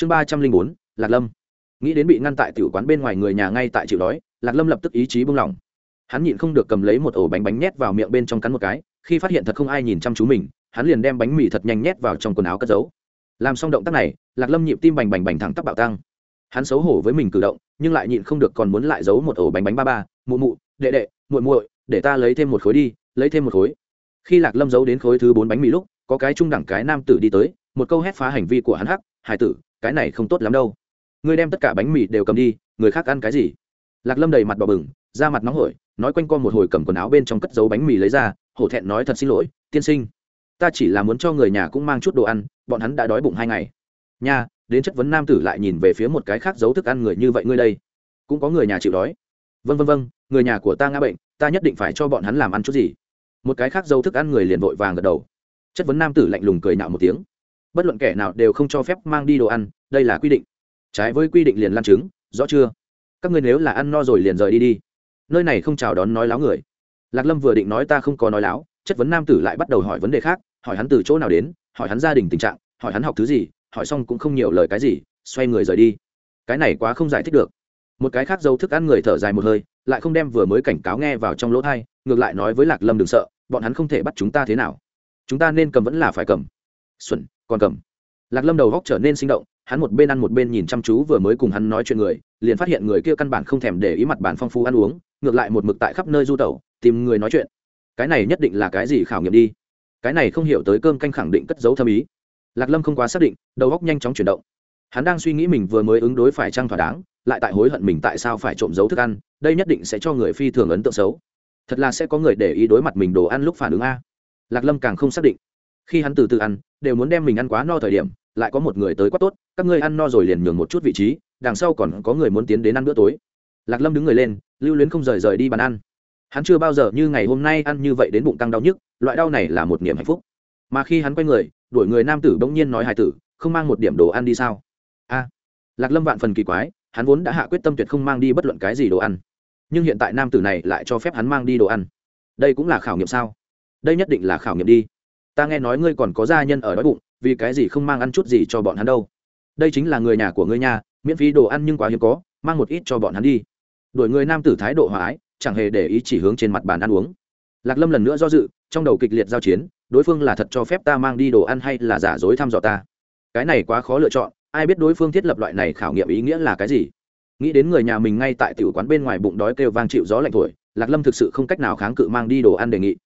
chương ba trăm linh bốn, lạc lâm. Nghĩ đến bị ngăn tại tiểu quán bên ngoài người nhà ngay tại chịu đói, lạc lâm lập tức ý chí buông lỏng. Hắn nhịn không được cầm lấy một ổ bánh bánh nhét vào miệng bên trong cắn một cái, khi phát hiện thật không ai nhìn chăm chú mình, hắn liền đem bánh mì thật nhanh nhét vào trong quần áo cất giấu. Làm xong động tác này, lạc lâm nhịp tim bành bành bành thẳng tắp bạo tăng. Hắn xấu hổ với mình cử động, nhưng lại nhịn không được còn muốn lại giấu một ổ bánh bánh ba ba, mụ mụ, đệ đệ, muội muội, để ta lấy thêm một khối đi, lấy thêm một khối. Khi lạc lâm giấu đến khối thứ bốn bánh mì lúc, có cái trung đẳng cái nam tử đi tới, một câu hét phá hành vi của hắn hắc, hải tử cái này không tốt lắm đâu. Ngươi đem tất cả bánh mì đều cầm đi, người khác ăn cái gì? Lạc lâm đầy mặt bỏ bừng, da mặt nóng hổi, nói quanh co một hồi cầm quần áo bên trong cất giấu bánh mì lấy ra, hổ thẹn nói thật xin lỗi, tiên sinh. Ta chỉ là muốn cho người nhà cũng mang chút đồ ăn, bọn hắn đã đói bụng hai ngày. Nha, đến chất vấn nam tử lại nhìn về phía một cái khác giấu thức ăn người như vậy ngươi đây. Cũng có người nhà chịu đói. Vân vân vân người nhà của ta ngã bệnh, ta nhất định phải cho bọn hắn làm ăn chút gì. Một cái khác giấu thức ăn người liền vội vàng gật đầu. Chất vấn nam tử lạnh lùng cười nạo một tiếng. Bất luận kẻ nào đều không cho phép mang đi đồ ăn đây là quy định. Trái với quy định liền lan chứng rõ chưa? Các ngươi nếu là ăn no rồi liền rời đi đi. Nơi này không chào đón nói láo người. Lạc lâm vừa định nói ta không có nói láo, chất vấn nam tử lại bắt đầu hỏi vấn đề khác, hỏi hắn từ chỗ nào đến, hỏi hắn gia đình tình trạng, hỏi hắn học thứ gì, hỏi xong cũng không nhiều lời cái gì, xoay người rời đi. Cái này quá không giải thích được. Một cái khác dâu thức ăn người thở dài một hơi, lại không đem vừa mới cảnh cáo nghe vào trong lỗ thai ngược lại nói với lạc lâm đừng sợ, bọn hắn không thể bắt chúng ta thế nào. Chúng ta nên cầm vẫn là phải cầm. Xuẩn còn cầm. Lạc lâm đầu góc trở nên sinh động hắn một bên ăn một bên nhìn chăm chú vừa mới cùng hắn nói chuyện người, liền phát hiện người kia căn bản không thèm để ý mặt bản phong phú ăn uống, ngược lại một mực tại khắp nơi du tẩu, tìm người nói chuyện. Cái này nhất định là cái gì khảo nghiệm đi? Cái này không hiểu tới cơm canh khẳng định cất giấu thâm ý. Lạc lâm không quá xác định, đầu óc nhanh chóng chuyển động. Hắn đang suy nghĩ mình vừa mới ứng đối phải trăng thỏa đáng, lại tại hối hận mình tại sao phải trộm giấu thức ăn, đây nhất định sẽ cho người phi thường ấn tượng xấu. Thật là sẽ có người để ý đối mặt mình đồ ăn lúc phản ứng a. Lạc lâm càng không xác định. Khi hắn từ từ ăn, đều muốn đem mình ăn quá no thời điểm lại có một người tới quá tốt, các ngươi ăn no rồi liền nhường một chút vị trí, đằng sau còn có người muốn tiến đến ăn bữa tối. Lạc lâm đứng người lên, lưu luyến không rời rời đi bàn ăn. Hắn chưa bao giờ như ngày hôm nay ăn như vậy đến bụng tăng đau nhức, loại đau này là một niềm hạnh phúc. Mà khi hắn quay người, đuổi người nam tử bỗng nhiên nói hài tử, không mang một điểm đồ ăn đi sao? A. Lạc lâm vạn phần kỳ quái, hắn vốn đã hạ quyết tâm tuyệt không mang đi bất luận cái gì đồ ăn. Nhưng hiện tại nam tử này lại cho phép hắn mang đi đồ ăn. Đây cũng là khảo nghiệm sao? Đây nhất định là khảo nghiệm đi. Ta nghe nói ngươi còn có gia nhân ở đói bụng vì cái gì không mang ăn chút gì cho bọn hắn đâu. Đây chính là người nhà của ngươi nhà miễn phí đồ ăn nhưng quá hiếm có, mang một ít cho bọn hắn đi. Đuổi người nam tử thái độ hòa ái, chẳng hề để ý chỉ hướng trên mặt bàn ăn uống. Lạc lâm lần nữa do dự, trong đầu kịch liệt giao chiến, đối phương là thật cho phép ta mang đi đồ ăn hay là giả dối thăm dò ta? Cái này quá khó lựa chọn, ai biết đối phương thiết lập loại này khảo nghiệm ý nghĩa là cái gì? Nghĩ đến người nhà mình ngay tại tiểu quán bên ngoài bụng đói kêu vang chịu gió lạnh thổi, lạc lâm thực sự không cách nào kháng cự mang đi đồ ăn đề nghị.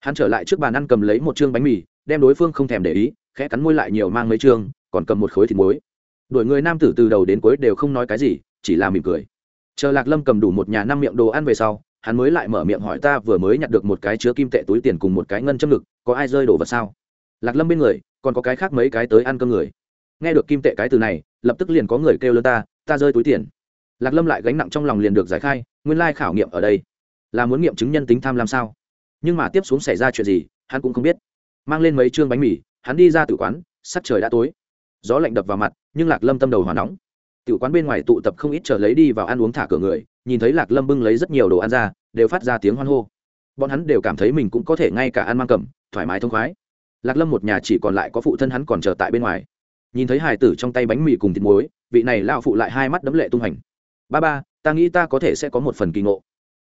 Hắn trở lại trước bàn ăn cầm lấy một chương bánh mì, đem đối phương không thèm để ý khẽ cắn môi lại nhiều mang mấy chương, còn cầm một khối thịt muối. Đuổi người nam tử từ đầu đến cuối đều không nói cái gì, chỉ là mỉm cười. Chờ lạc lâm cầm đủ một nhà năm miệng đồ ăn về sau, hắn mới lại mở miệng hỏi ta vừa mới nhặt được một cái chứa kim tệ túi tiền cùng một cái ngân châm ngực, có ai rơi đổ vật sao? Lạc lâm bên người, còn có cái khác mấy cái tới ăn cơm người. Nghe được kim tệ cái từ này, lập tức liền có người kêu lên ta ta rơi túi tiền. Lạc lâm lại gánh nặng trong lòng liền được giải khai, nguyên lai khảo nghiệm ở đây, là muốn nghiệm chứng nhân tính tham làm sao? Nhưng mà tiếp xuống xảy ra chuyện gì, hắn cũng không biết. Mang lên mấy chương bánh mì hắn đi ra tử quán, sắc trời đã tối. Gió lạnh đập vào mặt, nhưng lạc lâm tâm đầu hòa nóng. Tử quán bên ngoài tụ tập không ít chờ lấy đi vào ăn uống thả cửa người, nhìn thấy lạc lâm bưng lấy rất nhiều đồ ăn ra, đều phát ra tiếng hoan hô. Bọn hắn đều cảm thấy mình cũng có thể ngay cả ăn mang cầm, thoải mái thông khoái. Lạc lâm một nhà chỉ còn lại có phụ thân hắn còn chờ tại bên ngoài. Nhìn thấy hải tử trong tay bánh mì cùng thịt muối, vị này lao phụ lại hai mắt đấm lệ tung hành ba ba, ta nghĩ ta có thể sẽ có một phần kỳ ngộ.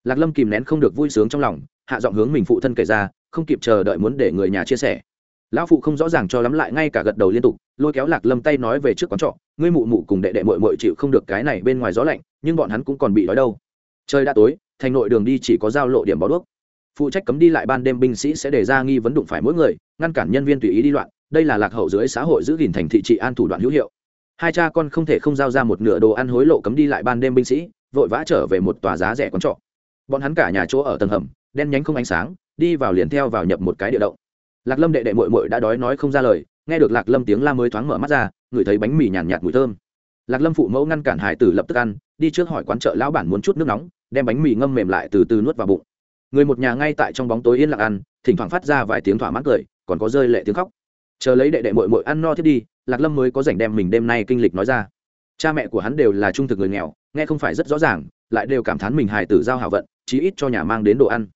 Lạc lâm kìm nén không được vui sướng trong lòng, hạ giọng hướng mình phụ thân kể ra, không kịp chờ đợi muốn để người nhà chia sẻ lão phụ không rõ ràng cho lắm lại ngay cả gật đầu liên tục, lôi kéo lạc lâm tay nói về trước quán trọ, ngươi mụ mụ cùng đệ đệ mội mội chịu không được cái này bên ngoài gió lạnh, nhưng bọn hắn cũng còn bị đói đâu. Trời đã tối, thành nội đường đi chỉ có giao lộ điểm bó đuốc. Phụ trách cấm đi lại ban đêm binh sĩ sẽ đề ra nghi vấn đụng phải mỗi người, ngăn cản nhân viên tùy ý đi loạn, đây là lạc hậu dưới xã hội giữ gìn thành thị trị an thủ đoạn hữu hiệu. Hai cha con không thể không giao ra một nửa đồ ăn hối lộ cấm đi lại ban đêm binh sĩ, vội vã trở về một tòa giá rẻ quán trọ. Bọn hắn cả nhà chỗ ở tầng hầm, đen nhánh không ánh sáng, đi vào liền theo vào nhập một cái địa động lạc lâm đệ đệ mội mội đã đói nói không ra lời nghe được lạc lâm tiếng la mới thoáng mở mắt ra ngửi thấy bánh mì nhàn nhạt, nhạt mùi thơm. Lạc lâm phụ mẫu ngăn cản hải tử lập tức ăn đi trước hỏi quán chợ lão bản muốn chút nước nóng đem bánh mì ngâm mềm lại từ từ nuốt vào bụng. Người một nhà ngay tại trong bóng tối yên lặng ăn thỉnh thoảng phát ra vài tiếng thỏa mãn cười còn có rơi lệ tiếng khóc. Chờ lấy đệ đệ mội mội ăn no thiết đi lạc lâm mới có dành đem mình đêm nay kinh lịch nói ra. Cha mẹ của hắn đều là trung thực người nghèo nghe không phải rất rõ ràng lại đều cảm thán mình hài tử giao hảo vận chí ít cho nhà mang đến đồ ăn.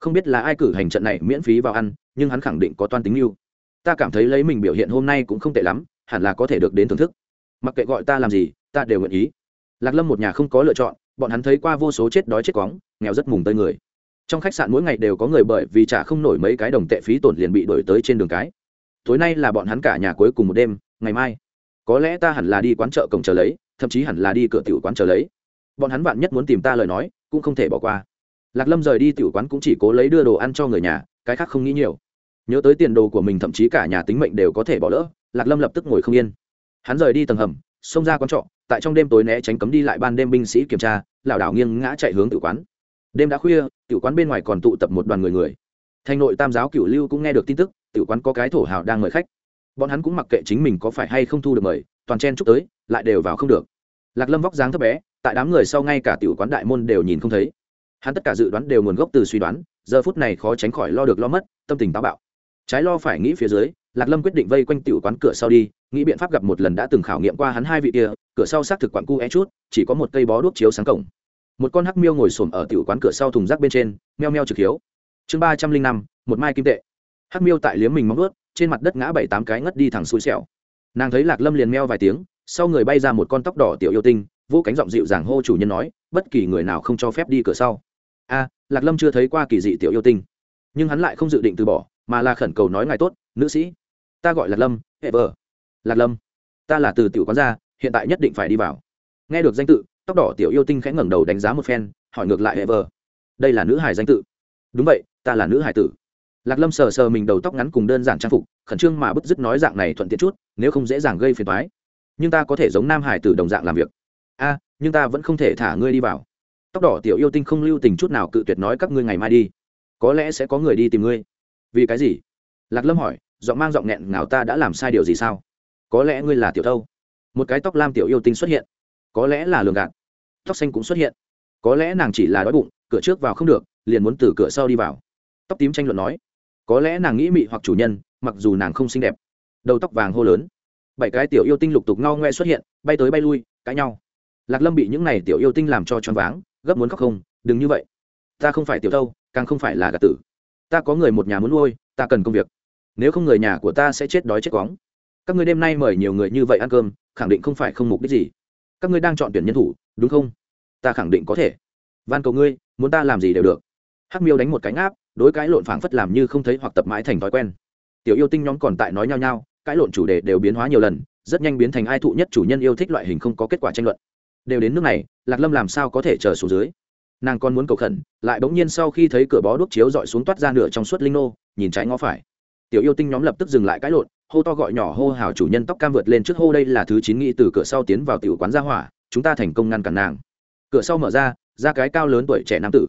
Không biết là ai cử hành trận này miễn phí vào ăn nhưng hắn khẳng định có toan tính mưu ta cảm thấy lấy mình biểu hiện hôm nay cũng không tệ lắm, hẳn là có thể được đến thưởng thức. Mặc kệ gọi ta làm gì, ta đều nguyện ý. Lạc lâm một nhà không có lựa chọn, bọn hắn thấy qua vô số chết đói chết quóng nghèo rất mùng tơi người. Trong khách sạn mỗi ngày đều có người bởi vì trả không nổi mấy cái đồng tệ phí tổn liền bị đổi tới trên đường cái. Tối nay là bọn hắn cả nhà cuối cùng một đêm, ngày mai. Có lẽ ta hẳn là đi quán chợ cổng chờ lấy, thậm chí hẳn là đi cửa tiểu quán chờ lấy. Bọn hắn vạn nhất muốn tìm ta lời nói, cũng không thể bỏ qua. Lạc lâm rời đi tiểu quán cũng chỉ cố lấy đưa đồ ăn cho người nhà cái khác không nghĩ nhiều. Nhớ tới tiền đồ của mình, thậm chí cả nhà tính mệnh đều có thể bỏ lỡ, lạc lâm lập tức ngồi không yên. Hắn rời đi tầng hầm, xông ra con trọ, tại trong đêm tối né tránh cấm đi lại ban đêm binh sĩ kiểm tra, lảo đảo nghiêng ngã chạy hướng tử quán. Đêm đã khuya, tử quán bên ngoài còn tụ tập một đoàn người người. Thành nội tam giáo cửu lưu cũng nghe được tin tức, tử quán có cái thổ hào đang mời khách. Bọn hắn cũng mặc kệ chính mình có phải hay không thu được mời, toàn chen chúc tới, lại đều vào không được. Lạc lâm vóc dáng thấp bé, tại đám người sau ngay cả tiểu quán đại môn đều nhìn không thấy. Hắn tất cả dự đoán đều nguồn gốc từ suy đoán giờ phút này khó tránh khỏi lo được lo mất, tâm tình táo bạo. Trái lo phải nghĩ phía dưới, lạc lâm quyết định vây quanh tiểu quán cửa sau đi, nghĩ biện pháp gặp một lần đã từng khảo nghiệm qua hắn hai vị kia, cửa sau xác thực quặn cu é chút, chỉ có một cây bó đuốc chiếu sáng cổng. Một con hắc miêu ngồi xổm ở tiểu quán cửa sau thùng rác bên trên, meo meo trực hiếu. Chương ba trăm linh năm, một mai kim tệ. Hắc miêu tại liếm mình móng ướt trên mặt đất ngã bảy tám cái ngất đi thẳng xui xẻo. Nàng thấy lạc lâm liền meo vài tiếng, sau người bay ra một con tóc đỏ tiểu yêu tinh, vũ cánh giọng dịu dàng hô chủ nhân nói, bất kỳ người nào không cho phép đi cửa sau. A lạc lâm chưa thấy qua kỳ dị tiểu yêu tinh. Nhưng hắn lại không dự định từ bỏ, mà là khẩn cầu nói ngài tốt, nữ sĩ, ta gọi lạc lâm hệ vợ lạc lâm, ta là từ tiểu quán gia, hiện tại nhất định phải đi vào. Nghe được danh tự, tóc đỏ tiểu yêu tinh khẽ ngẩng đầu đánh giá một phen, hỏi ngược lại hệ vợ đây là nữ hải danh tự. Đúng vậy, ta là nữ hải tử. Lạc lâm sờ sờ mình đầu tóc ngắn cùng đơn giản trang phục, khẩn trương mà bứt dứt nói dạng này thuận tiện chút, nếu không dễ dàng gây phiền thoái nhưng ta có thể giống nam hải tử đồng dạng làm việc. A, nhưng ta vẫn không thể thả ngươi đi vào tóc đỏ tiểu yêu tinh không lưu tình chút nào cự tuyệt nói các ngươi ngày mai đi. Có lẽ sẽ có người đi tìm ngươi. Vì cái gì? Lạc lâm hỏi, giọng mang giọng nghẹn ngào ta đã làm sai điều gì sao? Có lẽ ngươi là tiểu thâu. Một cái tóc lam tiểu yêu tinh xuất hiện. Có lẽ là lường gạt. Tóc xanh cũng xuất hiện. Có lẽ nàng chỉ là đói bụng, cửa trước vào không được, liền muốn từ cửa sau đi vào. Tóc tím tranh luận nói. Có lẽ nàng nghĩ mị hoặc chủ nhân, mặc dù nàng không xinh đẹp. Đầu tóc vàng hô lớn. Bảy cái tiểu yêu tinh lục tục ngao ngoe xuất hiện, bay tới bay lui, cãi nhau. Lạc lâm bị những n à y tiểu yêu tinh làm cho choáng váng gấp muốn khóc không, đừng như vậy. Ta không phải tiểu thâu, càng không phải là gạt tử. Ta có người một nhà muốn nuôi, ta cần công việc. Nếu không người nhà của ta sẽ chết đói chết cóng các ngươi đêm nay mời nhiều người như vậy ăn cơm, khẳng định không phải không mục đích gì. Các ngươi đang chọn tuyển nhân thủ, đúng không? Ta khẳng định có thể. Van cầu ngươi, muốn ta làm gì đều được. Hắc miêu đánh một cánh áp đối cãi lộn phảng phất làm như không thấy hoặc tập mãi thành thói quen. Tiểu yêu tinh nhóm còn tại nói nhau nhau cãi lộn chủ đề đều biến hóa nhiều lần, rất nhanh biến thành ai thụ nhất chủ nhân yêu thích loại hình không có kết quả tranh luận đều đến nước này, lạc lâm làm sao có thể chờ xuống dưới? Nàng còn muốn cầu khẩn, lại bỗng nhiên sau khi thấy cửa bó đuốc chiếu dọi xuống toát ra nửa trong suốt linh nô, nhìn trái ngó phải. Tiểu yêu tinh nhóm lập tức dừng lại cãi lộn, hô to gọi nhỏ hô hào chủ nhân tóc cam vượt lên trước hô, đây là thứ chín nghĩ từ cửa sau tiến vào tiểu quán gia hỏa, chúng ta thành công ngăn cản nàng. Cửa sau mở ra ra cái cao lớn tuổi trẻ nam tử.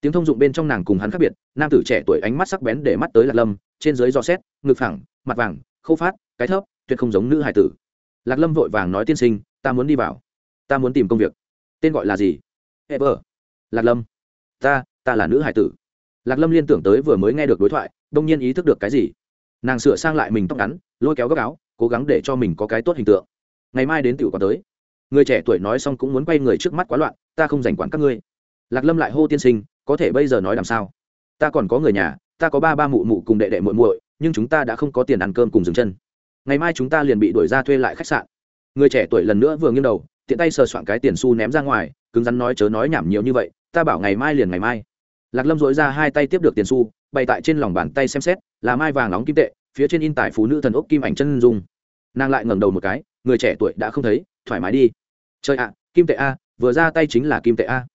Tiếng thông dụng bên trong nàng cùng hắn khác biệt, nam tử trẻ tuổi ánh mắt sắc bén để mắt tới lạc lâm, trên dưới do xét, ngực phẳng, mặt vàng khâu phát, cái thấp, tuyệt không giống nữ hải tử. Lạc lâm vội vàng nói tiên sinh, ta muốn đi vào ta muốn tìm công việc. Tên gọi là gì? Ever lạc lâm. Ta ta là nữ hải tử. Lạc lâm liên tưởng tới vừa mới nghe được đối thoại, đông nhiên ý thức được cái gì. Nàng sửa sang lại mình tóc ngắn, lôi kéo góc áo, cố gắng để cho mình có cái tốt hình tượng. Ngày mai đến tiểu có tới. Người trẻ tuổi nói xong cũng muốn quay người trước mắt quá loạn, ta không giành quản các ngươi. Lạc lâm lại hô tiên sinh, có thể bây giờ nói làm sao? Ta còn có người nhà, ta có ba ba mụ mụ cùng đệ đệ muội muội, nhưng chúng ta đã không có tiền ăn cơm cùng dừng chân. Ngày mai chúng ta liền bị đuổi ra thuê lại khách sạn. Người trẻ tuổi lần nữa vừa nghiêng đầu tiện tay sờ soạn cái tiền xu ném ra ngoài, cứng rắn nói chớ nói nhảm nhiều như vậy, ta bảo ngày mai liền ngày mai. Lạc lâm dối ra hai tay tiếp được tiền xu, bày tại trên lòng bàn tay xem xét, là mai vàng nóng kim tệ, phía trên in tải phụ nữ thần ốc kim ảnh chân dung. Nàng lại ngẩng đầu một cái, người trẻ tuổi đã không thấy, thoải mái đi. Chơi ạ, kim tệ a, vừa ra tay chính là kim tệ a.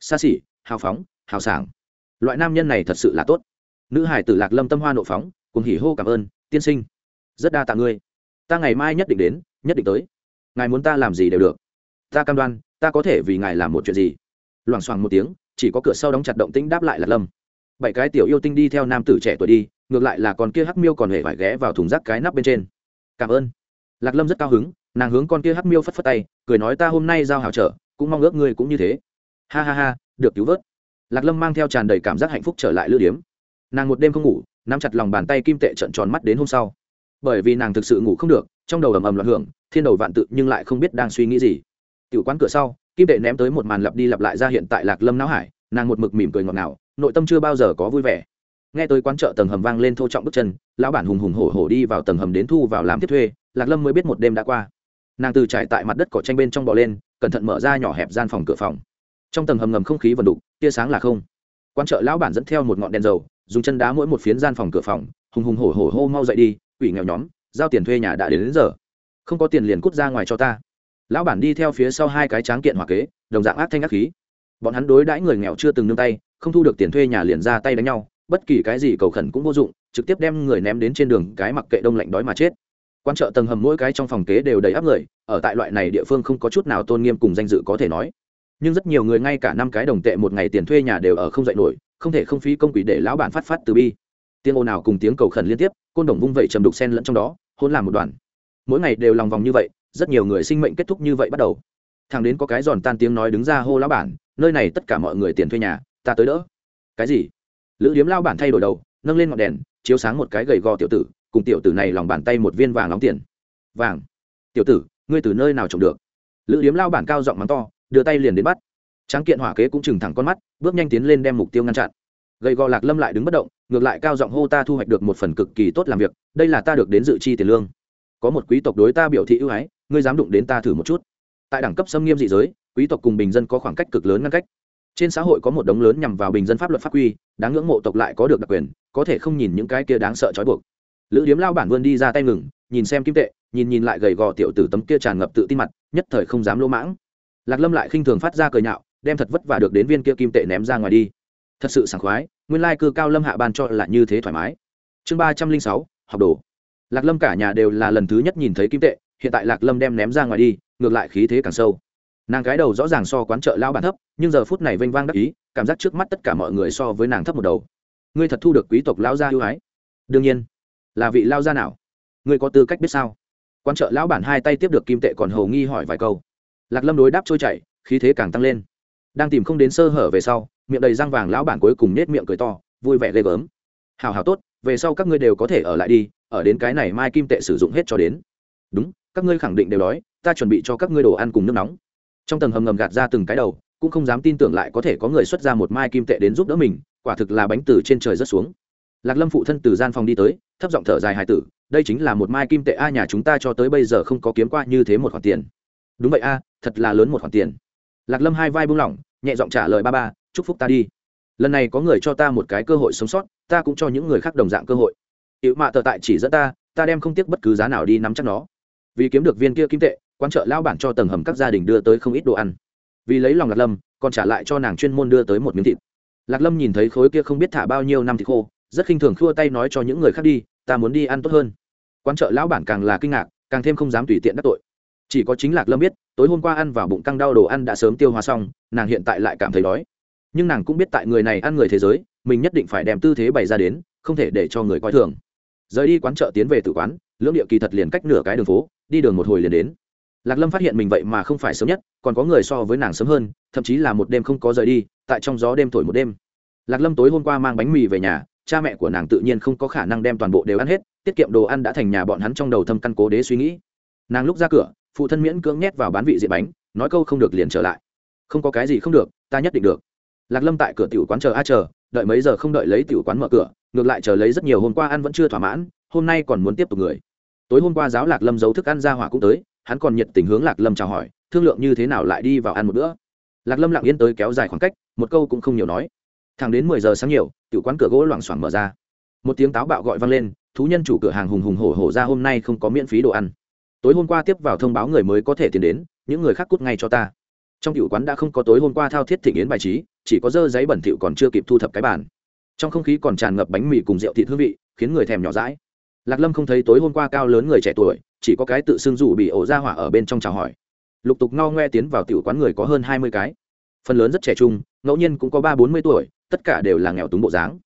Xa xỉ, hào phóng, hào sảng. Loại nam nhân này thật sự là tốt. Nữ hải tử lạc lâm tâm hoa nộ phóng, cùng hỉ hô cảm ơn, tiên sinh. Rất đa tạ ngươi. Ta ngày mai nhất định đến, nhất định tới. Ngài muốn ta làm gì đều được ta cam đoan, ta có thể vì ngài làm một chuyện gì? Loảng xoảng một tiếng, chỉ có cửa sau đóng chặt động tĩnh đáp lại lạc lâm. Bảy cái tiểu yêu tinh đi theo nam tử trẻ tuổi đi, ngược lại là con kia hắc miêu còn hề phải ghé vào thùng rác cái nắp bên trên. Cảm ơn. Lạc lâm rất cao hứng, nàng hướng con kia hắc miêu phất phất tay, cười nói ta hôm nay giao hảo trở cũng mong ước ngươi cũng như thế. Ha ha ha, được cứu vớt. Lạc lâm mang theo tràn đầy cảm giác hạnh phúc trở lại lữ điếm. Nàng một đêm không ngủ, nắm chặt lòng bàn tay kim tệ trận tròn mắt đến hôm sau. Bởi vì nàng thực sự ngủ không được, trong đầu ầm ầm loạn hưởng, thiên đầu vạn tự nhưng lại không biết đang suy nghĩ gì tiểu quán cửa sau kim đệ ném tới một màn lặp đi lặp lại ra hiện tại lạc lâm não hải nàng một mực mỉm cười ngọt ngào nội tâm chưa bao giờ có vui vẻ. Nghe tới quán chợ tầng hầm vang lên thô trọng bước chân lão bản hùng hùng hổ hổ đi vào tầng hầm đến thu vào làm tiếp thuê lạc lâm mới biết một đêm đã qua. Nàng từ trải tại mặt đất cỏ tranh bên trong bò lên cẩn thận mở ra nhỏ hẹp gian phòng cửa phòng. Trong tầng hầm ngầm không khí vần đục tia sáng là không. Quan trợ lão bản dẫn theo một ngọn đèn dầu dùng chân đá mỗi một phiến gian phòng cửa phòng hùng hùng hổ hổ hô mau dậy đi quỷ nghèo nhóm giao tiền thuê nhà đã đến, đến giờ. Không có tiền liền cút ra ngoài cho ta lão bản đi theo phía sau hai cái tráng kiện hòa kế, đồng dạng ác thanh ác khí. Bọn hắn đối đãi người nghèo chưa từng nương tay, không thu được tiền thuê nhà liền ra tay đánh nhau, bất kỳ cái gì cầu khẩn cũng vô dụng, trực tiếp đem người ném đến trên đường, cái mặc kệ đông lạnh đói mà chết. Quan trợ tầng hầm mỗi cái trong phòng kế đều đầy áp người, ở tại loại này địa phương không có chút nào tôn nghiêm cùng danh dự có thể nói. Nhưng rất nhiều người ngay cả năm cái đồng tệ một ngày tiền thuê nhà đều ở không dạy nổi, không thể không phí công quỷ để lão bản phát phát từ bi. Tiếng ồn nào cùng tiếng cầu khẩn liên tiếp, côn đồng vung vẩy trầm đục sen lẫn trong đó hôn làm một đoàn. Mỗi ngày đều lòng vòng như vậy rất nhiều người sinh mệnh kết thúc như vậy bắt đầu. Thằng đến có cái giòn tan tiếng nói đứng ra hô lão bản, nơi này tất cả mọi người tiền thuê nhà, ta tới đỡ. Cái gì? Lữ điếm lao bản thay đổi đầu, nâng lên ngọn đèn, chiếu sáng một cái gầy gò tiểu tử, cùng tiểu tử này lòng bàn tay một viên vàng nóng tiền. Vàng. Tiểu tử, ngươi từ nơi nào trồng được? Lữ điếm lao bản cao giọng mắng to, đưa tay liền đến bắt. Tráng kiện hỏa kế cũng chừng thẳng con mắt, bước nhanh tiến lên đem mục tiêu ngăn chặn. Gầy gò lạc lâm lại đứng bất động, ngược lại cao giọng hô ta thu hoạch được một phần cực kỳ tốt làm việc, đây là ta được đến dự chi tiền lương. Có một quý tộc đối ta biểu thị ưu ái ngươi dám đụng đến ta thử một chút. Tại đẳng cấp xâm nghiêm dị giới, quý tộc cùng bình dân có khoảng cách cực lớn ngăn cách. Trên xã hội có một đống lớn nhằm vào bình dân pháp luật pháp quy, đáng ngưỡng mộ tộc lại có được đặc quyền, có thể không nhìn những cái kia đáng sợ trói buộc. Lữ điếm lao bản vươn đi ra tay ngừng, nhìn xem kim tệ, nhìn nhìn lại gầy gò tiểu tử tấm kia tràn ngập tự tin mặt, nhất thời không dám lỗ mãng. Lạc lâm lại khinh thường phát ra cười nhạo, đem thật vất vả được đến viên kia kim tệ ném ra ngoài đi. Thật sự sảng khoái, nguyên lai cư cao lâm hạ ban cho là như thế thoải mái. Chương ba trăm linh sáu, học đồ. Lạc lâm cả nhà đều là lần thứ nhất nhìn thấy kim tệ hiện tại lạc lâm đem ném ra ngoài đi, ngược lại khí thế càng sâu. Nàng cái đầu rõ ràng so quán chợ lao bản thấp, nhưng giờ phút này vênh vang đắc ý, cảm giác trước mắt tất cả mọi người so với nàng thấp một đầu. Ngươi thật thu được quý tộc lao gia ưu ái. Đương nhiên, là vị lao gia nào? Ngươi có tư cách biết sao? Quan trợ lão bản hai tay tiếp được kim tệ còn hầu nghi hỏi vài câu. Lạc lâm đối đáp trôi chảy, khí thế càng tăng lên. Đang tìm không đến sơ hở về sau, miệng đầy răng vàng lão bản cuối cùng nết miệng cười to, vui vẻ ghê gớm. Hào hào tốt, về sau các ngươi đều có thể ở lại đi, ở đến cái này mai kim tệ sử dụng hết cho đến. Đúng các ngươi khẳng định đều đói, ta chuẩn bị cho các ngươi đồ ăn cùng nước nóng. Trong tầng hầm ngầm gạt ra từng cái đầu, cũng không dám tin tưởng lại có thể có người xuất ra một mai kim tệ đến giúp đỡ mình, quả thực là bánh từ trên trời rất xuống. Lạc lâm phụ thân từ gian phòng đi tới, thấp giọng thở dài hài tử, đây chính là một mai kim tệ a nhà chúng ta cho tới bây giờ không có kiếm qua như thế một khoản tiền. Đúng vậy a, thật là lớn một khoản tiền. Lạc lâm hai vai buông lỏng, nhẹ giọng trả lời ba ba, chúc phúc ta đi. Lần này có người cho ta một cái cơ hội sống sót, ta cũng cho những người khác đồng dạng cơ hội. Hiệu mạ tờ tại chỉ dẫn ta ta đem không tiếc bất cứ giá nào đi nắm chắc nó vì kiếm được viên kia kim tệ quan trợ lao bản cho tầng hầm các gia đình đưa tới không ít đồ ăn. Vì lấy lòng lạc lâm, còn trả lại cho nàng chuyên môn đưa tới một miếng thịt. Lạc lâm nhìn thấy khối kia không biết thả bao nhiêu năm thịt khô, rất khinh thường khua tay nói cho những người khác đi, ta muốn đi ăn tốt hơn. Quan trợ lão bản càng là kinh ngạc, càng thêm không dám tùy tiện đắc tội. Chỉ có chính lạc lâm biết, tối hôm qua ăn vào bụng căng đau đồ ăn đã sớm tiêu hóa xong, nàng hiện tại lại cảm thấy đói. Nhưng nàng cũng biết tại người này ăn người thế giới, mình nhất định phải đem tư thế bày ra đến, không thể để cho người coi thường. Rời đi quán chợ tiến về tử quán, lưỡng địa kỳ thật liền cách nửa cái đường phố đi đường một hồi liền đến. Lạc lâm phát hiện mình vậy mà không phải sớm nhất, còn có người so với nàng sớm hơn, thậm chí là một đêm không có rời đi, tại trong gió đêm thổi một đêm. Lạc lâm tối hôm qua mang bánh mì về nhà, cha mẹ của nàng tự nhiên không có khả năng đem toàn bộ đều ăn hết, tiết kiệm đồ ăn đã thành nhà bọn hắn trong đầu thâm căn cố đế suy nghĩ. Nàng lúc ra cửa, phụ thân miễn cưỡng nhét vào bán vị diện bánh, nói câu không được liền trở lại. Không có cái gì không được, ta nhất định được. Lạc lâm tại cửa tiểu quán chờ a chờ, đợi mấy giờ không đợi lấy tiểu quán mở cửa, ngược lại chờ lấy rất nhiều hôm qua ăn vẫn chưa thỏa mãn, hôm nay còn muốn tiếp tục người tối hôm qua giáo lạc lâm giấu thức ăn ra hỏa cũng tới, hắn còn nhiệt tình hướng lạc lâm chào hỏi, thương lượng như thế nào lại đi vào ăn một bữa. Lạc lâm lặng yên tới kéo dài khoảng cách, một câu cũng không nhiều nói. Thẳng đến mười giờ sáng nhiều, tiểu quán cửa gỗ loảng xoảng mở ra. Một tiếng táo bạo gọi vang lên, thú nhân chủ cửa hàng hùng hùng hổ hổ ra hôm nay không có miễn phí đồ ăn. Tối hôm qua tiếp vào thông báo người mới có thể tiền đến, những người khác cút ngay cho ta. Trong tiểu quán đã không có tối hôm qua thao thiết thịnh yến bài trí, chỉ có dơ giấy bẩn thịu còn chưa kịp thu thập cái bàn. Trong không khí còn tràn ngập bánh mì cùng rượu thịt hương vị, khiến người thèm nhỏ rãi lạc lâm không thấy tối hôm qua cao lớn người trẻ tuổi, chỉ có cái tự xưng rủ bị ổ ra hỏa ở bên trong chào hỏi. Lục tục ngao ngoe tiến vào tiểu quán người có hơn hai mươi cái. Phần lớn rất trẻ trung, ngẫu nhiên cũng có ba bốn mươi tuổi, tất cả đều là nghèo túng bộ dáng.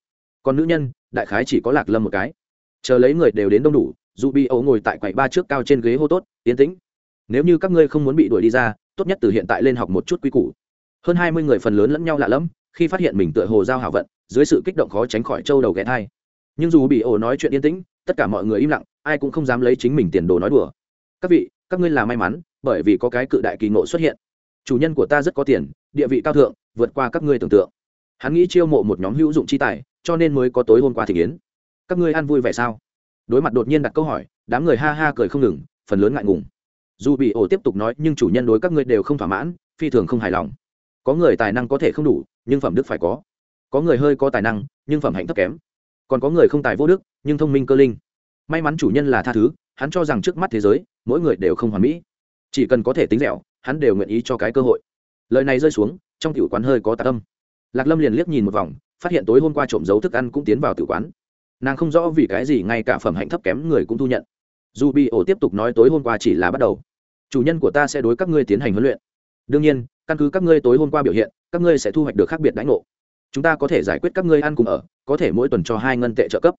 Còn nữ nhân, đại khái chỉ có lạc lâm một cái. Chờ lấy người đều đến đông đủ dù bị ấu ngồi tại quầy ba trước cao trên ghế hô tốt, yên tĩnh. Nếu như các ngươi không muốn bị đuổi đi ra, tốt nhất từ hiện tại lên học một chút quy củ. Hơn hai mươi người phần lớn lẫn nhau lạ lẫm, khi phát hiện mình tựa hồ giao hảo vận, dưới sự kích động khó tránh khỏi trâu đầu ghé thai. Nhưng dù bị ổ nói chuyện yên tĩnh tất cả mọi người im lặng, ai cũng không dám lấy chính mình tiền đồ nói đùa. Các vị, các ngươi là may mắn, bởi vì có cái cự đại kỳ ngộ xuất hiện. Chủ nhân của ta rất có tiền, địa vị cao thượng, vượt qua các ngươi tưởng tượng. Hắn nghĩ chiêu mộ một nhóm hữu dụng chi tài, cho nên mới có tối hôm qua thị kiến các ngươi ăn vui vẻ sao? Đối mặt đột nhiên đặt câu hỏi, đám người ha ha cười không ngừng, phần lớn ngại ngùng. Dù bị ổ tiếp tục nói, nhưng chủ nhân đối các ngươi đều không thỏa mãn, phi thường không hài lòng. Có người tài năng có thể không đủ, nhưng phẩm đức phải có. Có người hơi có tài năng, nhưng phẩm hạnh thấp kém còn có người không tài vô đức, nhưng thông minh cơ linh. May mắn chủ nhân là tha thứ, hắn cho rằng trước mắt thế giới, mỗi người đều không hoàn mỹ. Chỉ cần có thể tính dẻo, hắn đều nguyện ý cho cái cơ hội. Lời này rơi xuống, trong tiểu quán hơi có tạ tâm lạc lâm liền liếc nhìn một vòng, phát hiện tối hôm qua trộm giấu thức ăn cũng tiến vào tiểu quán. Nàng không rõ vì cái gì ngay cả phẩm hạnh thấp kém người cũng thu nhận. Dù bị ổ tiếp tục nói tối hôm qua chỉ là bắt đầu. Chủ nhân của ta sẽ đối các ngươi tiến hành huấn luyện. Đương nhiên, căn cứ các ngươi tối hôm qua biểu hiện, các ngươi sẽ thu hoạch được khác biệt đánh ngộ chúng ta có thể giải quyết các ngươi ăn cùng ở, có thể mỗi tuần cho hai ngân tệ trợ cấp.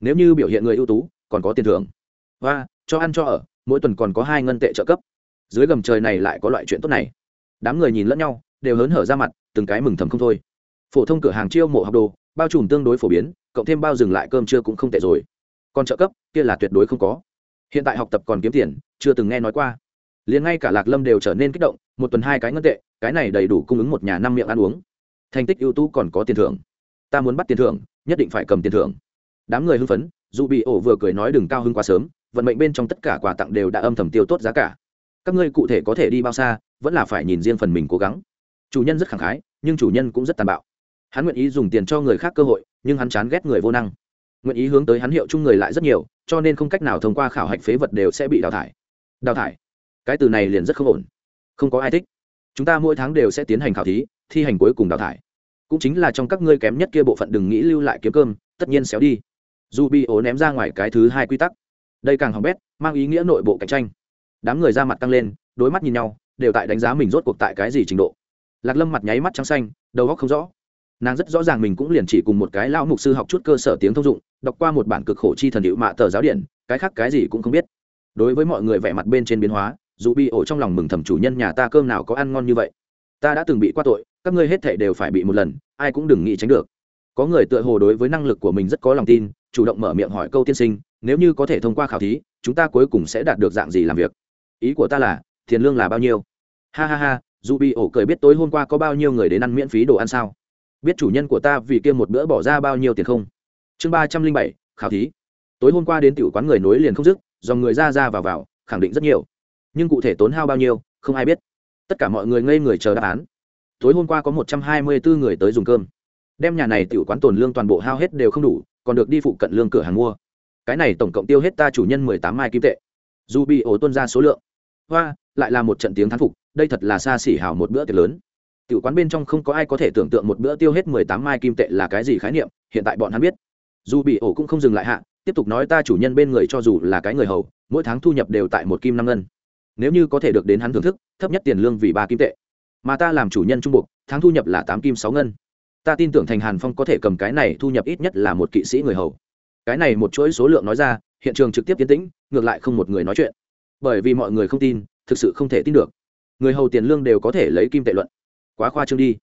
Nếu như biểu hiện người ưu tú, còn có tiền thưởng. Và, cho ăn cho ở, mỗi tuần còn có hai ngân tệ trợ cấp. Dưới gầm trời này lại có loại chuyện tốt này. Đám người nhìn lẫn nhau, đều hớn hở ra mặt, từng cái mừng thầm không thôi. Phổ thông cửa hàng chiêu mộ học đồ, bao trùm tương đối phổ biến, cộng thêm bao dừng lại cơm trưa cũng không tệ rồi. Còn trợ cấp, kia là tuyệt đối không có. Hiện tại học tập còn kiếm tiền, chưa từng nghe nói qua. Liền ngay cả lạc lâm đều trở nên kích động, một tuần hai cái ngân tệ, cái này đầy đủ cung ứng một nhà năm miệng ăn uống thành tích ưu tú còn có tiền thưởng. Ta muốn bắt tiền thưởng, nhất định phải cầm tiền thưởng. Đám người hưng phấn, dù bị ổ vừa cười nói đừng cao hưng quá sớm, vận mệnh bên trong tất cả quà tặng đều đã âm thầm tiêu tốt giá cả. Các ngươi cụ thể có thể đi bao xa, vẫn là phải nhìn riêng phần mình cố gắng. Chủ nhân rất khẳng khái, nhưng chủ nhân cũng rất tàn bạo. Hắn nguyện ý dùng tiền cho người khác cơ hội, nhưng hắn chán ghét người vô năng. Nguyện ý hướng tới hắn hiệu chung người lại rất nhiều, cho nên không cách nào thông qua khảo hạch phế vật đều sẽ bị đào thải. Đào thải? Cái từ này liền rất không ổn. Không có ai thích. Chúng ta mỗi tháng đều sẽ tiến hành khảo thí thi hành cuối cùng đào thải. Cũng chính là trong các ngươi kém nhất kia bộ phận đừng nghĩ lưu lại kiếm cơm, tất nhiên xéo đi. Dù bị ố ném ra ngoài cái thứ hai quy tắc. Đây càng hỏng bét, mang ý nghĩa nội bộ cạnh tranh. Đám người ra mặt tăng lên, đối mắt nhìn nhau, đều tại đánh giá mình rốt cuộc tại cái gì trình độ. Lạc lâm mặt nháy mắt trắng xanh, đầu góc không rõ. Nàng rất rõ ràng mình cũng liền chỉ cùng một cái lão mục sư học chút cơ sở tiếng thông dụng, đọc qua một bản cực khổ chi thần hiệu mạ tờ giáo điện cái khác cái gì cũng không biết. Đối với mọi người vẻ mặt bên trên biến hóa, dù bị ổ trong lòng mừng thầm chủ nhân nhà ta cơm nào có ăn ngon như vậy. Ta đã từng bị qua tội các ngươi hết thảy đều phải bị một lần, ai cũng đừng nghĩ tránh được. Có người tựa hồ đối với năng lực của mình rất có lòng tin, chủ động mở miệng hỏi câu tiên sinh, nếu như có thể thông qua khảo thí, chúng ta cuối cùng sẽ đạt được dạng gì làm việc? Ý của ta là, tiền lương là bao nhiêu? Ha ha ha, dù bị ổ cười biết tối hôm qua có bao nhiêu người đến ăn miễn phí đồ ăn sao? Biết chủ nhân của ta vì kia một bữa bỏ ra bao nhiêu tiền không? Chương ba trăm linh bảy, khảo thí. Tối hôm qua đến tiểu quán người nối liền không dứt dòng người ra ra vào vào, khẳng định rất nhiều. Nhưng cụ thể tốn hao bao nhiêu, không ai biết. Tất cả mọi người ngây người chờ đáp án tối hôm qua có một trăm hai mươi bốn người tới dùng cơm. Đem nhà này tiểu quán tồn lương toàn bộ hao hết đều không đủ, còn được đi phụ cận lương cửa hàng mua. Cái này tổng cộng tiêu hết ta chủ nhân mười tám mai kim tệ. Dù bị ổ tuân ra số lượng. Hoa, lại là một trận tiếng thán phục, đây thật là xa xỉ hảo một bữa tiệc lớn. Tiểu quán bên trong không có ai có thể tưởng tượng một bữa tiêu hết mười tám mai kim tệ là cái gì khái niệm, hiện tại bọn hắn biết. Dù bị ổ cũng không dừng lại hạ, tiếp tục nói ta chủ nhân bên người cho dù là cái người hầu, mỗi tháng thu nhập đều tại một kim năm ngân. Nếu như có thể được đến hắn thưởng thức, thấp nhất tiền lương vì ba kim tệ mà ta làm chủ nhân trung bộ tháng thu nhập là tám kim sáu ngân. Ta tin tưởng thành hàn phong có thể cầm cái này thu nhập ít nhất là một kỵ sĩ người hầu. Cái này một chuỗi số lượng nói ra, hiện trường trực tiếp tiến tĩnh, ngược lại không một người nói chuyện. Bởi vì mọi người không tin, thực sự không thể tin được. Người hầu tiền lương đều có thể lấy kim tệ luận. Quá khoa trương đi.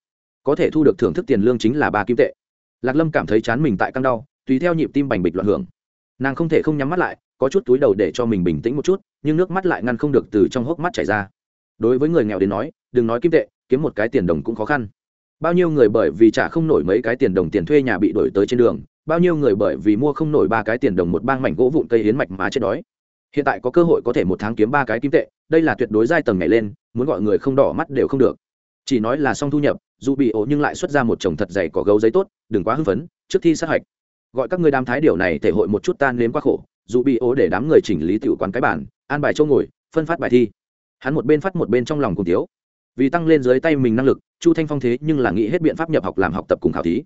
Có thể thu được thưởng thức tiền lương chính là ba kim tệ. Lạc lâm cảm thấy chán mình tại căng đau, tùy theo nhịp tim bành bịch loạn hưởng. Nàng không thể không nhắm mắt lại, có chút túi đầu để cho mình bình tĩnh một chút, nhưng nước mắt lại ngăn không được từ trong hốc mắt chảy ra đối với người nghèo đến nói, đừng nói kim tệ, kiếm một cái tiền đồng cũng khó khăn. Bao nhiêu người bởi vì trả không nổi mấy cái tiền đồng tiền thuê nhà bị đổi tới trên đường, bao nhiêu người bởi vì mua không nổi ba cái tiền đồng một bang mảnh gỗ vụn cây hiến mạch mà chết đói. Hiện tại có cơ hội có thể một tháng kiếm ba cái kim tệ, đây là tuyệt đối giai tầng nhảy lên, muốn gọi người không đỏ mắt đều không được. Chỉ nói là xong thu nhập, dù bị ổ nhưng lại xuất ra một chồng thật dày cỏ gấu giấy tốt, đừng quá hưng phấn, trước thi sát hạch. Gọi các người đám thái điều này thể hội một chút tan nếm quá khổ, dù bị ố để đám người chỉnh lý tiểu quán cái bản an bài châu ngồi, phân phát bài thi hắn một bên phát một bên trong lòng cùng tiếu vì tăng lên dưới tay mình năng lực, chu thanh phong thế nhưng là nghĩ hết biện pháp nhập học làm học tập cùng khảo thí.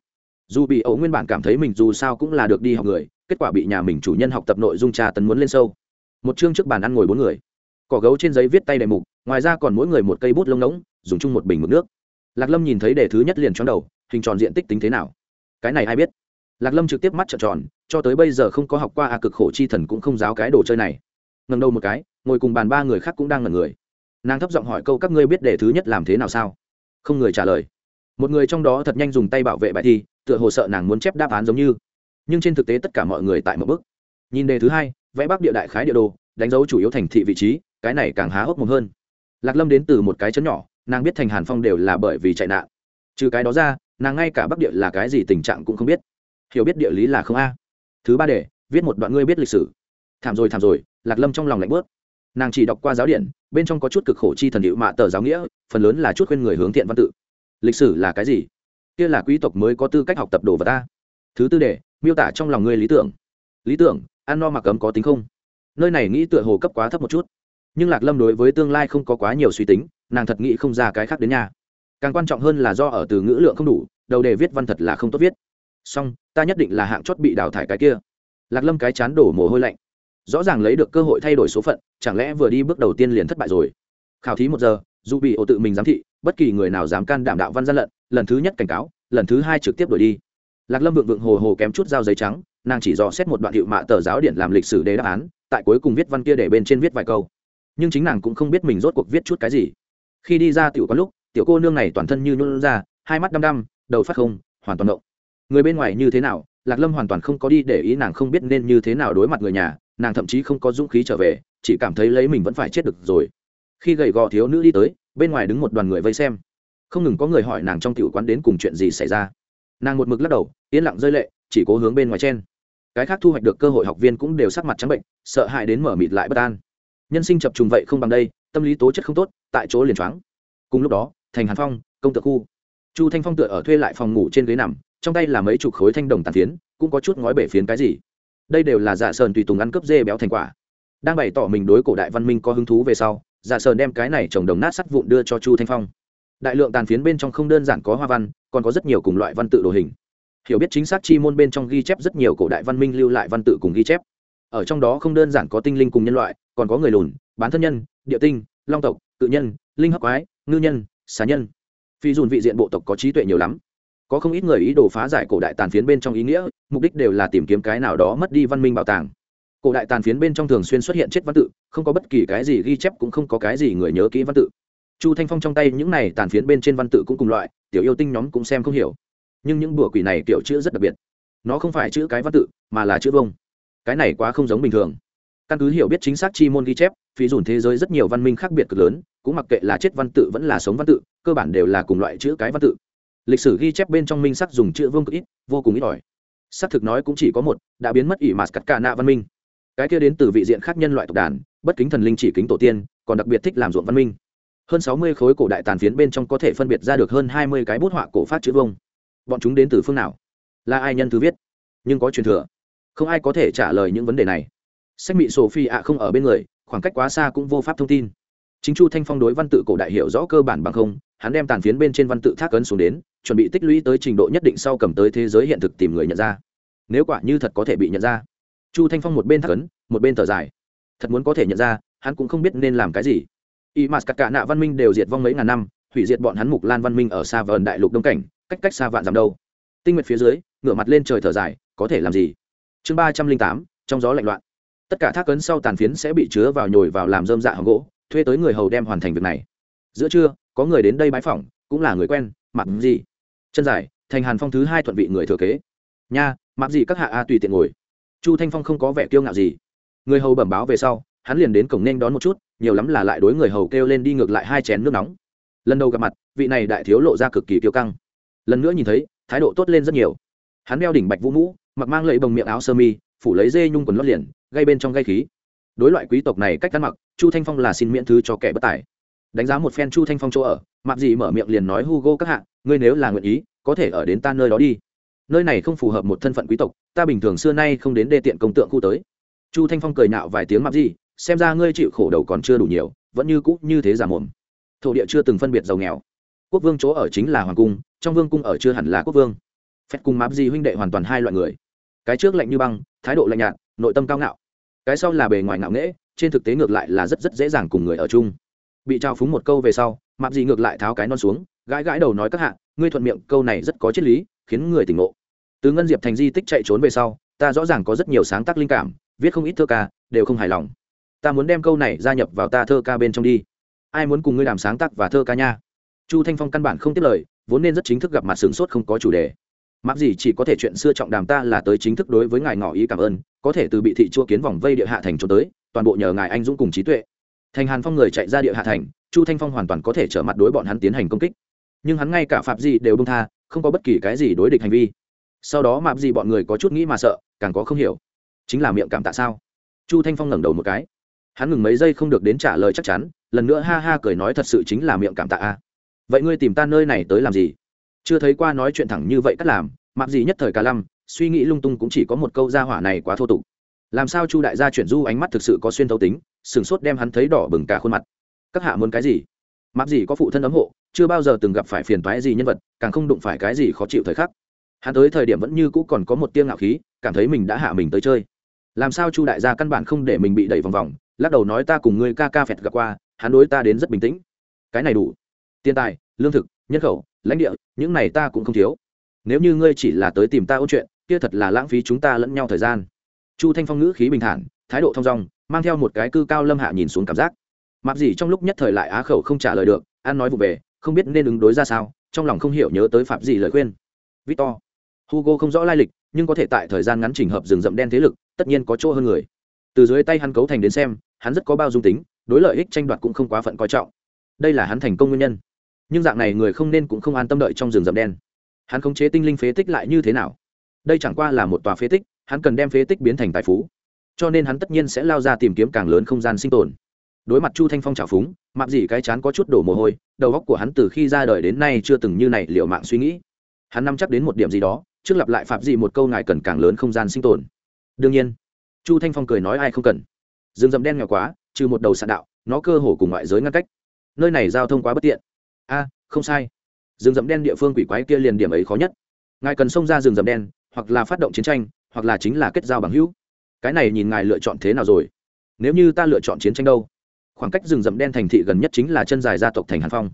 Dù bị ấu nguyên bản cảm thấy mình dù sao cũng là được đi học người, kết quả bị nhà mình chủ nhân học tập nội dung trà tấn muốn lên sâu. Một chương trước bàn ăn ngồi bốn người. Cỏ gấu trên giấy viết tay đầy mục, ngoài ra còn mỗi người một cây bút lông ngỗng, dùng chung một bình mực nước. Lạc lâm nhìn thấy đề thứ nhất liền trong đầu, hình tròn diện tích tính thế nào? Cái này ai biết? Lạc lâm trực tiếp mắt trợn tròn, cho tới bây giờ không có học qua a cực khổ chi thần cũng không giáo cái đồ chơi này. Ngần đầu một cái, ngồi cùng bàn ba người khác cũng đang ngần người nàng thấp giọng hỏi câu các ngươi biết đề thứ nhất làm thế nào sao? Không người trả lời. Một người trong đó thật nhanh dùng tay bảo vệ bài thi, tựa hồ sợ nàng muốn chép đáp án giống như. Nhưng trên thực tế tất cả mọi người tại một bước. Nhìn đề thứ hai, vẽ bắc địa đại khái địa đồ, đánh dấu chủ yếu thành thị vị trí, cái này càng há hốc mồm hơn. Lạc lâm đến từ một cái chấn nhỏ, nàng biết thành hàn phong đều là bởi vì chạy nạn. Trừ cái đó ra, nàng ngay cả bắc địa là cái gì tình trạng cũng không biết. Hiểu biết địa lý là không a. Thứ ba để viết một đoạn ngươi biết lịch sử. Thảm rồi thảm rồi, lạc lâm trong lòng lạnh bớt nàng chỉ đọc qua giáo điển, bên trong có chút cực khổ chi thần hiệu mạ tờ giáo nghĩa, phần lớn là chút khuyên người hướng thiện văn tự. Lịch sử là cái gì? Kia là quý tộc mới có tư cách học tập đồ vật ta. Thứ tư đề, miêu tả trong lòng người lý tưởng. Lý tưởng, ăn no mặc cấm có tính không? Nơi này nghĩ tựa hồ cấp quá thấp một chút. Nhưng lạc lâm đối với tương lai không có quá nhiều suy tính, nàng thật nghĩ không ra cái khác đến nhà. Càng quan trọng hơn là do ở từ ngữ lượng không đủ, đầu đề viết văn thật là không tốt viết. Song ta nhất định là hạng chót bị đào thải cái kia. Lạc lâm cái chán đổ mồ hôi lạnh rõ ràng lấy được cơ hội thay đổi số phận, chẳng lẽ vừa đi bước đầu tiên liền thất bại rồi? Khảo thí một giờ, dù bị ổ tự mình giám thị, bất kỳ người nào dám can đảm đạo văn gian lận, lần thứ nhất cảnh cáo, lần thứ hai trực tiếp đổi đi. Lạc lâm vượng vượng hồ hồ kém chút dao giấy trắng, nàng chỉ dò xét một đoạn hiệu mạ tờ giáo điện làm lịch sử đề đáp án, tại cuối cùng viết văn kia để bên trên viết vài câu. Nhưng chính nàng cũng không biết mình rốt cuộc viết chút cái gì. Khi đi ra tiểu có lúc, tiểu cô nương này toàn thân như nhuôn ra, hai mắt đăm đăm, đầu phát không, hoàn toàn động. Người bên ngoài như thế nào, lạc lâm hoàn toàn không có đi để ý nàng không biết nên như thế nào đối mặt người nhà nàng thậm chí không có dũng khí trở về, chỉ cảm thấy lấy mình vẫn phải chết được rồi. Khi gầy gò thiếu nữ đi tới, bên ngoài đứng một đoàn người vây xem. Không ngừng có người hỏi nàng trong tiểu quán đến cùng chuyện gì xảy ra. Nàng một mực lắc đầu, yên lặng rơi lệ, chỉ cố hướng bên ngoài trên cái khác thu hoạch được cơ hội học viên cũng đều sắc mặt trắng bệnh, sợ hãi đến mở mịt lại bất an. Nhân sinh chập trùng vậy không bằng đây, tâm lý tố chất không tốt, tại chỗ liền choáng. Cùng lúc đó, thành hàn phong, công tự khu. Chu thanh phong tựa ở thuê lại phòng ngủ trên ghế nằm, trong tay là mấy chục khối thanh đồng tàn phiến, cũng có chút ngói bể phiến cái gì đây đều là giả sơn tùy tùng ăn cướp dê béo thành quả. Đang bày tỏ mình đối cổ đại văn minh có hứng thú về sau, giả sơn đem cái này trồng đồng nát sắt vụn đưa cho chu thanh phong. Đại lượng tàn phiến bên trong không đơn giản có hoa văn, còn có rất nhiều cùng loại văn tự đồ hình. Hiểu biết chính xác chi môn bên trong ghi chép rất nhiều cổ đại văn minh lưu lại văn tự cùng ghi chép. Ở trong đó không đơn giản có tinh linh cùng nhân loại, còn có người lùn, bán thân nhân, địa tinh, long tộc tự nhân, linh hấp quái, ngư nhân xá nhân. Phi dùn vị diện bộ tộc có trí tuệ nhiều lắm có không ít người ý đồ phá giải cổ đại tàn phiến bên trong ý nghĩa, mục đích đều là tìm kiếm cái nào đó mất đi văn minh bảo tàng. Cổ đại tàn phiến bên trong thường xuyên xuất hiện chết văn tự, không có bất kỳ cái gì ghi chép cũng không có cái gì người nhớ kỹ văn tự. Chu thanh phong trong tay những này tàn phiến bên trên văn tự cũng cùng loại, tiểu yêu tinh nhóm cũng xem không hiểu. Nhưng những bùa quỷ này kiểu chữ rất đặc biệt. Nó không phải chữ cái văn tự, mà là chữ vông. Cái này quá không giống bình thường. Căn cứ hiểu biết chính xác chi môn ghi chép, phí dùn thế giới rất nhiều văn minh khác biệt cực lớn, cũng mặc kệ là chết văn tự vẫn là sống văn tự, cơ bản đều là cùng loại chữ cái văn tự lịch sử ghi chép bên trong minh sắc dùng chữ vương cực ít, vô cùng ít ỏi. Xác thực nói cũng chỉ có một, đã biến mất ỷ mạt cắt cả nạ văn minh. Cái kia đến từ vị diện khác nhân loại tộc đàn, bất kính thần linh chỉ kính tổ tiên, còn đặc biệt thích làm ruộng văn minh. Hơn sáu mươi khối cổ đại tàn phiến bên trong có thể phân biệt ra được hơn hai mươi cái bút họa cổ phát chữ vông bọn chúng đến từ phương nào? Là ai nhân thứ viết? Nhưng có truyền thừa. Không ai có thể trả lời những vấn đề này. Sách mị sổ phi ạ không ở bên người, khoảng cách quá xa cũng vô pháp thông tin chính chu thanh phong đối văn tự cổ đại hiểu rõ cơ bản bằng không, hắn đem tàn phiến bên trên văn tự thác ấn xuống đến, chuẩn bị tích lũy tới trình độ nhất định sau cầm tới thế giới hiện thực tìm người nhận ra. Nếu quả như thật có thể bị nhận ra. Chu thanh phong một bên thác ấn, một bên thở dài. Thật muốn có thể nhận ra, hắn cũng không biết nên làm cái gì. Y mạt cả cả nạ văn minh đều diệt vong mấy ngàn năm, hủy diệt bọn hắn mục lan văn minh ở xa vờn đại lục đông cảnh, cách cách xa vạn dặm đâu. Tinh nguyệt phía dưới, ngửa mặt lên trời thở dài, có thể làm gì? Chương ba trăm linh tám, trong gió lạnh loạn. Tất cả thác ấn sau tàn phiến sẽ bị chứa vào nhồi vào làm dơm dạ hồng gỗ thuê tới người hầu đem hoàn thành việc này. Giữa trưa, có người đến đây bãi phỏng, cũng là người quen mặc gì chân dài, thành hàn phong thứ hai thuận vị người thừa kế. Nha mặc gì các hạ a tùy tiện ngồi. Chu thanh phong không có vẻ kiêu ngạo gì. Người hầu bẩm báo về sau, hắn liền đến cổng nên đón một chút, nhiều lắm là lại đối người hầu kêu lên đi ngược lại hai chén nước nóng. Lần đầu gặp mặt, vị này đại thiếu lộ ra cực kỳ kiêu căng. Lần nữa nhìn thấy, thái độ tốt lên rất nhiều. Hắn đeo đỉnh bạch vũ mũ, mặc mang lẫy bồng miệng áo sơ mi, phủ lấy dê nhung quần lót liền gây bên trong gây khí đối loại quý tộc này cách ăn mặc, chu thanh phong là xin miễn thứ cho kẻ bất tài. Đánh giá một phen chu thanh phong chỗ ở mặc gì mở miệng liền nói, hugo các hạ, ngươi nếu là nguyện ý, có thể ở đến ta nơi đó đi. Nơi này không phù hợp một thân phận quý tộc, ta bình thường xưa nay không đến đê tiện công tượng khu tới. Chu thanh phong cười nạo vài tiếng mặc gì xem ra ngươi chịu khổ đầu còn chưa đủ nhiều, vẫn như cũ như thế giả mồm. Thổ địa chưa từng phân biệt giàu nghèo. Quốc vương chỗ ở chính là hoàng cung, trong vương cung ở chưa hẳn là quốc vương. Phép cùng map di huynh đệ hoàn toàn hai loại người. Cái trước lạnh như băng, thái độ lạnh nhạt, nội tâm cao ngạo cái sau là bề ngoài ngạo nghễ, trên thực tế ngược lại là rất rất dễ dàng cùng người ở chung. Bị trao phúng một câu về sau map dị ngược lại tháo cái non xuống, gãi gãi đầu nói các hạ, ngươi thuận miệng câu này rất có triết lý, khiến người tỉnh ngộ. Từ ngân diệp thành di tích chạy trốn về sau, ta rõ ràng có rất nhiều sáng tác linh cảm, viết không ít thơ ca, đều không hài lòng. Ta muốn đem câu này gia nhập vào ta thơ ca bên trong đi. Ai muốn cùng ngươi làm sáng tác và thơ ca nha? Chu thanh phong căn bản không tiếp lời, vốn nên rất chính thức gặp mặt sửng sốt không có chủ đề mặc gì chỉ có thể chuyện xưa trọng đàm ta là tới chính thức đối với ngài ngỏ ý cảm ơn, có thể từ bị thị chua kiến vòng vây địa hạ thành cho tới, toàn bộ nhờ ngài anh dũng cùng trí tuệ. Thành hàn phong người chạy ra địa hạ thành, chu thanh phong hoàn toàn có thể trở mặt đối bọn hắn tiến hành công kích. Nhưng hắn ngay cả phạm gì đều bông tha, không có bất kỳ cái gì đối địch hành vi. Sau đó mạp gì bọn người có chút nghĩ mà sợ, càng có không hiểu. Chính là miệng cảm tạ sao? Chu thanh phong ngẩng đầu một cái. Hắn ngừng mấy giây không được đến trả lời chắc chắn, lần nữa ha ha cười nói thật sự chính là miệng cảm tạ a. Vậy ngươi tìm ta nơi này tới làm gì? Chưa thấy qua nói chuyện thẳng như vậy cắt làm, mặc gì nhất thời cả lăm, suy nghĩ lung tung cũng chỉ có một câu ra hỏa này quá thô tục. Làm sao chu đại gia chuyển du ánh mắt thực sự có xuyên thấu tính sửng sốt đem hắn thấy đỏ bừng cả khuôn mặt. Các hạ muốn cái gì? Mặc gì có phụ thân ấm hộ, chưa bao giờ từng gặp phải phiền toái gì nhân vật, càng không đụng phải cái gì khó chịu thời khắc. Hắn tới thời điểm vẫn như cũ còn có một tiếng ngạo khí, cảm thấy mình đã hạ mình tới chơi. Làm sao chu đại gia căn bản không để mình bị đẩy vòng vòng, lắc đầu nói ta cùng ngươi ca ca phẹt gặp qua, hắn đối ta đến rất bình tĩnh. Cái này đủ. Tiền tài, lương thực, nhân khẩu lãnh địa, những này ta cũng không thiếu. Nếu như ngươi chỉ là tới tìm ta ôn chuyện, kia thật là lãng phí chúng ta lẫn nhau thời gian. Chu thanh phong ngữ khí bình thản, thái độ thong dong, mang theo một cái cư cao lâm hạ nhìn xuống cảm giác. Mặc gì trong lúc nhất thời lại á khẩu không trả lời được an nói vụ về, không biết nên ứng đối ra sao, trong lòng không hiểu nhớ tới phạm gì lời khuyên. Victor, hugo không rõ lai lịch, nhưng có thể tại thời gian ngắn chỉnh hợp rừng rậm đen thế lực, tất nhiên có chỗ hơn người. Từ dưới tay hắn cấu thành đến xem, hắn rất có bao dung tính, đối lợi ích tranh đoạt cũng không quá phận coi trọng. Đây là hắn thành công nguyên nhân nhưng dạng này người không nên cũng không an tâm đợi trong rừng rậm đen. Hắn khống chế tinh linh phế tích lại như thế nào? Đây chẳng qua là một tòa phế tích, hắn cần đem phế tích biến thành tài phú. Cho nên hắn tất nhiên sẽ lao ra tìm kiếm càng lớn không gian sinh tồn. Đối mặt chu thanh phong trào phúng mặc gì cái chán có chút đổ mồ hôi, đầu óc của hắn từ khi ra đời đến nay chưa từng như này liệu mạng suy nghĩ. Hắn nắm chắc đến một điểm gì đó, trước lặp lại phạm gì một câu ngài cần càng lớn không gian sinh tồn. Đương nhiên, chu thanh phong cười nói ai không cần. Rừng rậm đen nghèo quá, trừ một đầu sạn đạo, nó cơ hồ cùng ngoại giới ngăn cách. Nơi này giao thông quá bất tiện a không sai. Rừng rậm đen địa phương quỷ quái kia liền điểm ấy khó nhất. Ngài cần xông ra rừng rậm đen, hoặc là phát động chiến tranh, hoặc là chính là kết giao bằng hữu. Cái này nhìn ngài lựa chọn thế nào rồi? Nếu như ta lựa chọn chiến tranh đâu? Khoảng cách rừng rậm đen thành thị gần nhất chính là chân dài gia tộc thành hàn phong.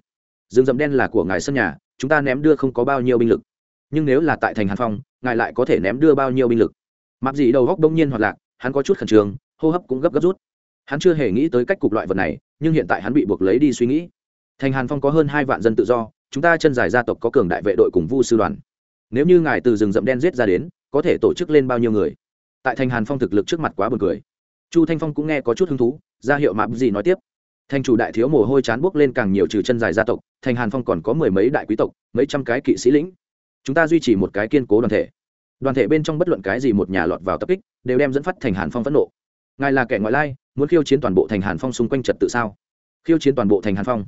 Rừng rậm đen là của ngài sân nhà, chúng ta ném đưa không có bao nhiêu binh lực. Nhưng nếu là tại thành hàn phong, ngài lại có thể ném đưa bao nhiêu binh lực. Mặc gì đầu góc đông nhiên hoạt lạc, hắn có chút khẩn trương, hô hấp cũng gấp gấp rút. Hắn chưa hề nghĩ tới cách cục loại vật này, nhưng hiện tại hắn bị buộc lấy đi suy nghĩ thành hàn phong có hơn hai vạn dân tự do, chúng ta chân dài gia tộc có cường đại vệ đội cùng vu sư đoàn. Nếu như ngài từ rừng rậm đen giết ra đến, có thể tổ chức lên bao nhiêu người? Tại thành hàn phong thực lực trước mặt quá buồn cười. Chu thanh phong cũng nghe có chút hứng thú, ra hiệu mạp gì nói tiếp. Thành chủ đại thiếu mồ hôi chán buốc lên càng nhiều trừ chân dài gia tộc, thành hàn phong còn có mười mấy đại quý tộc, mấy trăm cái kỵ sĩ lĩnh. Chúng ta duy trì một cái kiên cố đoàn thể. Đoàn thể bên trong bất luận cái gì một nhà lọt vào tập kích, đều đem dẫn phát thành hàn phong phẫn nộ. Ngài là kẻ ngoại lai, muốn khiêu chiến toàn bộ thành hàn phong xung quanh trật tự sao? Khiêu chiến toàn bộ thành hàn phong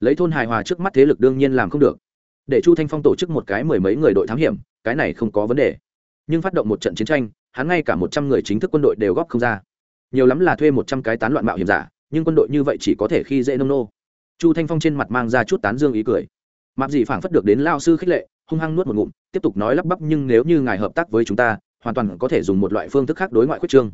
lấy thôn hài hòa trước mắt thế lực đương nhiên làm không được. Để chu thanh phong tổ chức một cái mười mấy người đội thám hiểm, cái này không có vấn đề. Nhưng phát động một trận chiến tranh, hắn ngay cả một trăm người chính thức quân đội đều góp không ra. Nhiều lắm là thuê một trăm cái tán loạn mạo hiểm giả, nhưng quân đội như vậy chỉ có thể khi dễ nông nô. Chu thanh phong trên mặt mang ra chút tán dương ý cười. Mặc gì phảng phất được đến lao sư khích lệ, hung hăng nuốt một ngụm, tiếp tục nói lắp bắp, nhưng nếu như ngài hợp tác với chúng ta, hoàn toàn có thể dùng một loại phương thức khác đối ngoại quyết trương.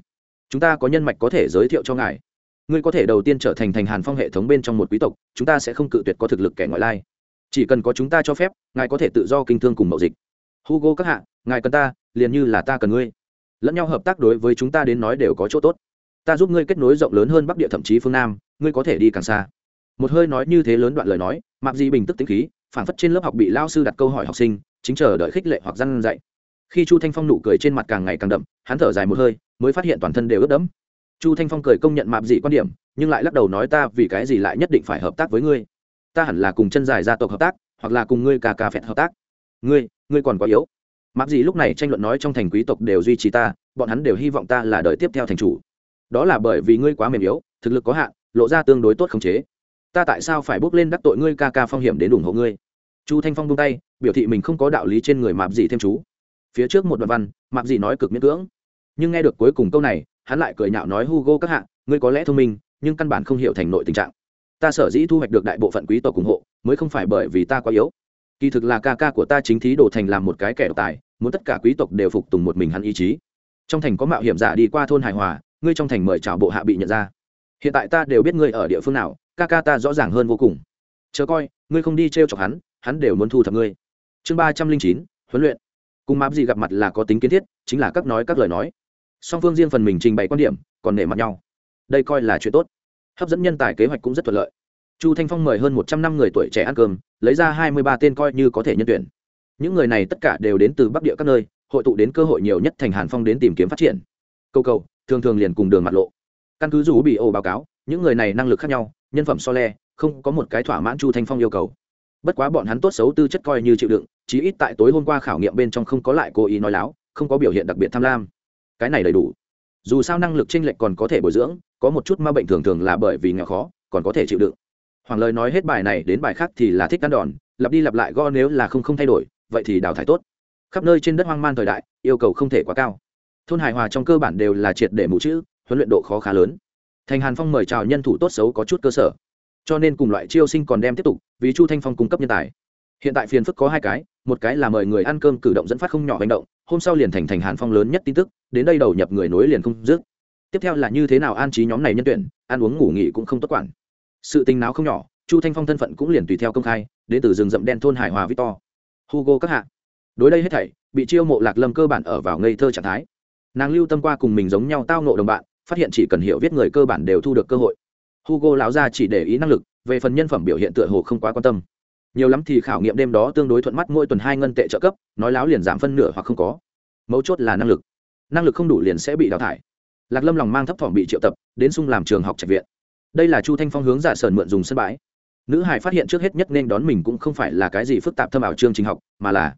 Chúng ta có nhân mạch có thể giới thiệu cho ngài ngươi có thể đầu tiên trở thành thành hàn phong hệ thống bên trong một quý tộc, chúng ta sẽ không cự tuyệt có thực lực kẻ ngoại lai. Chỉ cần có chúng ta cho phép, ngài có thể tự do kinh thương cùng mậu dịch. Hugo các hạ, ngài cần ta, liền như là ta cần ngươi. Lẫn nhau hợp tác đối với chúng ta đến nói đều có chỗ tốt. Ta giúp ngươi kết nối rộng lớn hơn bắc địa thậm chí phương nam, ngươi có thể đi càng xa. Một hơi nói như thế lớn đoạn lời nói mặc di bình tức tính khí, phản phất trên lớp học bị lao sư đặt câu hỏi học sinh, chính chờ đợi khích lệ hoặc răn dạy. Khi chu thanh phong nụ cười trên mặt càng ngày càng đậm, hắn thở dài một hơi, mới phát hiện toàn thân đều ướt đẫm chu thanh phong cười công nhận mạp dị quan điểm, nhưng lại lắc đầu nói ta vì cái gì lại nhất định phải hợp tác với ngươi? Ta hẳn là cùng chân dài gia tộc hợp tác, hoặc là cùng ngươi cà cà phẹt hợp tác. Ngươi ngươi còn quá yếu. Mạp dị lúc này tranh luận nói trong thành quý tộc đều duy trì ta, bọn hắn đều hy vọng ta là đời tiếp theo thành chủ. Đó là bởi vì ngươi quá mềm yếu, thực lực có hạn, lộ ra tương đối tốt khống chế. Ta tại sao phải bước lên đắc tội ngươi ca ca phong hiểm đến ủng hộ ngươi? Chu thanh phong buông tay, biểu thị mình không có đạo lý trên người mạp dị thêm chú. Phía trước một đoạn văn, mạp dị nói cực miễn cưỡng. Nhưng nghe được cuối cùng câu này hắn lại cười nhạo nói, hugo các hạ, ngươi có lẽ thông minh, nhưng căn bản không hiểu thành nội tình trạng. Ta sở dĩ thu hoạch được đại bộ phận quý tộc ủng hộ, mới không phải bởi vì ta quá yếu. Kỳ thực là ca ca của ta chính thí đổ thành làm một cái kẻ độc tài, muốn tất cả quý tộc đều phục tùng một mình hắn ý chí. Trong thành có mạo hiểm giả đi qua thôn hài hòa, ngươi trong thành mời chào bộ hạ bị nhận ra. Hiện tại ta đều biết ngươi ở địa phương nào, ca ca ta rõ ràng hơn vô cùng. Chờ coi, ngươi không đi t r e o chọc hắn hắn đều muốn thu thập ngươi. Chương ba trăm linh chín, huấn luyện. Cùng mạp gì gặp mặt là có tính kiến thiết, chính là các nói các lời nói song phương riêng phần mình trình bày quan điểm, còn nể mặt nhau. Đây coi là chuyện tốt. Hấp dẫn nhân tài kế hoạch cũng rất thuận lợi. Chu thanh phong mời hơn một trăm năm người tuổi trẻ ăn cơm, lấy ra hai mươi ba tên coi như có thể nhân tuyển. Những người này tất cả đều đến từ bắc địa các nơi, hội tụ đến cơ hội nhiều nhất thành hàn phong đến tìm kiếm phát triển. Câu cầu thường thường liền cùng đường mặt lộ. Căn cứ dù bị ổ báo cáo, những người này năng lực khác nhau, nhân phẩm so le, không có một cái thỏa mãn chu thanh phong yêu cầu. Bất quá bọn hắn tốt xấu tư chất coi như chịu đựng, chí ít tại tối hôm qua khảo nghiệm bên trong không có lại cố ý nói láo, không có biểu hiện đặc biệt tham lam cái này đầy đủ. Dù sao năng lực chênh lệch còn có thể bồi dưỡng, có một chút ma bệnh thường thường là bởi vì nghèo khó, còn có thể chịu đựng. Hoàng lời nói hết bài này đến bài khác thì là thích ăn đòn, lặp đi lặp lại go nếu là không không thay đổi, vậy thì đào thải tốt. Khắp nơi trên đất hoang man thời đại, yêu cầu không thể quá cao. Thôn hài hòa trong cơ bản đều là triệt để mũ chữ, huấn luyện độ khó khá lớn. Thành hàn phong mời chào nhân thủ tốt xấu có chút cơ sở. Cho nên cùng loại chiêu sinh còn đem tiếp tục, vì chu thanh phong cung cấp nhân tài. Hiện tại phiền phức có hai cái, một cái là mời người ăn cơm cử động dẫn phát không nhỏ hành động hôm sau liền thành thành hàn phong lớn nhất tin tức, đến đây đầu nhập người nối liền không dứt. Tiếp theo là như thế nào an trí nhóm này nhân tuyển, ăn uống ngủ nghỉ cũng không tốt quản. Sự tình nào không nhỏ, chu thanh phong thân phận cũng liền tùy theo công khai, đến từ rừng rậm đen thôn hải hòa victor. Hugo các hạ. Đối đây hết thảy, bị chiêu mộ lạc lâm cơ bản ở vào ngây thơ trạng thái. Nàng lưu tâm qua cùng mình giống nhau tao nộ đồng bạn, phát hiện chỉ cần hiểu viết người cơ bản đều thu được cơ hội. Hugo lão ra chỉ để ý năng lực, về phần nhân phẩm biểu hiện tựa hồ không quá quan tâm nhiều lắm thì khảo nghiệm đêm đó tương đối thuận mắt, mỗi tuần hai ngân tệ trợ cấp, nói láo liền giảm phân nửa hoặc không có. Mấu chốt là năng lực. Năng lực không đủ liền sẽ bị đào thải. Lạc lâm lòng mang thấp thỏm bị triệu tập, đến sung làm trường học trạch viện. Đây là chu thanh phong hướng giả sờn mượn dùng sân bãi. Nữ hải phát hiện trước hết nhất nên đón mình cũng không phải là cái gì phức tạp thâm ảo chương trình học, mà là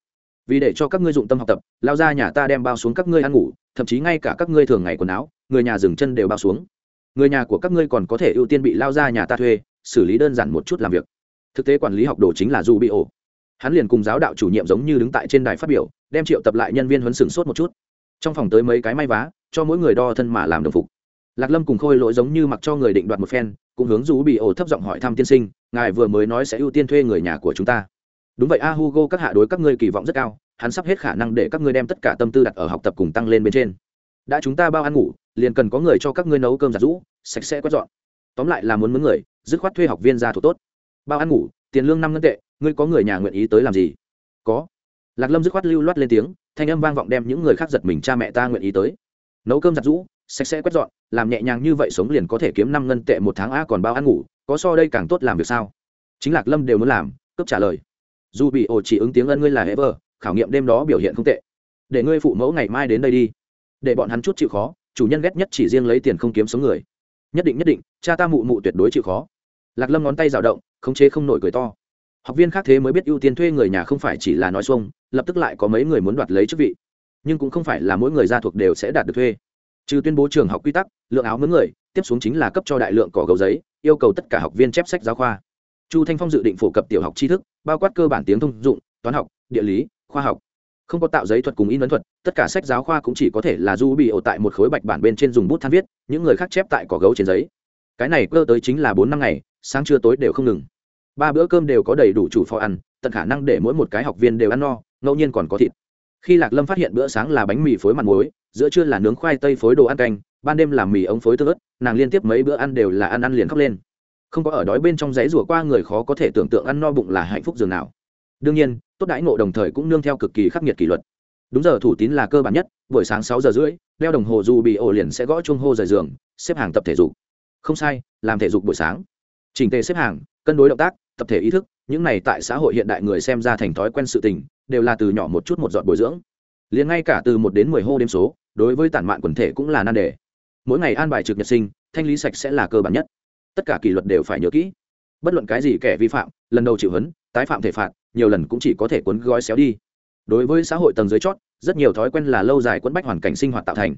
vì để cho các ngươi dụng tâm học tập, lao ra nhà ta đem bao xuống các ngươi ăn ngủ, thậm chí ngay cả các ngươi thường ngày quần áo, người nhà dừng chân đều bao xuống. Người nhà của các ngươi còn có thể ưu tiên bị lao ra nhà ta thuê, xử lý đơn giản một chút làm việc thực tế quản lý học đồ chính là du bị ổ. Hắn liền cùng giáo đạo chủ nhiệm giống như đứng tại trên đài phát biểu, đem triệu tập lại nhân viên huấn sừng sốt một chút. Trong phòng tới mấy cái may vá, cho mỗi người đo thân mà làm đồng phục. Lạc lâm cùng khôi lỗi giống như mặc cho người định đoạt một phen, cũng hướng du bị ổ thấp giọng hỏi thăm tiên sinh, ngài vừa mới nói sẽ ưu tiên thuê người nhà của chúng ta. Đúng vậy a, hugo, các hạ đối các ngươi kỳ vọng rất cao, hắn sắp hết khả năng để các ngươi đem tất cả tâm tư đặt ở học tập cùng tăng lên bên trên. Đã chúng ta bao ăn ngủ, liền cần có người cho các ngươi nấu cơm giặt rũ, sạch sẽ quét dọn. Tóm lại là muốn mướn người, dứt khoát thuê học viên ra thủ tốt bao ăn ngủ, tiền lương năm ngân tệ, ngươi có người nhà nguyện ý tới làm gì? Có. Lạc lâm dứt khoát lưu loát lên tiếng, thanh âm vang vọng đem những người khác giật mình, cha mẹ ta nguyện ý tới. Nấu cơm giặt rũ sạch sẽ quét dọn, làm nhẹ nhàng như vậy sống liền có thể kiếm năm ngân tệ một tháng a còn bao ăn ngủ, có so đây càng tốt làm việc sao? Chính lạc lâm đều muốn làm cấp trả lời. Dù bị ổ chỉ ứng tiếng ân ngươi là hever khảo nghiệm đêm đó biểu hiện không tệ. Để ngươi phụ mẫu ngày mai đến đây đi. Để bọn hắn chút chịu khó, chủ nhân ghét nhất chỉ riêng lấy tiền không kiếm sống người. Nhất định nhất định, cha ta mụ mụ tuyệt đối chịu khó lạc lâm ngón tay rào động, khống chế không nổi cười to. Học viên khác thế mới biết ưu tiên thuê người nhà không phải chỉ là nói xuông, lập tức lại có mấy người muốn đoạt lấy chức vị. Nhưng cũng không phải là mỗi người gia thuộc đều sẽ đạt được thuê. Trừ tuyên bố trường học quy tắc, lượng áo mướn người, tiếp xuống chính là cấp cho đại lượng cỏ gấu giấy, yêu cầu tất cả học viên chép sách giáo khoa. Chu thanh phong dự định phổ cập tiểu học tri thức, bao quát cơ bản tiếng thông dụng, toán học, địa lý, khoa học. Không có tạo giấy thuật cùng in ấn thuật, tất cả sách giáo khoa cũng chỉ có thể là du bị ổ tại một khối bạch bản bên trên dùng bút than viết, những người khác chép tại cỏ gấu trên giấy. Cái này cơ tới chính là bốn năm ngày sáng trưa tối đều không ngừng. Ba bữa cơm đều có đầy đủ chủ phó ăn, tận khả năng để mỗi một cái học viên đều ăn no, ngẫu nhiên còn có thịt. Khi lạc lâm phát hiện bữa sáng là bánh mì phối mặt muối, giữa trưa là nướng khoai tây phối đồ ăn canh, ban đêm là mì ống phối tương ớt, nàng liên tiếp mấy bữa ăn đều là ăn ăn liền khóc lên. Không có ở đói bên trong giấy rủa qua người khó có thể tưởng tượng ăn no bụng là hạnh phúc dường nào. Đương nhiên, tốt đãi ngộ đồng thời cũng nương theo cực kỳ khắc nghiệt kỷ luật. Đúng giờ thủ tín là cơ bản nhất, buổi sáng sáu giờ rưỡi, đeo đồng hồ dù bị ổ liền sẽ gõ chuông hô rời giường, xếp hàng tập thể dục. Không sai, làm thể dục buổi sáng chỉnh tề xếp hàng, cân đối động tác, tập thể ý thức, những này tại xã hội hiện đại người xem ra thành thói quen sự tình, đều là từ nhỏ một chút một giọt bồi dưỡng. Liền ngay cả từ một đến mười hô đêm số, đối với tản mạn quần thể cũng là nan đề. Mỗi ngày an bài trực nhật sinh, thanh lý sạch sẽ là cơ bản nhất. Tất cả kỷ luật đều phải nhớ kỹ. Bất luận cái gì kẻ vi phạm, lần đầu chịu hấn tái phạm thể phạt, nhiều lần cũng chỉ có thể cuốn gói xéo đi. Đối với xã hội tầng dưới chót, rất nhiều thói quen là lâu dài quấn bách hoàn cảnh sinh hoạt tạo thành.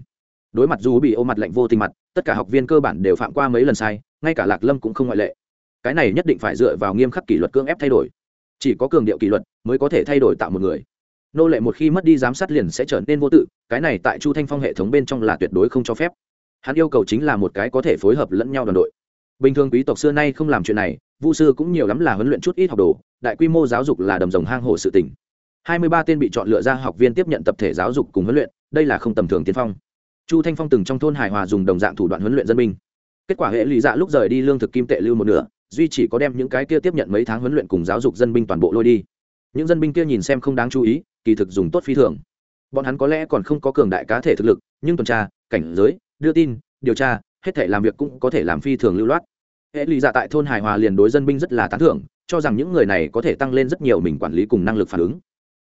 Đối mặt dù bị ô mặt lạnh vô tình mặt, tất cả học viên cơ bản đều phạm qua mấy lần sai, ngay cả lạc lâm cũng không ngoại lệ cái này nhất định phải dựa vào nghiêm khắc kỷ luật cưỡng ép thay đổi. Chỉ có cường điệu kỷ luật mới có thể thay đổi tạo một người. Nô lệ một khi mất đi giám sát liền sẽ trở nên vô tự, cái này tại chu thanh phong hệ thống bên trong là tuyệt đối không cho phép. Hắn yêu cầu chính là một cái có thể phối hợp lẫn nhau đoàn đội. Bình thường quý tộc xưa nay không làm chuyện này, vu sư cũng nhiều lắm là huấn luyện chút ít học đồ, đại quy mô giáo dục là đầm rồng hang hồ sự tỉnh hai mươi ba tên bị chọn lựa ra học viên tiếp nhận tập thể giáo dục cùng huấn luyện, đây là không tầm thường tiên phong. Chu thanh phong từng trong thôn hải hòa dùng đồng dạng thủ đoạn huấn luyện dân binh. Kết quả hệ lụy dạ lúc rời đi lương thực kim tệ lưu một nửa duy chỉ có đem những cái kia tiếp nhận mấy tháng huấn luyện cùng giáo dục dân binh toàn bộ lôi đi. Những dân binh kia nhìn xem không đáng chú ý, kỳ thực dùng tốt phi thường. Bọn hắn có lẽ còn không có cường đại cá thể thực lực, nhưng tuần tra, cảnh giới, đưa tin, điều tra, hết thể làm việc cũng có thể làm phi thường lưu loát. Hệ lụy dạ tại thôn hải hòa liền đối dân binh rất là tán thưởng, cho rằng những người này có thể tăng lên rất nhiều mình quản lý cùng năng lực phản ứng.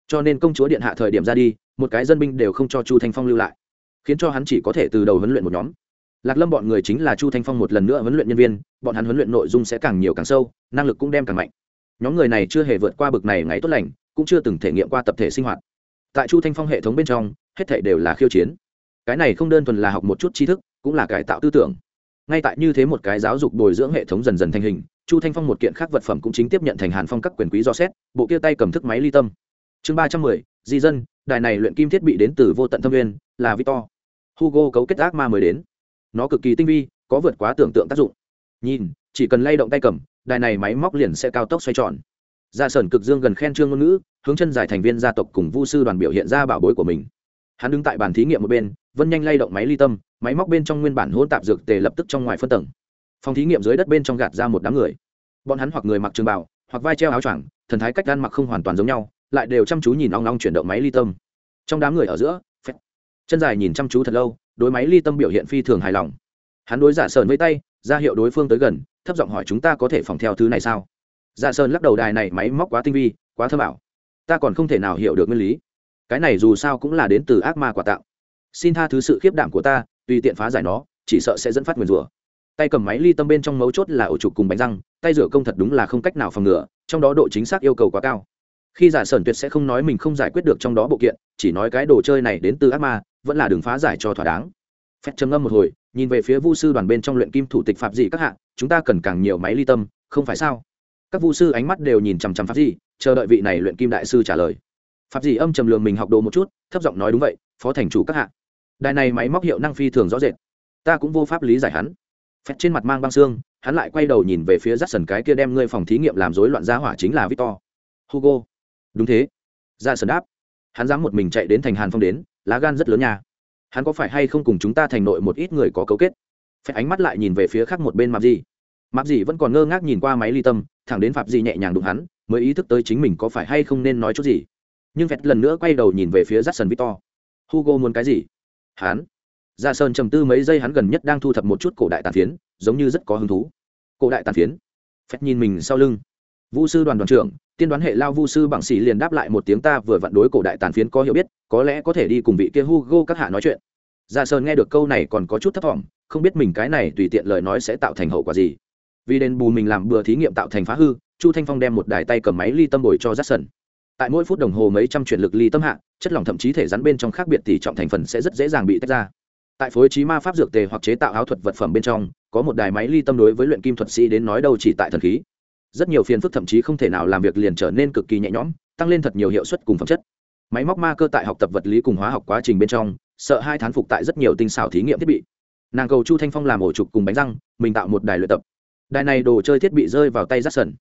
Cho nên công chúa điện hạ thời điểm ra đi, một cái dân binh đều không cho chu thanh phong lưu lại, khiến cho hắn chỉ có thể từ đầu huấn luyện một nhóm lạc lâm bọn người chính là chu thanh phong một lần nữa huấn luyện nhân viên, bọn hắn huấn luyện nội dung sẽ càng nhiều càng sâu, năng lực cũng đem càng mạnh. Nhóm người này chưa hề vượt qua bực này ngày tốt lành, cũng chưa từng thể nghiệm qua tập thể sinh hoạt. Tại chu thanh phong hệ thống bên trong, hết thể đều là khiêu chiến. Cái này không đơn thuần là học một chút tri thức, cũng là cải tạo tư tưởng. Ngay tại như thế một cái giáo dục bồi dưỡng hệ thống dần dần thành hình, chu thanh phong một kiện khác vật phẩm cũng chính tiếp nhận thành hàn phong các quyền quý do xét, bộ kia tay cầm thức máy ly tâm. Chương ba trăm mười, di dân, đài này luyện kim thiết bị đến từ vô tận thâm viên là victor. Hugo cấu kết ác ma mới đến nó cực kỳ tinh vi, có vượt quá tưởng tượng tác dụng. Nhìn, chỉ cần lay động tay cầm, đài này máy móc liền sẽ cao tốc xoay tròn. Dạ ra sơn cực dương gần khen trương ngôn ngữ, hướng chân dài thành viên gia tộc cùng vu sư đoàn biểu hiện ra bảo bối của mình. Hắn đứng tại bàn thí nghiệm một bên vân nhanh lay động máy ly tâm, máy móc bên trong nguyên bản hỗn tạp dược tề lập tức trong ngoài phân tầng. Phòng thí nghiệm dưới đất bên trong gạt ra một đám người. Bọn hắn hoặc người mặc trường bào, hoặc vai treo áo choàng, thần thái cách ăn mặc không hoàn toàn giống nhau, lại đều chăm chú nhìn ong ong chuyển động máy ly tâm. Trong đám người ở giữa phép. chân dài nhìn chăm chú thật lâu đối máy ly tâm biểu hiện phi thường hài lòng. Hắn đối giả sơn với tay, ra hiệu đối phương tới gần, thấp giọng hỏi chúng ta có thể phòng theo thứ này sao? Giả sơn lắc đầu đài này máy móc quá tinh vi, quá thơ bảo ta còn không thể nào hiểu được nguyên lý. Cái này dù sao cũng là đến từ ác ma quả tạo. Xin tha thứ sự khiếp đảm của ta, tùy tiện phá giải nó, chỉ sợ sẽ dẫn phát nguyền rủa. Tay cầm máy ly tâm bên trong mấu chốt là ổ trục cùng bánh răng, tay rửa công thật đúng là không cách nào phòng ngừa, trong đó độ chính xác yêu cầu quá cao. Khi dạ giả sởn tuyệt sẽ không nói mình không giải quyết được trong đó bộ kiện, chỉ nói cái đồ chơi này đến từ ác ma vẫn là đường phá giải cho thỏa đáng. Phép trầm ngâm một hồi, nhìn về phía vu sư đoàn bên trong luyện kim thủ tịch phạm gì các hạ, chúng ta cần càng nhiều máy ly tâm, không phải sao? Các vu sư ánh mắt đều nhìn chằm chằm pháp gì chờ đợi vị này luyện kim đại sư trả lời. Pháp gì âm trầm lường mình học đồ một chút, thấp giọng nói đúng vậy, phó thành chủ các hạ, đài này máy móc hiệu năng phi thường rõ rệt. Ta cũng vô pháp lý giải hắn. Phép trên mặt mang băng xương, hắn lại quay đầu nhìn về phía rắt sần cái kia đem ngươi phòng thí nghiệm làm rối loạn giá hỏa chính là victor. Hugo. Đúng thế. Ra sần đáp. Hắn dám một mình chạy đến thành hàn phong đến lá gan rất lớn nha hắn có phải hay không cùng chúng ta thành nội một ít người có cấu kết phải ánh mắt lại nhìn về phía khác một bên mạp gì mạp gì vẫn còn ngơ ngác nhìn qua máy ly tâm thẳng đến phạm gì nhẹ nhàng đụng hắn mới ý thức tới chính mình có phải hay không nên nói chút gì nhưng vẹt lần nữa quay đầu nhìn về phía Jackson Victor. Hugo muốn cái gì? Hắn. Ra Sơn trầm tư mấy giây hắn gần nhất đang thu thập một chút cổ đại tàn phiến, giống như rất có hứng thú. Cổ đại tàn phiến. phép nhìn mình sau lưng. Vũ sư đoàn đoàn trưởng, tiên đoán hệ lao vu sư bằng xì liền đáp lại một tiếng ta vừa vặn đối cổ đại tàn phiến có hiểu biết, có lẽ có thể đi cùng vị kia Hugo các hạ nói chuyện. Ra Sơn nghe được câu này còn có chút thất vọng, không biết mình cái này tùy tiện lời nói sẽ tạo thành hậu quả gì. Vì đền bù mình làm bừa thí nghiệm tạo thành phá hư, Chu Thanh Phong đem một đài tay cầm máy ly tâm bồi cho dạ Jackson tại mỗi phút đồng hồ mấy trăm chuyển lực ly tâm hạ chất lỏng thậm chí thể rắn bên trong khác biệt tỷ trọng thành phần sẽ rất dễ dàng bị tách ra tại phối trí ma pháp dược tề hoặc chế tạo áo thuật vật phẩm bên trong có một đài máy ly tâm đối với luyện kim thuật sĩ đến nói đâu chỉ tại thần khí rất nhiều phiền phức thậm chí không thể nào làm việc liền trở nên cực kỳ nhẹ nhõm, tăng lên thật nhiều hiệu suất cùng phẩm chất. Máy móc ma cơ tại học tập vật lý cùng hóa học quá trình bên trong, sợ hai thán phục tại rất nhiều tinh xảo thí nghiệm thiết bị. Nàng cầu chu thanh phong làm ổ trục cùng bánh răng, mình tạo một đài luyện tập. Đài này đồ chơi thiết bị rơi vào tay rát sơn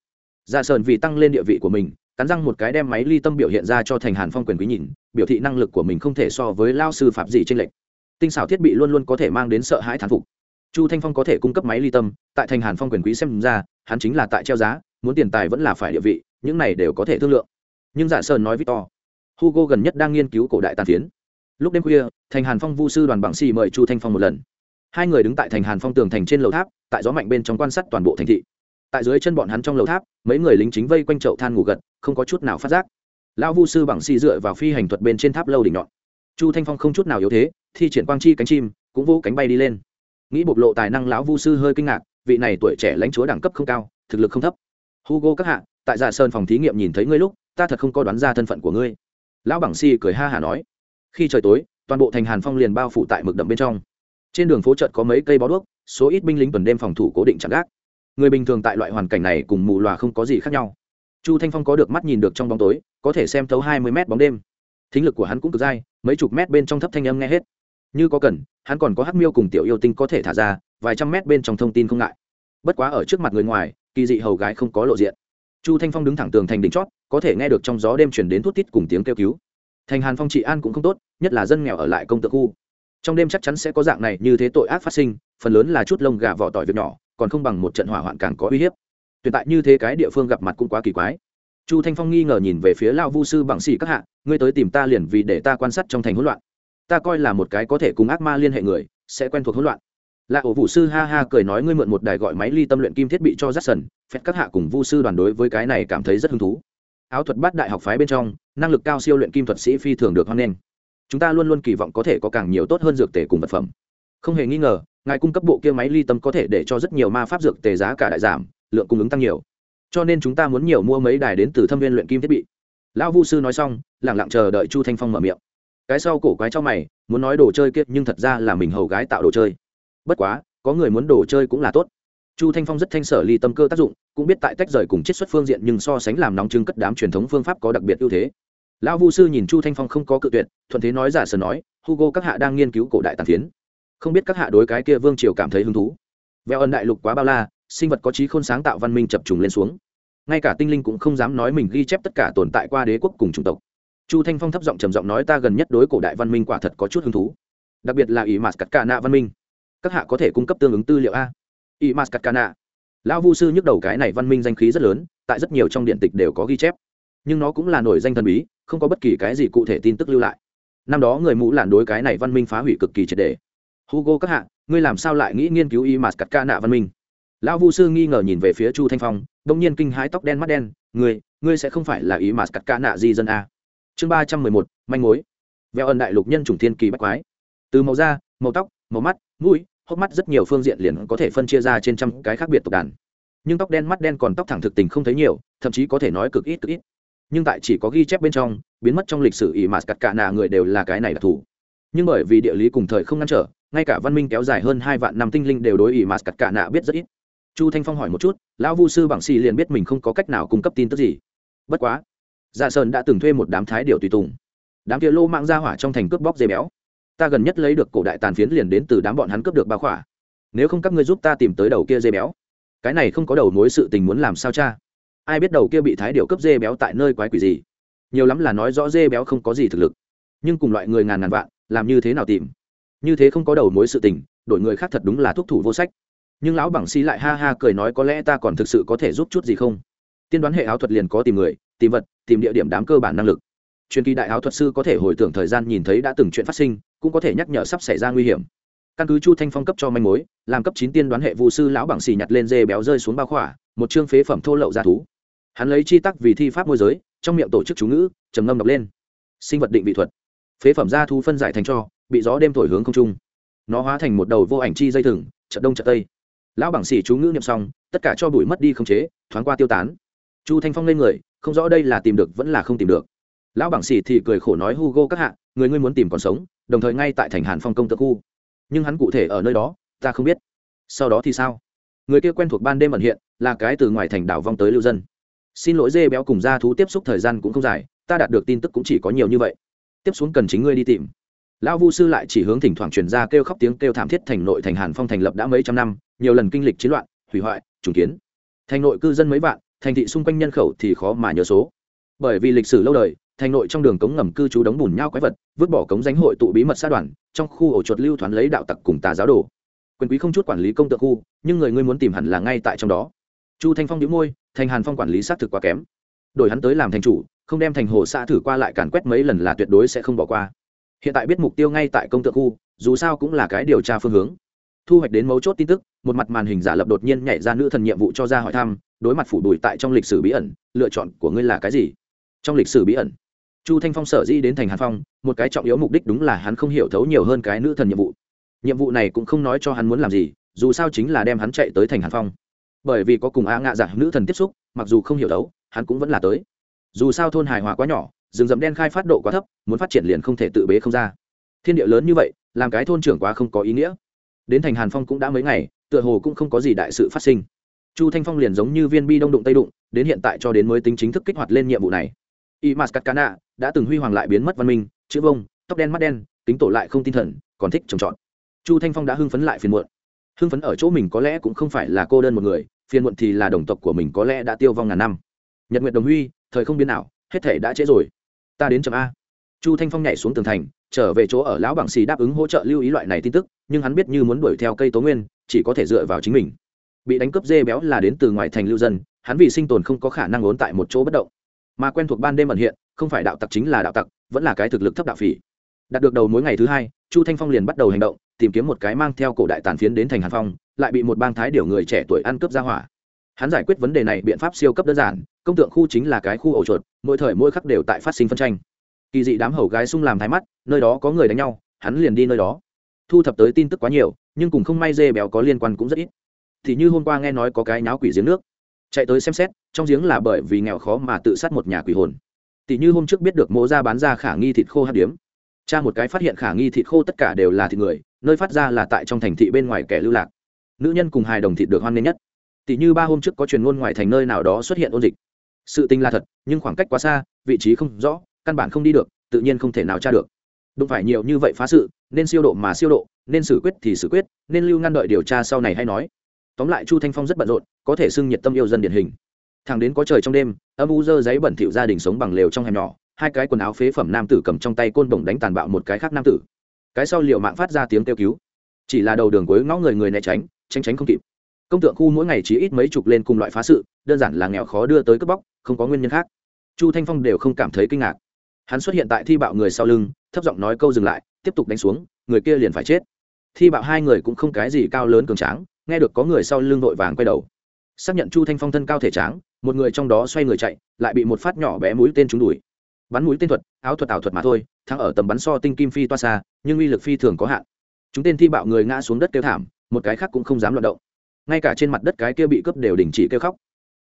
ra sơn vì tăng lên địa vị của mình, cắn răng một cái đem máy ly tâm biểu hiện ra cho thành hàn phong quyền quý nhìn, biểu thị năng lực của mình không thể so với lao sư phạm gì trên lệnh tinh xảo thiết bị luôn luôn có thể mang đến sợ hãi thán phục chu thanh phong có thể cung cấp máy ly tâm, tại thành hàn phong quyền quý xem ra, hắn chính là tại treo giá, muốn tiền tài vẫn là phải địa vị, những này đều có thể thương lượng. Nhưng giả sơn nói victor, hugo gần nhất đang nghiên cứu cổ đại tàn phiến. Lúc đêm khuya, thành hàn phong vu sư đoàn bằng xì mời chu thanh phong một lần. Hai người đứng tại thành hàn phong tường thành trên lầu tháp, tại gió mạnh bên trong quan sát toàn bộ thành thị. Tại dưới chân bọn hắn trong lầu tháp, mấy người lính chính vây quanh chậu than ngủ gật, không có chút nào phát giác. Lão vu sư bằng xì dựa vào phi hành thuật bên trên tháp lâu đỉnh nhọn. Chu thanh phong không chút nào yếu thế, thi triển quang chi cánh chim, cũng vỗ cánh bay đi lên nghĩ bộc lộ tài năng lão vu sư hơi kinh ngạc, vị này tuổi trẻ lãnh chúa đẳng cấp không cao, thực lực không thấp. Hugo các hạ, tại giả sơn phòng thí nghiệm nhìn thấy ngươi lúc, ta thật không có đoán ra thân phận của ngươi. Lão Bảng si cười ha hả nói. Khi trời tối, toàn bộ thành hàn phong liền bao phủ tại mực đậm bên trong. Trên đường phố chợt có mấy cây bó đuốc, số ít binh lính tuần đêm phòng thủ cố định chặn gác. Người bình thường tại loại hoàn cảnh này cùng mù loà không có gì khác nhau. Chu thanh phong có được mắt nhìn được trong bóng tối, có thể xem thấu hai mươi mét bóng đêm. Thính lực của hắn cũng cực dai, mấy chục mét bên trong thấp thanh âm nghe hết. Như có cần hắn còn có hắc miêu cùng tiểu yêu tinh có thể thả ra, vài trăm mét bên trong thông tin không ngại. Bất quá ở trước mặt người ngoài, kỳ dị hầu gái không có lộ diện. Chu thanh phong đứng thẳng tường thành đỉnh chót, có thể nghe được trong gió đêm chuyển đến thuốc tít cùng tiếng kêu cứu. Thành hàn phong trị an cũng không tốt, nhất là dân nghèo ở lại công tự khu. Trong đêm chắc chắn sẽ có dạng này như thế tội ác phát sinh, phần lớn là chút lông gà vỏ tỏi việc nhỏ, còn không bằng một trận hỏa hoạn càng có uy hiếp. Tuyệt tại như thế cái địa phương gặp mặt cũng quá kỳ quái. Chu thanh phong nghi ngờ nhìn về phía lao vu sư bằng xỉ các hạ, ngươi tới tìm ta liền vì để ta quan sát trong thành hỗn loạn ta coi là một cái có thể cùng ác ma liên hệ người sẽ quen thuộc hỗn loạn là ổ vũ sư ha ha cười nói ngươi mượn một đài gọi máy ly tâm luyện kim thiết bị cho Jackson, phép các hạ cùng vu sư đoàn đối với cái này cảm thấy rất hứng thú. Áo thuật bát đại học phái bên trong, năng lực cao siêu luyện kim thuật sĩ phi thường được hoan nghênh. Chúng ta luôn luôn kỳ vọng có thể có càng nhiều tốt hơn dược tề cùng vật phẩm. Không hề nghi ngờ, ngài cung cấp bộ kia máy ly tâm có thể để cho rất nhiều ma pháp dược tề giá cả đại giảm, lượng cung ứng tăng nhiều cho nên chúng ta muốn nhiều mua mấy đài đến từ thâm viên luyện kim thiết bị lão vu sư nói xong lẳng lặng chờ đợi chu thanh phong mở miệng cái sau cổ quái cho mày, muốn nói đồ chơi kiệt nhưng thật ra là mình hầu gái tạo đồ chơi. Bất quá, có người muốn đồ chơi cũng là tốt. Chu thanh phong rất thanh sở ly tâm cơ tác dụng, cũng biết tại tách rời cùng chiết xuất phương diện nhưng so sánh làm nóng chứng cất đám truyền thống phương pháp có đặc biệt ưu thế. Lão vu sư nhìn chu thanh phong không có cự tuyệt, thuận thế nói giả sờ nói, hugo các hạ đang nghiên cứu cổ đại tàn phiến. Không biết các hạ đối cái kia vương triều cảm thấy hứng thú. Veo ân đại lục quá bao la, sinh vật có trí khôn sáng tạo văn minh chập trùng lên xuống. Ngay cả tinh linh cũng không dám nói mình ghi chép tất cả tồn tại qua đế quốc cùng chủng tộc chu thanh phong thấp giọng trầm giọng nói, ta gần nhất đối cổ đại văn minh quả thật có chút hứng thú, đặc biệt là ý mạt cắt ca nạ văn minh. Các hạ có thể cung cấp tương ứng tư liệu a? Ý mạt cắt ca nạ. Lão vu sư nhức đầu, cái này văn minh danh khí rất lớn, tại rất nhiều trong điện tịch đều có ghi chép, nhưng nó cũng là nổi danh thần bí, không có bất kỳ cái gì cụ thể tin tức lưu lại. Năm đó người mũ làn đối cái này văn minh phá hủy cực kỳ triệt đề hugo các hạ, ngươi làm sao lại nghĩ nghiên cứu y mạt cắt ca nạ văn minh? Lão vu sư nghi ngờ nhìn về phía chu thanh phong đông nhiên kinh hãi tóc đen mắt đen, ngươi ngươi sẽ không phải là ý mạt cắt ca nạ di dân a? Chương ba trăm mười một, manh mối. Veo ẩn đại lục nhân chủng thiên kỳ bách quái. Từ màu da, màu tóc, màu mắt, mũi, hốc mắt rất nhiều phương diện liền có thể phân chia ra trên trăm cái khác biệt tộc đàn. Nhưng tóc đen mắt đen còn tóc thẳng thực tình không thấy nhiều, thậm chí có thể nói cực ít cực ít. Nhưng tại chỉ có ghi chép bên trong, biến mất trong lịch sử ỷ mà cắt cả nạ người đều là cái này đặc thù nhưng bởi vì địa lý cùng thời không ngăn trở, ngay cả văn minh kéo dài hơn hai vạn năm tinh linh đều đối ỷ mà cắt cả nạ biết rất ít. Chu thanh phong hỏi một chút, lão vu sư bằng xì liền biết mình không có cách nào cung cấp tin tức gì. Bất quá dạ sơn đã từng thuê một đám thái điều tùy tùng. Đám kia lô mạng ra hỏa trong thành cướp bóc dây béo. Ta gần nhất lấy được cổ đại tàn phiến liền đến từ đám bọn hắn cướp được ba khỏa. Nếu không các ngươi giúp ta tìm tới đầu kia dây béo. Cái này không có đầu mối sự tình muốn làm sao cha? Ai biết đầu kia bị thái điều cướp dê béo tại nơi quái quỷ gì? Nhiều lắm là nói rõ dê béo không có gì thực lực. Nhưng cùng loại người ngàn ngàn vạn, làm như thế nào tìm? Như thế không có đầu mối sự tình, đổi người khác thật đúng là thuốc thủ vô sách. Nhưng lão bằng sĩ lại ha ha cười nói có lẽ ta còn thực sự có thể giúp chút gì không? Tiên đoán hệ áo thuật liền có tìm người tìm vật, tìm địa điểm đám cơ bản năng lực. Truyền kỳ đại áo thuật sư có thể hồi tưởng thời gian nhìn thấy đã từng chuyện phát sinh, cũng có thể nhắc nhở sắp xảy ra nguy hiểm. Căn cứ chu thanh phong cấp cho manh mối, làm cấp chín tiên đoán hệ vụ sư lão bằng xì nhặt lên dê béo rơi xuống bao khỏa, một chương phế phẩm thô lậu ra thú. Hắn lấy chi tắc vì thi pháp môi giới, trong miệng tổ chức chú ngữ, trầm ngâm đọc lên. Sinh vật định vị thuật. Phế phẩm ra thú phân giải thành cho, bị gió đêm thổi hướng không trung. Nó hóa thành một đầu vô ảnh chi dây thừng, chợt đông chợt tây. Lão bằng xì chú ngữ niệm xong, tất cả cho bụi mất đi không chế, thoáng qua tiêu tán chu thanh phong lên người, không rõ đây là tìm được vẫn là không tìm được. Lão bảng sĩ thì cười khổ nói hugo các hạ, người ngươi muốn tìm còn sống, đồng thời ngay tại thành hàn phong công tự khu. Nhưng hắn cụ thể ở nơi đó, ta không biết. Sau đó thì sao? Người kia quen thuộc ban đêm ẩn hiện, là cái từ ngoài thành đảo vong tới lưu dân. Xin lỗi dê béo cùng gia thú tiếp xúc thời gian cũng không dài, ta đạt được tin tức cũng chỉ có nhiều như vậy. Tiếp xuống cần chính ngươi đi tìm. Lão vu sư lại chỉ hướng thỉnh thoảng truyền ra kêu khóc tiếng kêu thảm thiết thành nội thành hàn phong thành lập đã mấy trăm năm, nhiều lần kinh lịch chiến loạn, hủy hoại, trùng kiến. Thành nội cư dân mấy vạn thành thị xung quanh nhân khẩu thì khó mà nhớ số. Bởi vì lịch sử lâu đời, thành nội trong đường cống ngầm cư trú đống bùn nhau quái vật, vứt bỏ cống danh hội tụ bí mật sát đoàn, trong khu ổ chuột lưu thoán lấy đạo tặc cùng tà giáo đồ. Quyền quý không chút quản lý công tượng khu, nhưng người ngươi muốn tìm hẳn là ngay tại trong đó. Chu thanh phong đĩu môi thành hàn phong quản lý xác thực quá kém. Đổi hắn tới làm thành chủ, không đem thành hồ xã thử qua lại càn quét mấy lần là tuyệt đối sẽ không bỏ qua. Hiện tại biết mục tiêu ngay tại công tượng khu, dù sao cũng là cái điều tra phương hướng. Thu hoạch đến mấu chốt tin tức, một mặt màn hình giả lập đột nhiên nhảy ra nữ thần nhiệm vụ cho ra hỏi thăm đối mặt phủ đùi tại trong lịch sử bí ẩn, lựa chọn của ngươi là cái gì? Trong lịch sử bí ẩn, chu thanh phong sở di đến thành hàn phong, một cái trọng yếu mục đích đúng là hắn không hiểu thấu nhiều hơn cái nữ thần nhiệm vụ. Nhiệm vụ này cũng không nói cho hắn muốn làm gì, dù sao chính là đem hắn chạy tới thành hàn phong. Bởi vì có cùng a ngạ giả nữ thần tiếp xúc, mặc dù không hiểu thấu, hắn cũng vẫn là tới. Dù sao thôn hài hòa quá nhỏ, rừng rậm đen khai phát độ quá thấp, muốn phát triển liền không thể tự bế không ra. Thiên địa lớn như vậy, làm cái thôn trưởng quá không có ý nghĩa. Đến thành hàn phong cũng đã mấy ngày, tựa hồ cũng không có gì đại sự phát sinh chu thanh phong liền giống như viên bi đông đụng tây đụng, đến hiện tại cho đến mới tính chính thức kích hoạt lên nhiệm vụ này. Y m a đã từng huy hoàng lại biến mất văn minh, chữ vông, tóc đen mắt đen tính tổ lại không tinh thần, còn thích trồng trọt. Chu thanh phong đã hưng phấn lại phiền muộn. Hưng phấn ở chỗ mình có lẽ cũng không phải là cô đơn một người, phiền muộn thì là đồng tộc của mình có lẽ đã tiêu vong ngàn năm. Nhật nguyện đồng huy, thời không biến nào hết thể đã trễ rồi. Ta đến chậm a. Chu thanh phong nhảy xuống tường thành, trở về chỗ ở lão bảng xì đáp ứng hỗ trợ lưu ý loại này tin tức, nhưng hắn biết như muốn đuổi theo cây tố nguyên, chỉ có thể dựa vào chính mình bị đánh cướp dê béo là đến từ ngoài thành lưu dân, hắn vì sinh tồn không có khả năng ốn tại một chỗ bất động. Mà quen thuộc ban đêm ẩn hiện, không phải đạo tặc chính là đạo tặc, vẫn là cái thực lực thấp đạo phỉ. Đạt được đầu mối ngày thứ hai, chu thanh phong liền bắt đầu hành động, tìm kiếm một cái mang theo cổ đại tàn phiến đến thành hàn phong, lại bị một bang thái điều người trẻ tuổi ăn cướp ra hỏa. Hắn giải quyết vấn đề này biện pháp siêu cấp đơn giản, công tượng khu chính là cái khu ổ chuột, mỗi thời mỗi khắc đều tại phát sinh phân tranh. Kỳ dị đám hầu gái sung làm thái mắt, nơi đó có người đánh nhau, hắn liền đi nơi đó. Thu thập tới tin tức quá nhiều, nhưng cùng không may dê béo có liên quan cũng rất ít thì như hôm qua nghe nói có cái nháo quỷ giếng nước. Chạy tới xem xét, trong giếng là bởi vì nghèo khó mà tự sát một nhà quỷ hồn. Tỷ như hôm trước biết được mộ ra bán ra khả nghi thịt khô hát điếm. Cha một cái phát hiện khả nghi thịt khô tất cả đều là thịt người, nơi phát ra là tại trong thành thị bên ngoài kẻ lưu lạc. Nữ nhân cùng hài đồng thịt được hoan nghênh nhất. Tỷ như ba hôm trước có truyền ngôn ngoài thành nơi nào đó xuất hiện ôn dịch. Sự tình là thật, nhưng khoảng cách quá xa, vị trí không rõ, căn bản không đi được, tự nhiên không thể nào tra được. Đụng phải nhiều như vậy phá sự, nên siêu độ mà siêu độ, nên xử quyết thì xử quyết, nên lưu ngăn đợi điều tra sau này hay nói tóm lại chu thanh phong rất bận rộn, có thể xưng nhiệt tâm yêu dân điển hình. Thằng đến có trời trong đêm, âm u dơ giấy bẩn thỉu gia đình sống bằng lều trong hẻm nhỏ, hai cái quần áo phế phẩm nam tử cầm trong tay côn bổng đánh tàn bạo một cái khác nam tử. Cái sau liệu mạng phát ra tiếng kêu cứu. Chỉ là đầu đường cuối ngõ người người né tránh tránh tránh không kịp. Công tượng khu mỗi ngày chỉ ít mấy chục lên cùng loại phá sự, đơn giản là nghèo khó đưa tới cướp bóc, không có nguyên nhân khác. Chu thanh phong đều không cảm thấy kinh ngạc. Hắn xuất hiện tại thi bạo người sau lưng, thấp giọng nói câu dừng lại, tiếp tục đánh xuống, người kia liền phải chết. Thi bạo hai người cũng không cái gì cao lớn cường tráng nghe được có người sau lưng vội vàng quay đầu. Xác nhận chu thanh phong thân cao thể tráng, một người trong đó xoay người chạy, lại bị một phát nhỏ bé mũi tên trúng đuổi. Bắn mũi tên thuật, áo thuật ảo thuật mà thôi, thắng ở tầm bắn so tinh kim phi toa xa, nhưng uy lực phi thường có hạn. Chúng tên thi bạo người ngã xuống đất kêu thảm, một cái khác cũng không dám loạt động. Ngay cả trên mặt đất cái kia bị cướp đều đình chỉ kêu khóc.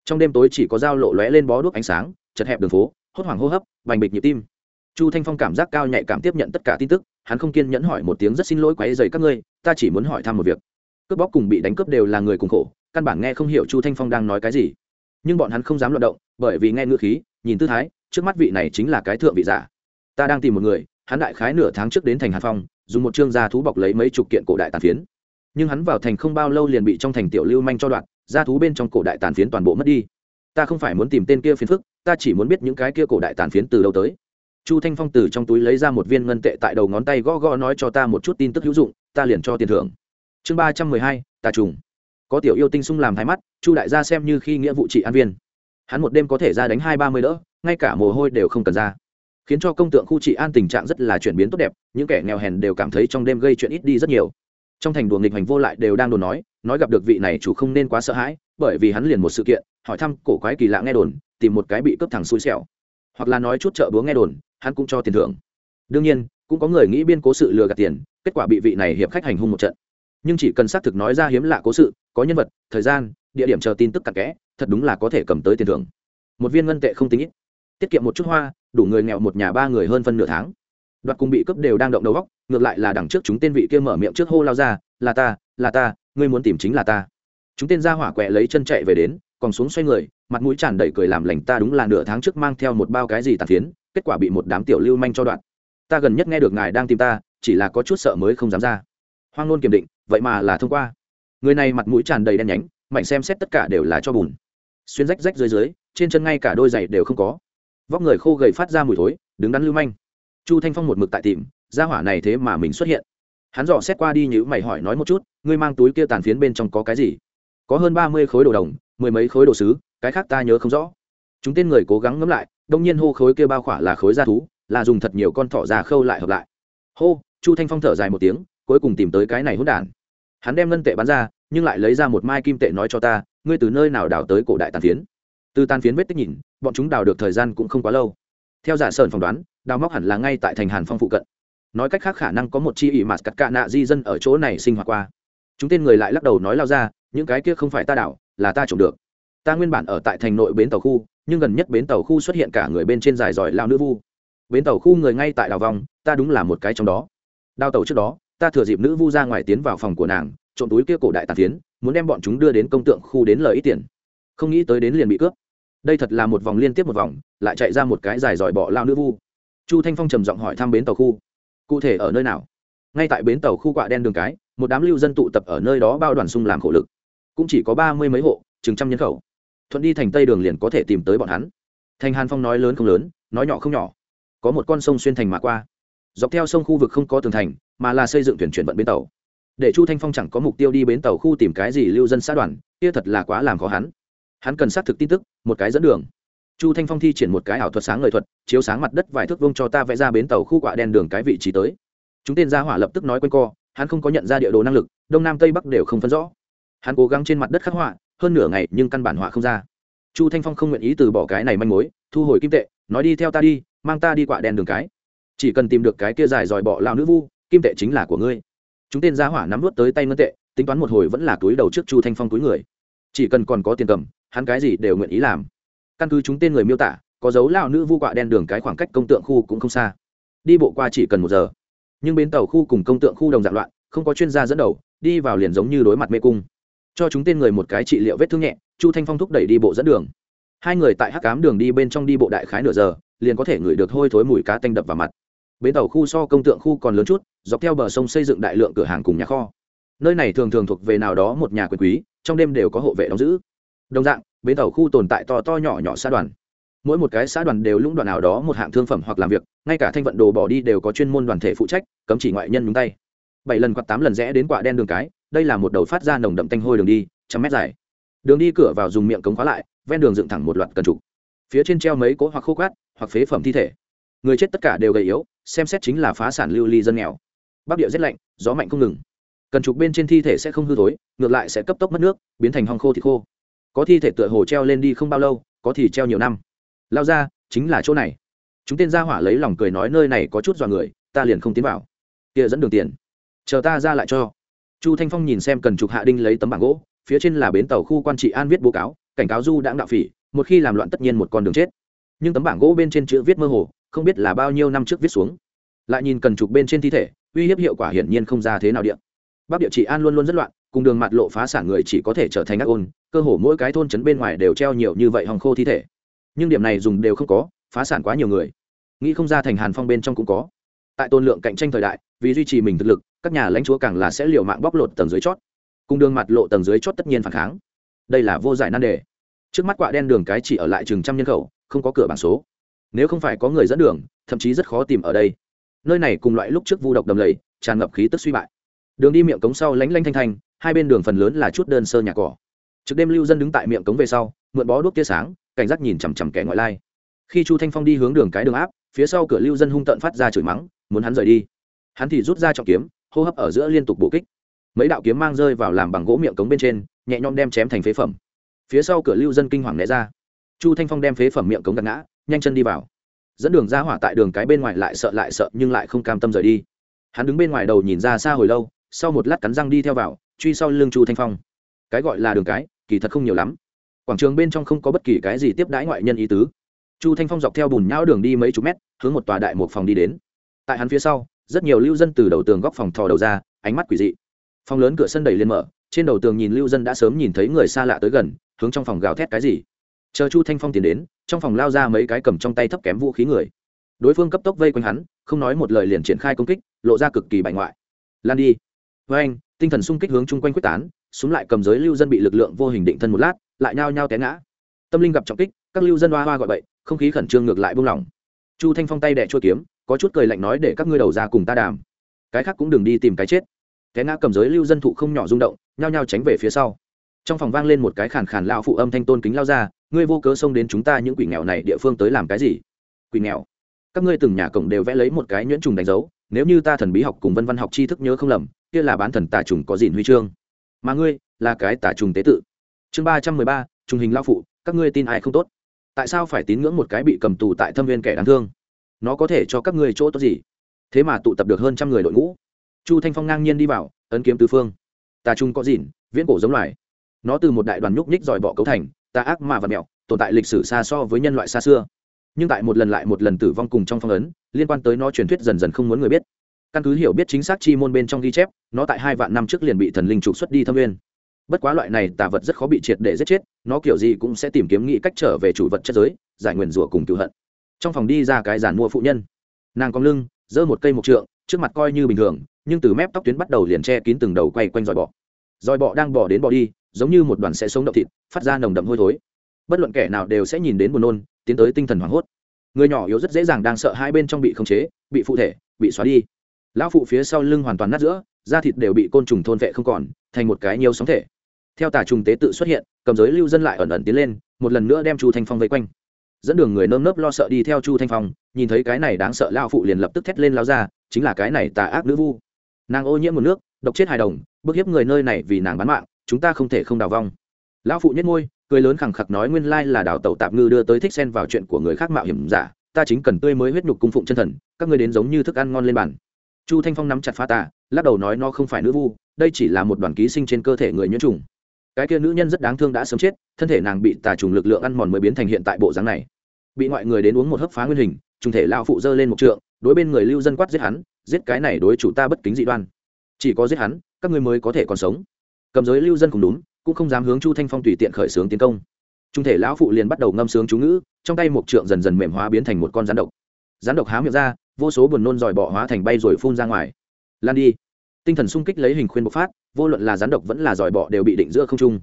Trong đêm tối chỉ có dao lộ lóe lên bó đuốc ánh sáng, chật hẹp đường phố, hốt hoảng hô hấp, bành bịch nhịp tim. Chu thanh phong cảm giác cao nhạy cảm tiếp nhận tất cả tin tức, hắn không kiên nhẫn hỏi một tiếng rất xin lỗi quáy dày các ngươi, ta chỉ muốn hỏi thăm một việc cướp bóc cùng bị đánh cướp đều là người cùng khổ, căn bản nghe không hiểu chu thanh phong đang nói cái gì. Nhưng bọn hắn không dám luận động, bởi vì nghe ngữ khí, nhìn tư thái, trước mắt vị này chính là cái thượng vị giả. Ta đang tìm một người, hắn đại khái nửa tháng trước đến thành hàn phong, dùng một chương gia thú bọc lấy mấy chục kiện cổ đại tàn phiến. Nhưng hắn vào thành không bao lâu liền bị trong thành tiểu lưu manh cho đoạn gia thú bên trong cổ đại tàn phiến toàn bộ mất đi. Ta không phải muốn tìm tên kia phiến phức, ta chỉ muốn biết những cái kia cổ đại tàn phiến từ đâu tới. Chu thanh phong từ trong túi lấy ra một viên ngân tệ tại đầu ngón tay gõ gõ nói cho ta một chút tin tức hữu dụng, ta liền cho tiền thưởng chương ba trăm mười hai, tà trùng. Có tiểu yêu tinh sung làm thái mắt, chu đại gia xem như khi nghĩa vụ trị an viên. Hắn một đêm có thể ra đánh hai ba mươi đỡ, ngay cả mồ hôi đều không cần ra. Khiến cho công tượng khu trị an tình trạng rất là chuyển biến tốt đẹp, những kẻ nghèo hèn đều cảm thấy trong đêm gây chuyện ít đi rất nhiều. Trong thành đùa nghịch hành vô lại đều đang đồn nói nói gặp được vị này chủ không nên quá sợ hãi, bởi vì hắn liền một sự kiện, hỏi thăm cổ quái kỳ lạ nghe đồn, tìm một cái bị cướp thẳng xui xẻo. Hoặc là nói chút chợ búa nghe đồn, hắn cũng cho tiền thưởng. Đương nhiên, cũng có người nghĩ biên cố sự lừa gạt tiền, kết quả bị vị này hiệp khách hành hung một trận nhưng chỉ cần xác thực nói ra hiếm lạ cố sự, có nhân vật, thời gian, địa điểm chờ tin tức cặn kẽ, thật đúng là có thể cầm tới tiền thưởng. Một viên ngân tệ không tính ít. Tiết kiệm một chút hoa, đủ người nghèo một nhà ba người hơn phân nửa tháng. Đoạt cùng bị cướp đều đang động đầu góc, ngược lại là đằng trước chúng tên vị kia mở miệng trước hô lao ra, là ta là ta, ngươi muốn tìm chính là ta. Chúng tên ra hỏa quẹ lấy chân chạy về đến, còn xuống xoay người, mặt mũi tràn đầy cười làm lành, ta đúng là nửa tháng trước mang theo một bao cái gì tàn phiến, kết quả bị một đám tiểu lưu manh cho đoạn. Ta gần nhất nghe được ngài đang tìm ta, chỉ là có chút sợ mới không dám ra hoang nôn kiểm định, vậy mà là thông qua. Người này mặt mũi tràn đầy đen nhánh, mạnh xem xét tất cả đều là cho bùn. Xuyên rách rách dưới dưới, trên chân ngay cả đôi giày đều không có. Vóc người khô gầy phát ra mùi thối, đứng đắn lưu manh. Chu thanh phong một mực tại tìm ra hỏa này thế mà mình xuất hiện. Hắn dò xét qua đi nhữ mày hỏi nói một chút, ngươi mang túi kia tàn phiến bên trong có cái gì? Có hơn ba mươi khối đồ đồng, mười mấy khối đồ sứ, cái khác ta nhớ không rõ. Chúng tên người cố gắng ngẫm lại, đông nhiên hô khối kia bao khỏa là khối da thú, là dùng thật nhiều con thỏ già khâu lại hợp lại. Hô, chu thanh phong thở dài một tiếng cuối cùng tìm tới cái này hỗn đản. Hắn đem ngân tệ bán ra, nhưng lại lấy ra một mai kim tệ nói cho ta, ngươi từ nơi nào đào tới cổ đại tàn phiến? Từ tàn phiến vết tích nhìn, bọn chúng đào được thời gian cũng không quá lâu. Theo giả sơn phỏng đoán, đào móc hẳn là ngay tại thành hàn phong phụ cận. Nói cách khác khả năng có một chi ỉ mạt cắt cạ nạ di dân ở chỗ này sinh hoạt qua. Chúng tên người lại lắc đầu nói lao ra, những cái kia không phải ta đảo là ta trộm được. Ta nguyên bản ở tại thành nội bến tàu khu, nhưng gần nhất bến tàu khu xuất hiện cả người bên trên dài giỏi lao nữ vu. Bến tàu khu người ngay tại đào vòng, ta đúng là một cái trong đó. Đào tàu trước đó ta thừa dịp nữ vu ra ngoài tiến vào phòng của nàng, trộm túi kia cổ đại tàn tiến muốn đem bọn chúng đưa đến công tượng khu đến lời ít tiền. Không nghĩ tới đến liền bị cướp. Đây thật là một vòng liên tiếp một vòng, lại chạy ra một cái dài dòi bọ lao nữ vu. Chu thanh phong trầm giọng hỏi thăm bến tàu khu. Cụ thể ở nơi nào? Ngay tại bến tàu khu quạ đen đường cái, một đám lưu dân tụ tập ở nơi đó bao đoàn sung làm khổ lực. Cũng chỉ có ba mươi mấy hộ, chừng trăm nhân khẩu. Thuận đi thành tây đường liền có thể tìm tới bọn hắn. Thành hàn phong nói lớn không lớn, nói nhỏ không nhỏ. Có một con sông xuyên thành mà qua. Dọc theo sông khu vực không có tường thành mà là xây dựng thuyền chuyển vận bến tàu. Để chu thanh phong chẳng có mục tiêu đi bến tàu khu tìm cái gì lưu dân xã đoàn, kia thật là quá làm khó hắn. Hắn cần xác thực tin tức, một cái dẫn đường. Chu thanh phong thi triển một cái ảo thuật sáng lời thuật, chiếu sáng mặt đất vài thước vông cho ta vẽ ra bến tàu khu quạ đen đường cái vị trí tới. Chúng tên gia hỏa lập tức nói quanh co, hắn không có nhận ra địa đồ năng lực, đông nam tây bắc đều không phân rõ. Hắn cố gắng trên mặt đất khắc họa, hơn nửa ngày nhưng căn bản họa không ra. Chu thanh phong không nguyện ý từ bỏ cái này manh mối, thu hồi kim tệ, nói đi theo ta đi, mang ta đi quạ đen đường cái. Chỉ cần tìm được cái kia dài dòi bọ lao nữ vu kim tệ chính là của ngươi. Chúng tên gia hỏa nắm vút tới tay ngân tệ, tính toán một hồi vẫn là túi đầu trước chu thanh phong túi người. Chỉ cần còn có tiền cầm, hắn cái gì đều nguyện ý làm. Căn cứ chúng tên người miêu tả, có dấu lao nữ vu quạ đen đường cái khoảng cách công tượng khu cũng không xa. Đi bộ qua chỉ cần một giờ. Nhưng bến tàu khu cùng công tượng khu đồng dạng loạn, không có chuyên gia dẫn đầu, đi vào liền giống như đối mặt mê cung. Cho chúng tên người một cái trị liệu vết thương nhẹ, chu thanh phong thúc đẩy đi bộ dẫn đường. Hai người tại hắc cám đường đi bên trong đi bộ đại khái nửa giờ, liền có thể ngửi được hôi thối mùi cá tanh đập vào mặt bến tàu khu so công tượng khu còn lớn chút, dọc theo bờ sông xây dựng đại lượng cửa hàng cùng nhà kho. Nơi này thường thường thuộc về nào đó một nhà quyền quý, trong đêm đều có hộ vệ đóng giữ. Đồng dạng, bến tàu khu tồn tại to to nhỏ nhỏ xã đoàn. Mỗi một cái xã đoàn đều lũng đoạn nào đó một hạng thương phẩm hoặc làm việc, ngay cả thanh vận đồ bỏ đi đều có chuyên môn đoàn thể phụ trách, cấm chỉ ngoại nhân nhúng tay. Bảy lần hoặc tám lần rẽ đến quả đen đường cái, đây là một đầu phát ra nồng đậm tanh hôi đường đi, trăm mét dài. Đường đi cửa vào dùng miệng cống khóa lại, ven đường dựng thẳng một loạt cần trục phía trên treo mấy cỗ hoặc khô cát hoặc phế phẩm thi thể. Người chết tất cả đều gầy yếu xem xét chính là phá sản lưu ly dân nghèo. Bắc địa rét lạnh, gió mạnh không ngừng. Cần trục bên trên thi thể sẽ không hư thối, ngược lại sẽ cấp tốc mất nước, biến thành hong khô thì khô. Có thi thể tựa hồ treo lên đi không bao lâu, có thì treo nhiều năm. Lao ra, chính là chỗ này. Chúng tên ra hỏa lấy lòng cười nói nơi này có chút dọa người, ta liền không tiến vào. Kia dẫn đường tiền. Chờ ta ra lại cho. Chu thanh phong nhìn xem cần trục hạ đinh lấy tấm bảng gỗ, phía trên là bến tàu khu quan trị an viết bố cáo, cảnh cáo du đãng đạo phỉ, một khi làm loạn tất nhiên một con đường chết. Nhưng tấm bảng gỗ bên trên chữ viết mơ hồ không biết là bao nhiêu năm trước viết xuống. Lại nhìn cần trục bên trên thi thể, uy hiếp hiệu quả hiển nhiên không ra thế nào điện bắc địa trị an luôn luôn rất loạn, cùng đường mặt lộ phá sản người chỉ có thể trở thành ác ôn, cơ hồ mỗi cái thôn trấn bên ngoài đều treo nhiều như vậy hòng khô thi thể. Nhưng điểm này dùng đều không có, phá sản quá nhiều người. Nghĩ không ra thành hàn phong bên trong cũng có. Tại tôn lượng cạnh tranh thời đại, vì duy trì mình thực lực, các nhà lãnh chúa càng là sẽ liều mạng bóc lột tầng dưới chót. Cùng đường mặt lộ tầng dưới chót tất nhiên phản kháng. Đây là vô giải nan đề. Trước mắt quạ đen đường cái chỉ ở lại chừng trăm nhân khẩu, không có cửa bảng số nếu không phải có người dẫn đường, thậm chí rất khó tìm ở đây. Nơi này cùng loại lúc trước vu độc đầm lầy, tràn ngập khí tức suy bại. Đường đi miệng cống sau lánh lanh thanh thanh, hai bên đường phần lớn là chút đơn sơ nhà cỏ. Trực đêm lưu dân đứng tại miệng cống về sau, mượn bó đuốc tia sáng, cảnh giác nhìn chằm chằm kẻ ngoại lai. Khi chu thanh phong đi hướng đường cái đường áp, phía sau cửa lưu dân hung tợn phát ra chửi mắng, muốn hắn rời đi. Hắn thì rút ra trọng kiếm, hô hấp ở giữa liên tục bổ kích. Mấy đạo kiếm mang rơi vào làm bằng gỗ miệng cống bên trên, nhẹ nhõm đem chém thành phế phẩm. Phía sau cửa lưu dân kinh hoàng né ra. Chu thanh phong đem phế phẩm miệng cống gạt ngã nhanh chân đi vào. Dẫn đường ra hỏa tại đường cái bên ngoài lại sợ lại sợ nhưng lại không cam tâm rời đi. Hắn đứng bên ngoài đầu nhìn ra xa hồi lâu, sau một lát cắn răng đi theo vào, truy sau lưng chu thanh phong. Cái gọi là đường cái, kỳ thật không nhiều lắm. Quảng trường bên trong không có bất kỳ cái gì tiếp đãi ngoại nhân ý tứ. Chu thanh phong dọc theo bùn nhão đường đi mấy chục mét, hướng một tòa đại một phòng đi đến. Tại hắn phía sau, rất nhiều lưu dân từ đầu tường góc phòng thò đầu ra, ánh mắt quỷ dị. Phòng lớn cửa sân đầy lên mở, trên đầu tường nhìn lưu dân đã sớm nhìn thấy người xa lạ tới gần, hướng trong phòng gào thét cái gì. Chờ chu thanh phong tiến đến trong phòng lao ra mấy cái cầm trong tay thấp kém vũ khí người. Đối phương cấp tốc vây quanh hắn, không nói một lời liền triển khai công kích, lộ ra cực kỳ bại ngoại. Lan đi. Với anh, tinh thần sung kích hướng chung quanh quyết tán, súng lại cầm giới lưu dân bị lực lượng vô hình định thân một lát, lại nhao nhao té ngã. Tâm linh gặp trọng kích, các lưu dân hoa hoa gọi bậy, không khí khẩn trương ngược lại buông lỏng. Chu thanh phong tay đẻ chua kiếm, có chút cười lạnh nói để các ngươi đầu ra cùng ta đàm. Cái khác cũng đừng đi tìm cái chết. Té ngã cầm giới lưu dân thụ không nhỏ rung động, nhao nhao tránh về phía sau. Trong phòng vang lên một cái khàn khàn lao phụ âm thanh tôn kính lao ra ngươi vô cớ xông đến chúng ta những quỷ nghèo này địa phương tới làm cái gì? Quỷ nghèo. Các ngươi từng nhà cổng đều vẽ lấy một cái nhuyễn trùng đánh dấu, nếu như ta thần bí học cùng vân văn học tri thức nhớ không lầm, kia là bán thần tà trùng có dìn huy chương. Mà ngươi, là cái tà trùng tế tự. Chương ba trăm mười ba, trùng hình lao phụ, các ngươi tin ai không tốt? Tại sao phải tín ngưỡng một cái bị cầm tù tại thâm viên kẻ đáng thương? Nó có thể cho các ngươi chỗ tốt gì? Thế mà tụ tập được hơn trăm người đội ngũ. Chu thanh phong ngang nhiên đi vào, ấn kiếm tứ phương. Tà trung có dìn viễn cổ giống loài. Nó từ một đại đoàn nhúc nhích dòi bọ cấu thành tà ác mà vật mẹo, tồn tại lịch sử xa so với nhân loại xa xưa. Nhưng tại một lần lại một lần tử vong cùng trong phong ấn, liên quan tới nó truyền thuyết dần dần không muốn người biết. Căn cứ hiểu biết chính xác chi môn bên trong ghi chép, nó tại hai vạn năm trước liền bị thần linh trục xuất đi thâm nguyên. Bất quá loại này tà vật rất khó bị triệt để giết chết, nó kiểu gì cũng sẽ tìm kiếm nghĩ cách trở về chủ vật chất giới, giải nguyền rủa cùng cựu hận. Trong phòng đi ra cái giàn mua phụ nhân. Nàng cong lưng, giơ một cây mộc trượng, trước mặt coi như bình thường, nhưng từ mép tóc tuyến bắt đầu liền che kín từng đầu quay quanh dòi bọ. Dòi bọ đang bỏ đến bỏ đi giống như một đoàn sẽ sống động thịt, phát ra nồng đậm hôi thối. Bất luận kẻ nào đều sẽ nhìn đến buồn nôn, tiến tới tinh thần hoảng hốt. Người nhỏ yếu rất dễ dàng đang sợ hai bên trong bị khống chế, bị phụ thể, bị xóa đi. Lão phụ phía sau lưng hoàn toàn nát giữa, da thịt đều bị côn trùng thôn vệ không còn, thành một cái nhiều sóng thể. Theo tà trùng tế tự xuất hiện, cầm giới lưu dân lại ẩn ẩn tiến lên, một lần nữa đem chu thanh phong vây quanh. Dẫn đường người nơm nớp lo sợ đi theo chu thanh phong, nhìn thấy cái này đáng sợ lao phụ liền lập tức thét lên lao ra, chính là cái này tà ác nữ vu. Nàng ô nhiễm một nước, độc chết hài đồng, bức hiếp người nơi này vì nàng bán mạng chúng ta không thể không đào vong. Lão phụ nhất ngôi cười lớn khẳng khặc nói nguyên lai là đào tẩu tạp ngư đưa tới thích xen vào chuyện của người khác mạo hiểm giả, ta chính cần tươi mới huyết nhục cung phụng chân thần, các ngươi đến giống như thức ăn ngon lên bàn. Chu thanh phong nắm chặt pha tà, lắc đầu nói nó không phải nữ vu, đây chỉ là một đoàn ký sinh trên cơ thể người nhiễm trùng. Cái kia nữ nhân rất đáng thương đã sớm chết, thân thể nàng bị tà trùng lực lượng ăn mòn mới biến thành hiện tại bộ dáng này. Bị mọi người đến uống một hớp phá nguyên hình, trùng thể lao phụ dơ lên một trượng, đối bên người lưu dân quát giết hắn, giết cái này đối chủ ta bất kính dị đoan. Chỉ có giết hắn, các ngươi mới có thể còn sống cầm giới lưu dân cùng đúng cũng không dám hướng chu thanh phong tùy tiện khởi xướng tiến công. Trung thể lão phụ liền bắt đầu ngâm sướng chú ngữ, trong tay một trượng dần dần mềm hóa biến thành một con rắn độc. Rắn độc há miệng ra, vô số buồn nôn dòi bọ hóa thành bay rồi phun ra ngoài. Lan đi. Tinh thần sung kích lấy hình khuyên bộc phát, vô luận là rắn độc vẫn là dòi bọ đều bị định giữa không trung.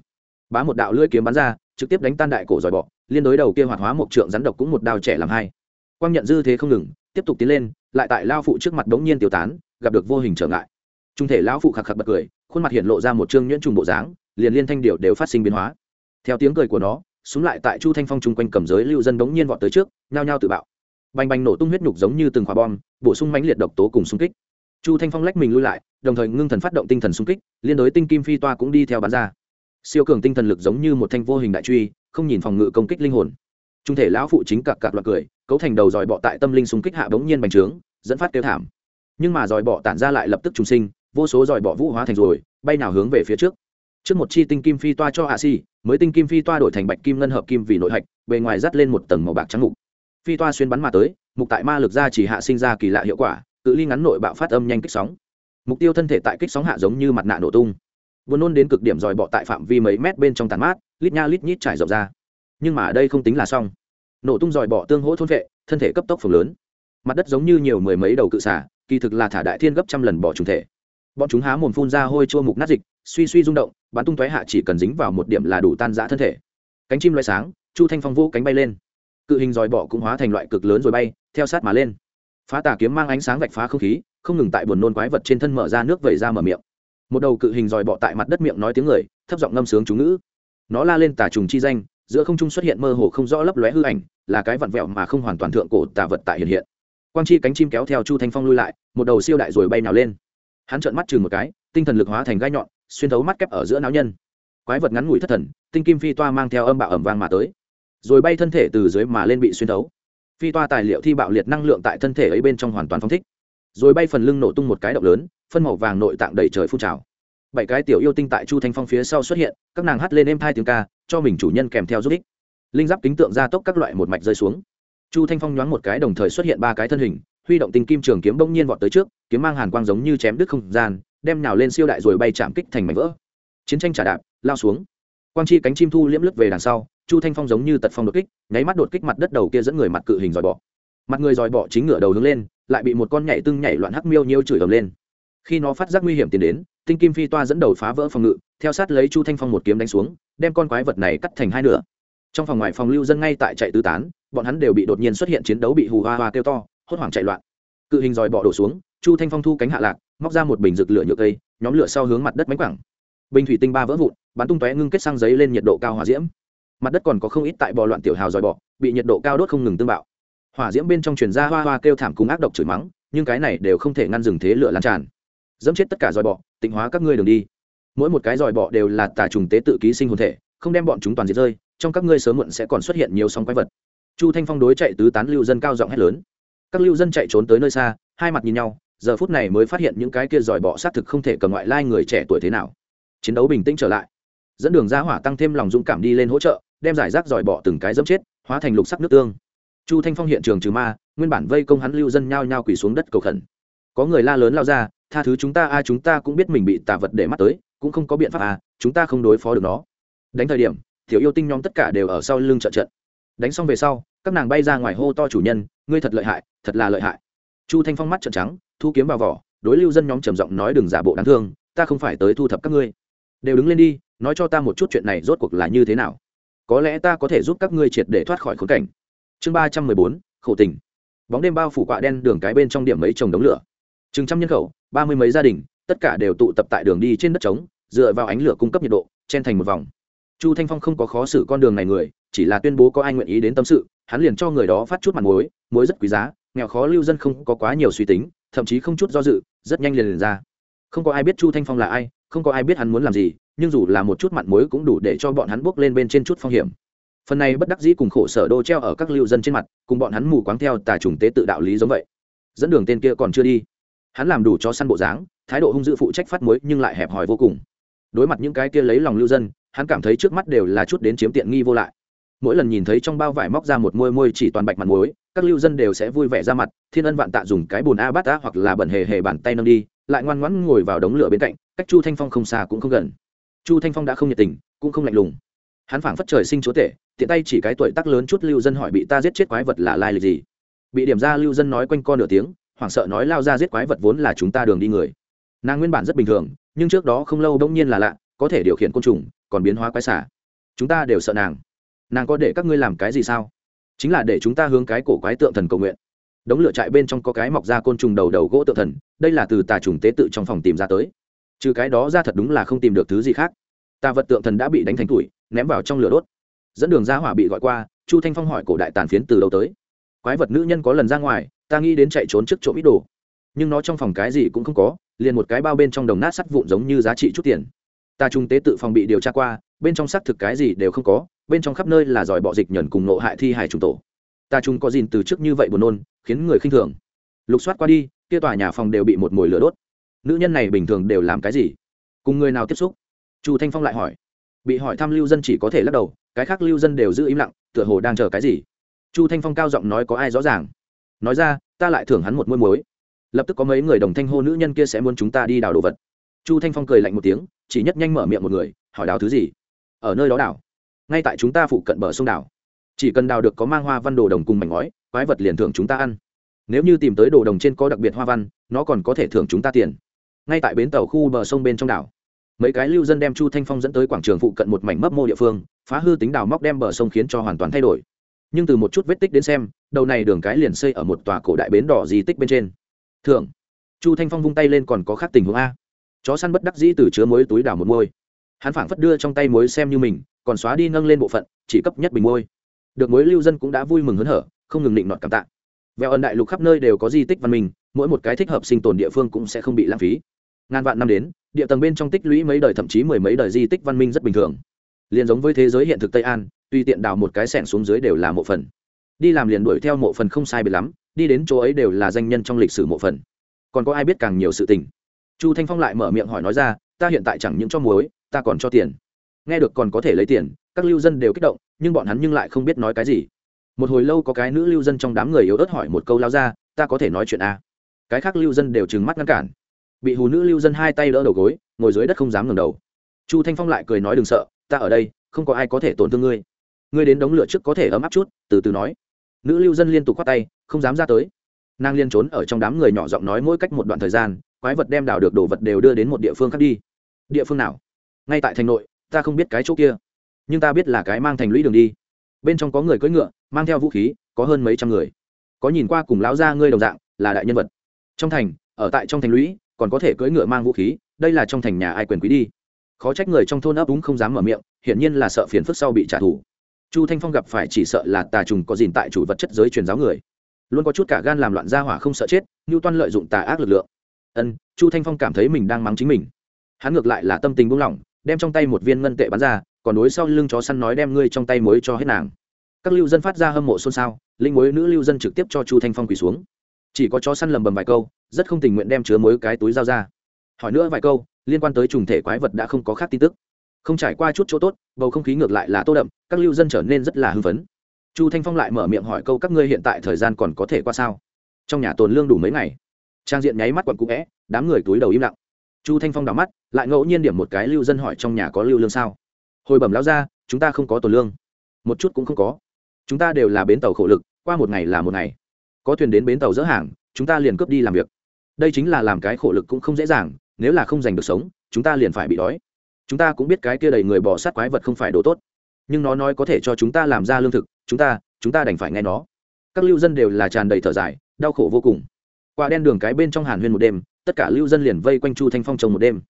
Bá một đạo lưỡi kiếm bắn ra, trực tiếp đánh tan đại cổ dòi bọ liên đối đầu kia hoạt hóa một trượng rắn độc cũng một đao trẻ làm hai. Quang nhận dư thế không ngừng, tiếp tục tiến lên, lại tại lao phụ trước mặt đống nhiên tiêu tán, gặp được vô hình trở ngại trung thể lão phụ khạc khạc bật cười, khuôn mặt hiện lộ ra một chương nhuyễn trùng bộ dáng, liền liên thanh điệu đều phát sinh biến hóa. Theo tiếng cười của nó, súng lại tại chu thanh phong chung quanh cầm giới lưu dân đống nhiên vọt tới trước, nhao nhao tự bạo. Bành bành nổ tung huyết nhục giống như từng quả bom, bổ sung mãnh liệt độc tố cùng xung kích. Chu thanh phong lách mình lui lại, đồng thời ngưng thần phát động tinh thần xung kích, liên đối tinh kim phi toa cũng đi theo bắn ra. Siêu cường tinh thần lực giống như một thanh vô hình đại truy, không nhìn phòng ngự công kích linh hồn. Trung thể lão phụ chính cặc cặc loạt cười, cấu thành đầu dòi bọ tại tâm linh xung kích hạ bỗng nhiên bành trướng, dẫn phát kêu thảm. Nhưng mà dòi bọ tản ra lại lập tức trùng sinh vô số dòi bỏ vũ hóa thành rồi, bay nào hướng về phía trước. Trước một chi tinh kim phi toa cho hạ si mới tinh kim phi toa đổi thành bạch kim ngân hợp kim vì nội hạch, bề ngoài dắt lên một tầng màu bạc trắng mục. Phi toa xuyên bắn mà tới, mục tại ma lực ra chỉ hạ sinh ra kỳ lạ hiệu quả, cự ly ngắn nội bạo phát âm nhanh kích sóng. Mục tiêu thân thể tại kích sóng hạ giống như mặt nạ nổ tung. Buồn nôn đến cực điểm dòi bọ tại phạm vi mấy mét bên trong tàn mát, lít nha lít nhít trải rộng ra. Nhưng mà đây không tính là xong. Nổ tung dòi bọ tương hỗ thôn vệ, thân thể cấp tốc phồng lớn. Mặt đất giống như nhiều mười mấy đầu cự xả kỳ thực là thả đại thiên gấp trăm lần bỏ trùng thể bọn chúng há mồm phun ra hôi chua mục nát dịch, suy suy rung động, bắn tung tóe hạ chỉ cần dính vào một điểm là đủ tan rã thân thể. Cánh chim loại sáng, chu thanh phong vô cánh bay lên. Cự hình dòi bọ cũng hóa thành loại cực lớn rồi bay, theo sát mà lên. Phá tà kiếm mang ánh sáng vạch phá không khí, không ngừng tại buồn nôn quái vật trên thân mở ra nước vẩy ra mở miệng. Một đầu cự hình dòi bọ tại mặt đất miệng nói tiếng người, thấp giọng ngâm sướng chú ngữ. Nó la lên tà trùng chi danh, giữa không trung xuất hiện mơ hồ không rõ lấp lóe hư ảnh, là cái vặn vẹo mà không hoàn toàn thượng cổ tà vật tại hiện hiện. Quang chi cánh chim kéo theo chu thanh phong lui lại, một đầu siêu đại rồi bay nào lên hắn trợn mắt chừng một cái, tinh thần lực hóa thành gai nhọn, xuyên thấu mắt kép ở giữa não nhân. Quái vật ngắn ngủi thất thần, tinh kim phi toa mang theo âm bạo ẩm vang mà tới. Rồi bay thân thể từ dưới mà lên bị xuyên thấu. Phi toa tài liệu thi bạo liệt năng lượng tại thân thể ấy bên trong hoàn toàn phong thích. Rồi bay phần lưng nổ tung một cái động lớn, phân màu vàng nội tạng đầy trời phun trào. Bảy cái tiểu yêu tinh tại chu thanh phong phía sau xuất hiện, các nàng hắt lên êm hai tiếng ca, cho mình chủ nhân kèm theo giúp ích. Linh giáp kính tượng ra tốc các loại một mạch rơi xuống. Chu thanh phong nhoáng một cái đồng thời xuất hiện ba cái thân hình huy động tinh kim trường kiếm bỗng nhiên vọt tới trước, kiếm mang hàn quang giống như chém đứt không gian, đem nhào lên siêu đại rồi bay chạm kích thành mảnh vỡ. Chiến tranh trả đạp, lao xuống. Quang chi cánh chim thu liễm lướt về đằng sau, chu thanh phong giống như tật phong đột kích, nháy mắt đột kích mặt đất đầu kia dẫn người mặt cự hình dòi bọ. Mặt người dòi bọ chính ngửa đầu hướng lên, lại bị một con nhảy tưng nhảy loạn hắc miêu nhiêu chửi ầm lên. Khi nó phát giác nguy hiểm tiến đến, tinh kim phi toa dẫn đầu phá vỡ phòng ngự, theo sát lấy chu thanh phong một kiếm đánh xuống, đem con quái vật này cắt thành hai nửa. Trong phòng ngoài phòng lưu dân ngay tại chạy tứ tán, bọn hắn đều bị đột nhiên xuất hiện chiến đấu bị hù hoa hoa kêu to hốt hoảng chạy loạn. Cự hình dòi bọ đổ xuống, chu thanh phong thu cánh hạ lạc, móc ra một bình rực lửa nhựa cây, nhóm lửa sau hướng mặt đất mánh quẳng. Bình thủy tinh ba vỡ vụn, bắn tung tóe ngưng kết sang giấy lên nhiệt độ cao hòa diễm. Mặt đất còn có không ít tại bò loạn tiểu hào dòi bọ, bị nhiệt độ cao đốt không ngừng tương bạo. Hỏa diễm bên trong truyền ra hoa hoa kêu thảm cùng ác độc chửi mắng, nhưng cái này đều không thể ngăn dừng thế lửa lan tràn. Dẫm chết tất cả dòi bọ, tịnh hóa các ngươi đường đi. Mỗi một cái dòi bọ đều là tà trùng tế tự ký sinh hồn thể, không đem bọn chúng toàn diệt rơi, trong các ngươi sớm muộn sẽ còn xuất hiện nhiều sóng quái vật. Chu thanh phong đối chạy tứ tán lưu dân cao giọng hét lớn các lưu dân chạy trốn tới nơi xa, hai mặt nhìn nhau, giờ phút này mới phát hiện những cái kia giỏi bọ sát thực không thể cầm ngoại lai người trẻ tuổi thế nào. Chiến đấu bình tĩnh trở lại. Dẫn đường ra hỏa tăng thêm lòng dũng cảm đi lên hỗ trợ, đem giải rác giỏi bọ từng cái dẫm chết, hóa thành lục sắc nước tương. Chu thanh phong hiện trường trừ ma, nguyên bản vây công hắn lưu dân nhao nhao quỳ xuống đất cầu khẩn. Có người la lớn lao ra, tha thứ chúng ta a, chúng ta cũng biết mình bị tả vật để mắt tới, cũng không có biện pháp à chúng ta không đối phó được nó. Đánh thời điểm, tiểu yêu tinh nhóm tất cả đều ở sau lưng trợ trận. Đánh xong về sau, các nàng bay ra ngoài hô to chủ nhân, ngươi thật lợi hại thật là lợi hại. Chu thanh phong mắt trợn trắng, thu kiếm vào vỏ, đối lưu dân nhóm trầm giọng nói đừng giả bộ đáng thương, ta không phải tới thu thập các ngươi. Đều đứng lên đi, nói cho ta một chút chuyện này rốt cuộc là như thế nào. Có lẽ ta có thể giúp các ngươi triệt để thoát khỏi khốn cảnh. Chương ba trăm mười bốn, khổ tình. Bóng đêm bao phủ quạ đen đường cái bên trong điểm mấy trồng đống lửa. Chừng trăm nhân khẩu, ba mươi mấy gia đình, tất cả đều tụ tập tại đường đi trên đất trống, dựa vào ánh lửa cung cấp nhiệt độ, chen thành một vòng. Chu thanh phong không có khó xử con đường này người, chỉ là tuyên bố có ai nguyện ý đến tâm sự, hắn liền cho người đó phát chút mặt muối muối rất quý giá nghèo khó lưu dân không có quá nhiều suy tính, thậm chí không chút do dự, rất nhanh liền liền ra. Không có ai biết chu thanh phong là ai, không có ai biết hắn muốn làm gì, nhưng dù là một chút mặn muối cũng đủ để cho bọn hắn bước lên bên trên chút phong hiểm. Phần này bất đắc dĩ cùng khổ sở đô treo ở các lưu dân trên mặt, cùng bọn hắn mù quáng theo tà trùng tế tự đạo lý giống vậy. Dẫn đường tên kia còn chưa đi. Hắn làm đủ cho săn bộ dáng, thái độ hung dữ phụ trách phát muối nhưng lại hẹp hòi vô cùng. Đối mặt những cái kia lấy lòng lưu dân, hắn cảm thấy trước mắt đều là chút đến chiếm tiện nghi vô lại mỗi lần nhìn thấy trong bao vải móc ra một môi môi chỉ toàn bạch mặt muối, các lưu dân đều sẽ vui vẻ ra mặt, thiên ân vạn tạ dùng cái bùn a bát a hoặc là bẩn hề hề bàn tay nâng đi, lại ngoan ngoãn ngồi vào đống lửa bên cạnh, cách chu thanh phong không xa cũng không gần. Chu thanh phong đã không nhiệt tình, cũng không lạnh lùng. Hắn phảng phất trời sinh chúa tể, tiện tay chỉ cái tuổi tác lớn chút lưu dân hỏi bị ta giết chết quái vật là lai lịch gì. Bị điểm ra lưu dân nói quanh co nửa tiếng, hoảng sợ nói lao ra giết quái vật vốn là chúng ta đường đi người. Nàng nguyên bản rất bình thường, nhưng trước đó không lâu bỗng nhiên là lạ, có thể điều khiển côn trùng, còn biến hóa quái xả. Chúng ta đều sợ nàng nàng có để các ngươi làm cái gì sao? Chính là để chúng ta hướng cái cổ quái tượng thần cầu nguyện. Đống lửa trại bên trong có cái mọc ra côn trùng đầu đầu gỗ tượng thần, đây là từ tà trùng tế tự trong phòng tìm ra tới. Trừ cái đó ra thật đúng là không tìm được thứ gì khác. Tà vật tượng thần đã bị đánh thành tuổi ném vào trong lửa đốt. Dẫn đường ra hỏa bị gọi qua, chu thanh phong hỏi cổ đại tàn phiến từ đầu tới. Quái vật nữ nhân có lần ra ngoài, ta nghĩ đến chạy trốn trước chỗ ít đồ. Nhưng nó trong phòng cái gì cũng không có, liền một cái bao bên trong đồng nát sắt vụn giống như giá trị chút tiền. Ta trung tế tự phòng bị điều tra qua bên trong xác thực cái gì đều không có, bên trong khắp nơi là giỏi bọ dịch nhẫn cùng nộ hại thi hài trùng tổ. Ta chung có gìn từ trước như vậy buồn nôn, khiến người khinh thường. Lục soát qua đi, kia tòa nhà phòng đều bị một mồi lửa đốt. Nữ nhân này bình thường đều làm cái gì? Cùng người nào tiếp xúc? Chu thanh phong lại hỏi. Bị hỏi thăm lưu dân chỉ có thể lắc đầu, cái khác lưu dân đều giữ im lặng, tựa hồ đang chờ cái gì? Chu thanh phong cao giọng nói có ai rõ ràng. Nói ra, ta lại thưởng hắn một môi muối. Lập tức có mấy người đồng thanh hô nữ nhân kia sẽ muốn chúng ta đi đào đồ vật. Chu thanh phong cười lạnh một tiếng, chỉ nhất nhanh mở miệng một người, hỏi đào thứ gì? Ở nơi đó đảo. Ngay tại chúng ta phụ cận bờ sông đảo. Chỉ cần đào được có mang hoa văn đồ đồng cùng mảnh ngói, quái vật liền thưởng chúng ta ăn. Nếu như tìm tới đồ đồng trên có đặc biệt hoa văn, nó còn có thể thưởng chúng ta tiền. Ngay tại bến tàu khu bờ sông bên trong đảo, mấy cái lưu dân đem chu thanh phong dẫn tới quảng trường phụ cận một mảnh mấp mô địa phương, phá hư tính đào móc đem bờ sông khiến cho hoàn toàn thay đổi. Nhưng từ một chút vết tích đến xem, đầu này đường cái liền xây ở một tòa cổ đại bến đỏ di tích bên trên. Thưởng. Chu thanh phong vung tay lên còn có khác tình huống a. Chó săn bất đắc dĩ từ chứa mối túi đào một môi hắn phảng phất đưa trong tay muối xem như mình, còn xóa đi nâng lên bộ phận, chỉ cấp nhất bình môi được muối lưu dân cũng đã vui mừng hớn hở, không ngừng định nọt cảm tạ. Vẹo ẩn đại lục khắp nơi đều có di tích văn minh, mỗi một cái thích hợp sinh tồn địa phương cũng sẽ không bị lãng phí. Ngàn vạn năm đến, địa tầng bên trong tích lũy mấy đời thậm chí mười mấy đời di tích văn minh rất bình thường. Liền giống với thế giới hiện thực tây an, tùy tiện đào một cái sẻng xuống dưới đều là mộ phần. Đi làm liền đuổi theo mộ phần không sai biệt lắm, đi đến chỗ ấy đều là danh nhân trong lịch sử mộ phần. Còn có ai biết càng nhiều sự tình? Chu thanh phong lại mở miệng hỏi nói ra, ta hiện tại chẳng những cho muối ta còn cho tiền. Nghe được còn có thể lấy tiền, các lưu dân đều kích động, nhưng bọn hắn nhưng lại không biết nói cái gì. Một hồi lâu có cái nữ lưu dân trong đám người yếu ớt hỏi một câu lao ra, ta có thể nói chuyện à? cái khác lưu dân đều trừng mắt ngăn cản. Bị hù nữ lưu dân hai tay đỡ đầu gối, ngồi dưới đất không dám ngẩng đầu. Chu thanh phong lại cười nói, đừng sợ, ta ở đây, không có ai có thể tổn thương ngươi. Ngươi đến đống lửa trước có thể ấm áp chút, từ từ nói. Nữ lưu dân liên tục khoát tay, không dám ra tới. Nàng liên trốn ở trong đám người nhỏ giọng nói mỗi cách một đoạn thời gian, quái vật đem đào được đồ vật đều đưa đến một địa phương khác đi. Địa phương nào? Ngay tại thành nội, ta không biết cái chỗ kia, nhưng ta biết là cái mang thành lũy đường đi. Bên trong có người cưỡi ngựa, mang theo vũ khí, có hơn mấy trăm người. Có nhìn qua cùng lão gia ngươi đồng dạng, là đại nhân vật. Trong thành, ở tại trong thành lũy, còn có thể cưỡi ngựa mang vũ khí, đây là trong thành nhà ai quyền quý đi. Khó trách người trong thôn ấp úng không dám mở miệng, hiển nhiên là sợ phiền phức sau bị trả thù. Chu thanh phong gặp phải chỉ sợ là tà trùng có dìn tại chủ vật chất giới truyền giáo người. Luôn có chút cả gan làm loạn gia hỏa không sợ chết như toan lợi dụng tà ác lực lượng. Ân, chu thanh phong cảm thấy mình đang mắng chính mình. Hắn ngược lại là tâm tình buông lỏng đem trong tay một viên ngân tệ bắn ra, còn đối sau lưng chó săn nói đem ngươi trong tay muối cho hết nàng. Các lưu dân phát ra hâm mộ xôn xao, linh muối nữ lưu dân trực tiếp cho chu thanh phong quỳ xuống. Chỉ có chó săn lầm bầm vài câu, rất không tình nguyện đem chứa muối cái túi dao ra. Hỏi nữa vài câu, liên quan tới trùng thể quái vật đã không có khác tin tức. Không trải qua chút chỗ tốt, bầu không khí ngược lại là tô đậm, các lưu dân trở nên rất là hưng phấn. Chu thanh phong lại mở miệng hỏi câu các ngươi hiện tại thời gian còn có thể qua sao? Trong nhà tồn lương đủ mấy ngày? Trang diện nháy mắt quặn cũ vẽ, đám người túi đầu im lặng chu thanh phong đảo mắt, lại ngẫu nhiên điểm một cái lưu dân hỏi trong nhà có lưu lương sao? Hồi bẩm lão ra chúng ta không có tổ lương. Một chút cũng không có. Chúng ta đều là bến tàu khổ lực, qua một ngày là một ngày. Có thuyền đến bến tàu dỡ hàng, chúng ta liền cướp đi làm việc. Đây chính là làm cái khổ lực cũng không dễ dàng, nếu là không giành được sống, chúng ta liền phải bị đói. Chúng ta cũng biết cái kia đầy người bỏ sát quái vật không phải đồ tốt. Nhưng nó nói có thể cho chúng ta làm ra lương thực, chúng ta chúng ta đành phải nghe nó. Các lưu dân đều là tràn đầy thở dài, đau khổ vô cùng. Qua đen đường cái bên trong hàn huyên một đêm tất cả lưu dân liền vây quanh chu thanh phong trồng một đêm.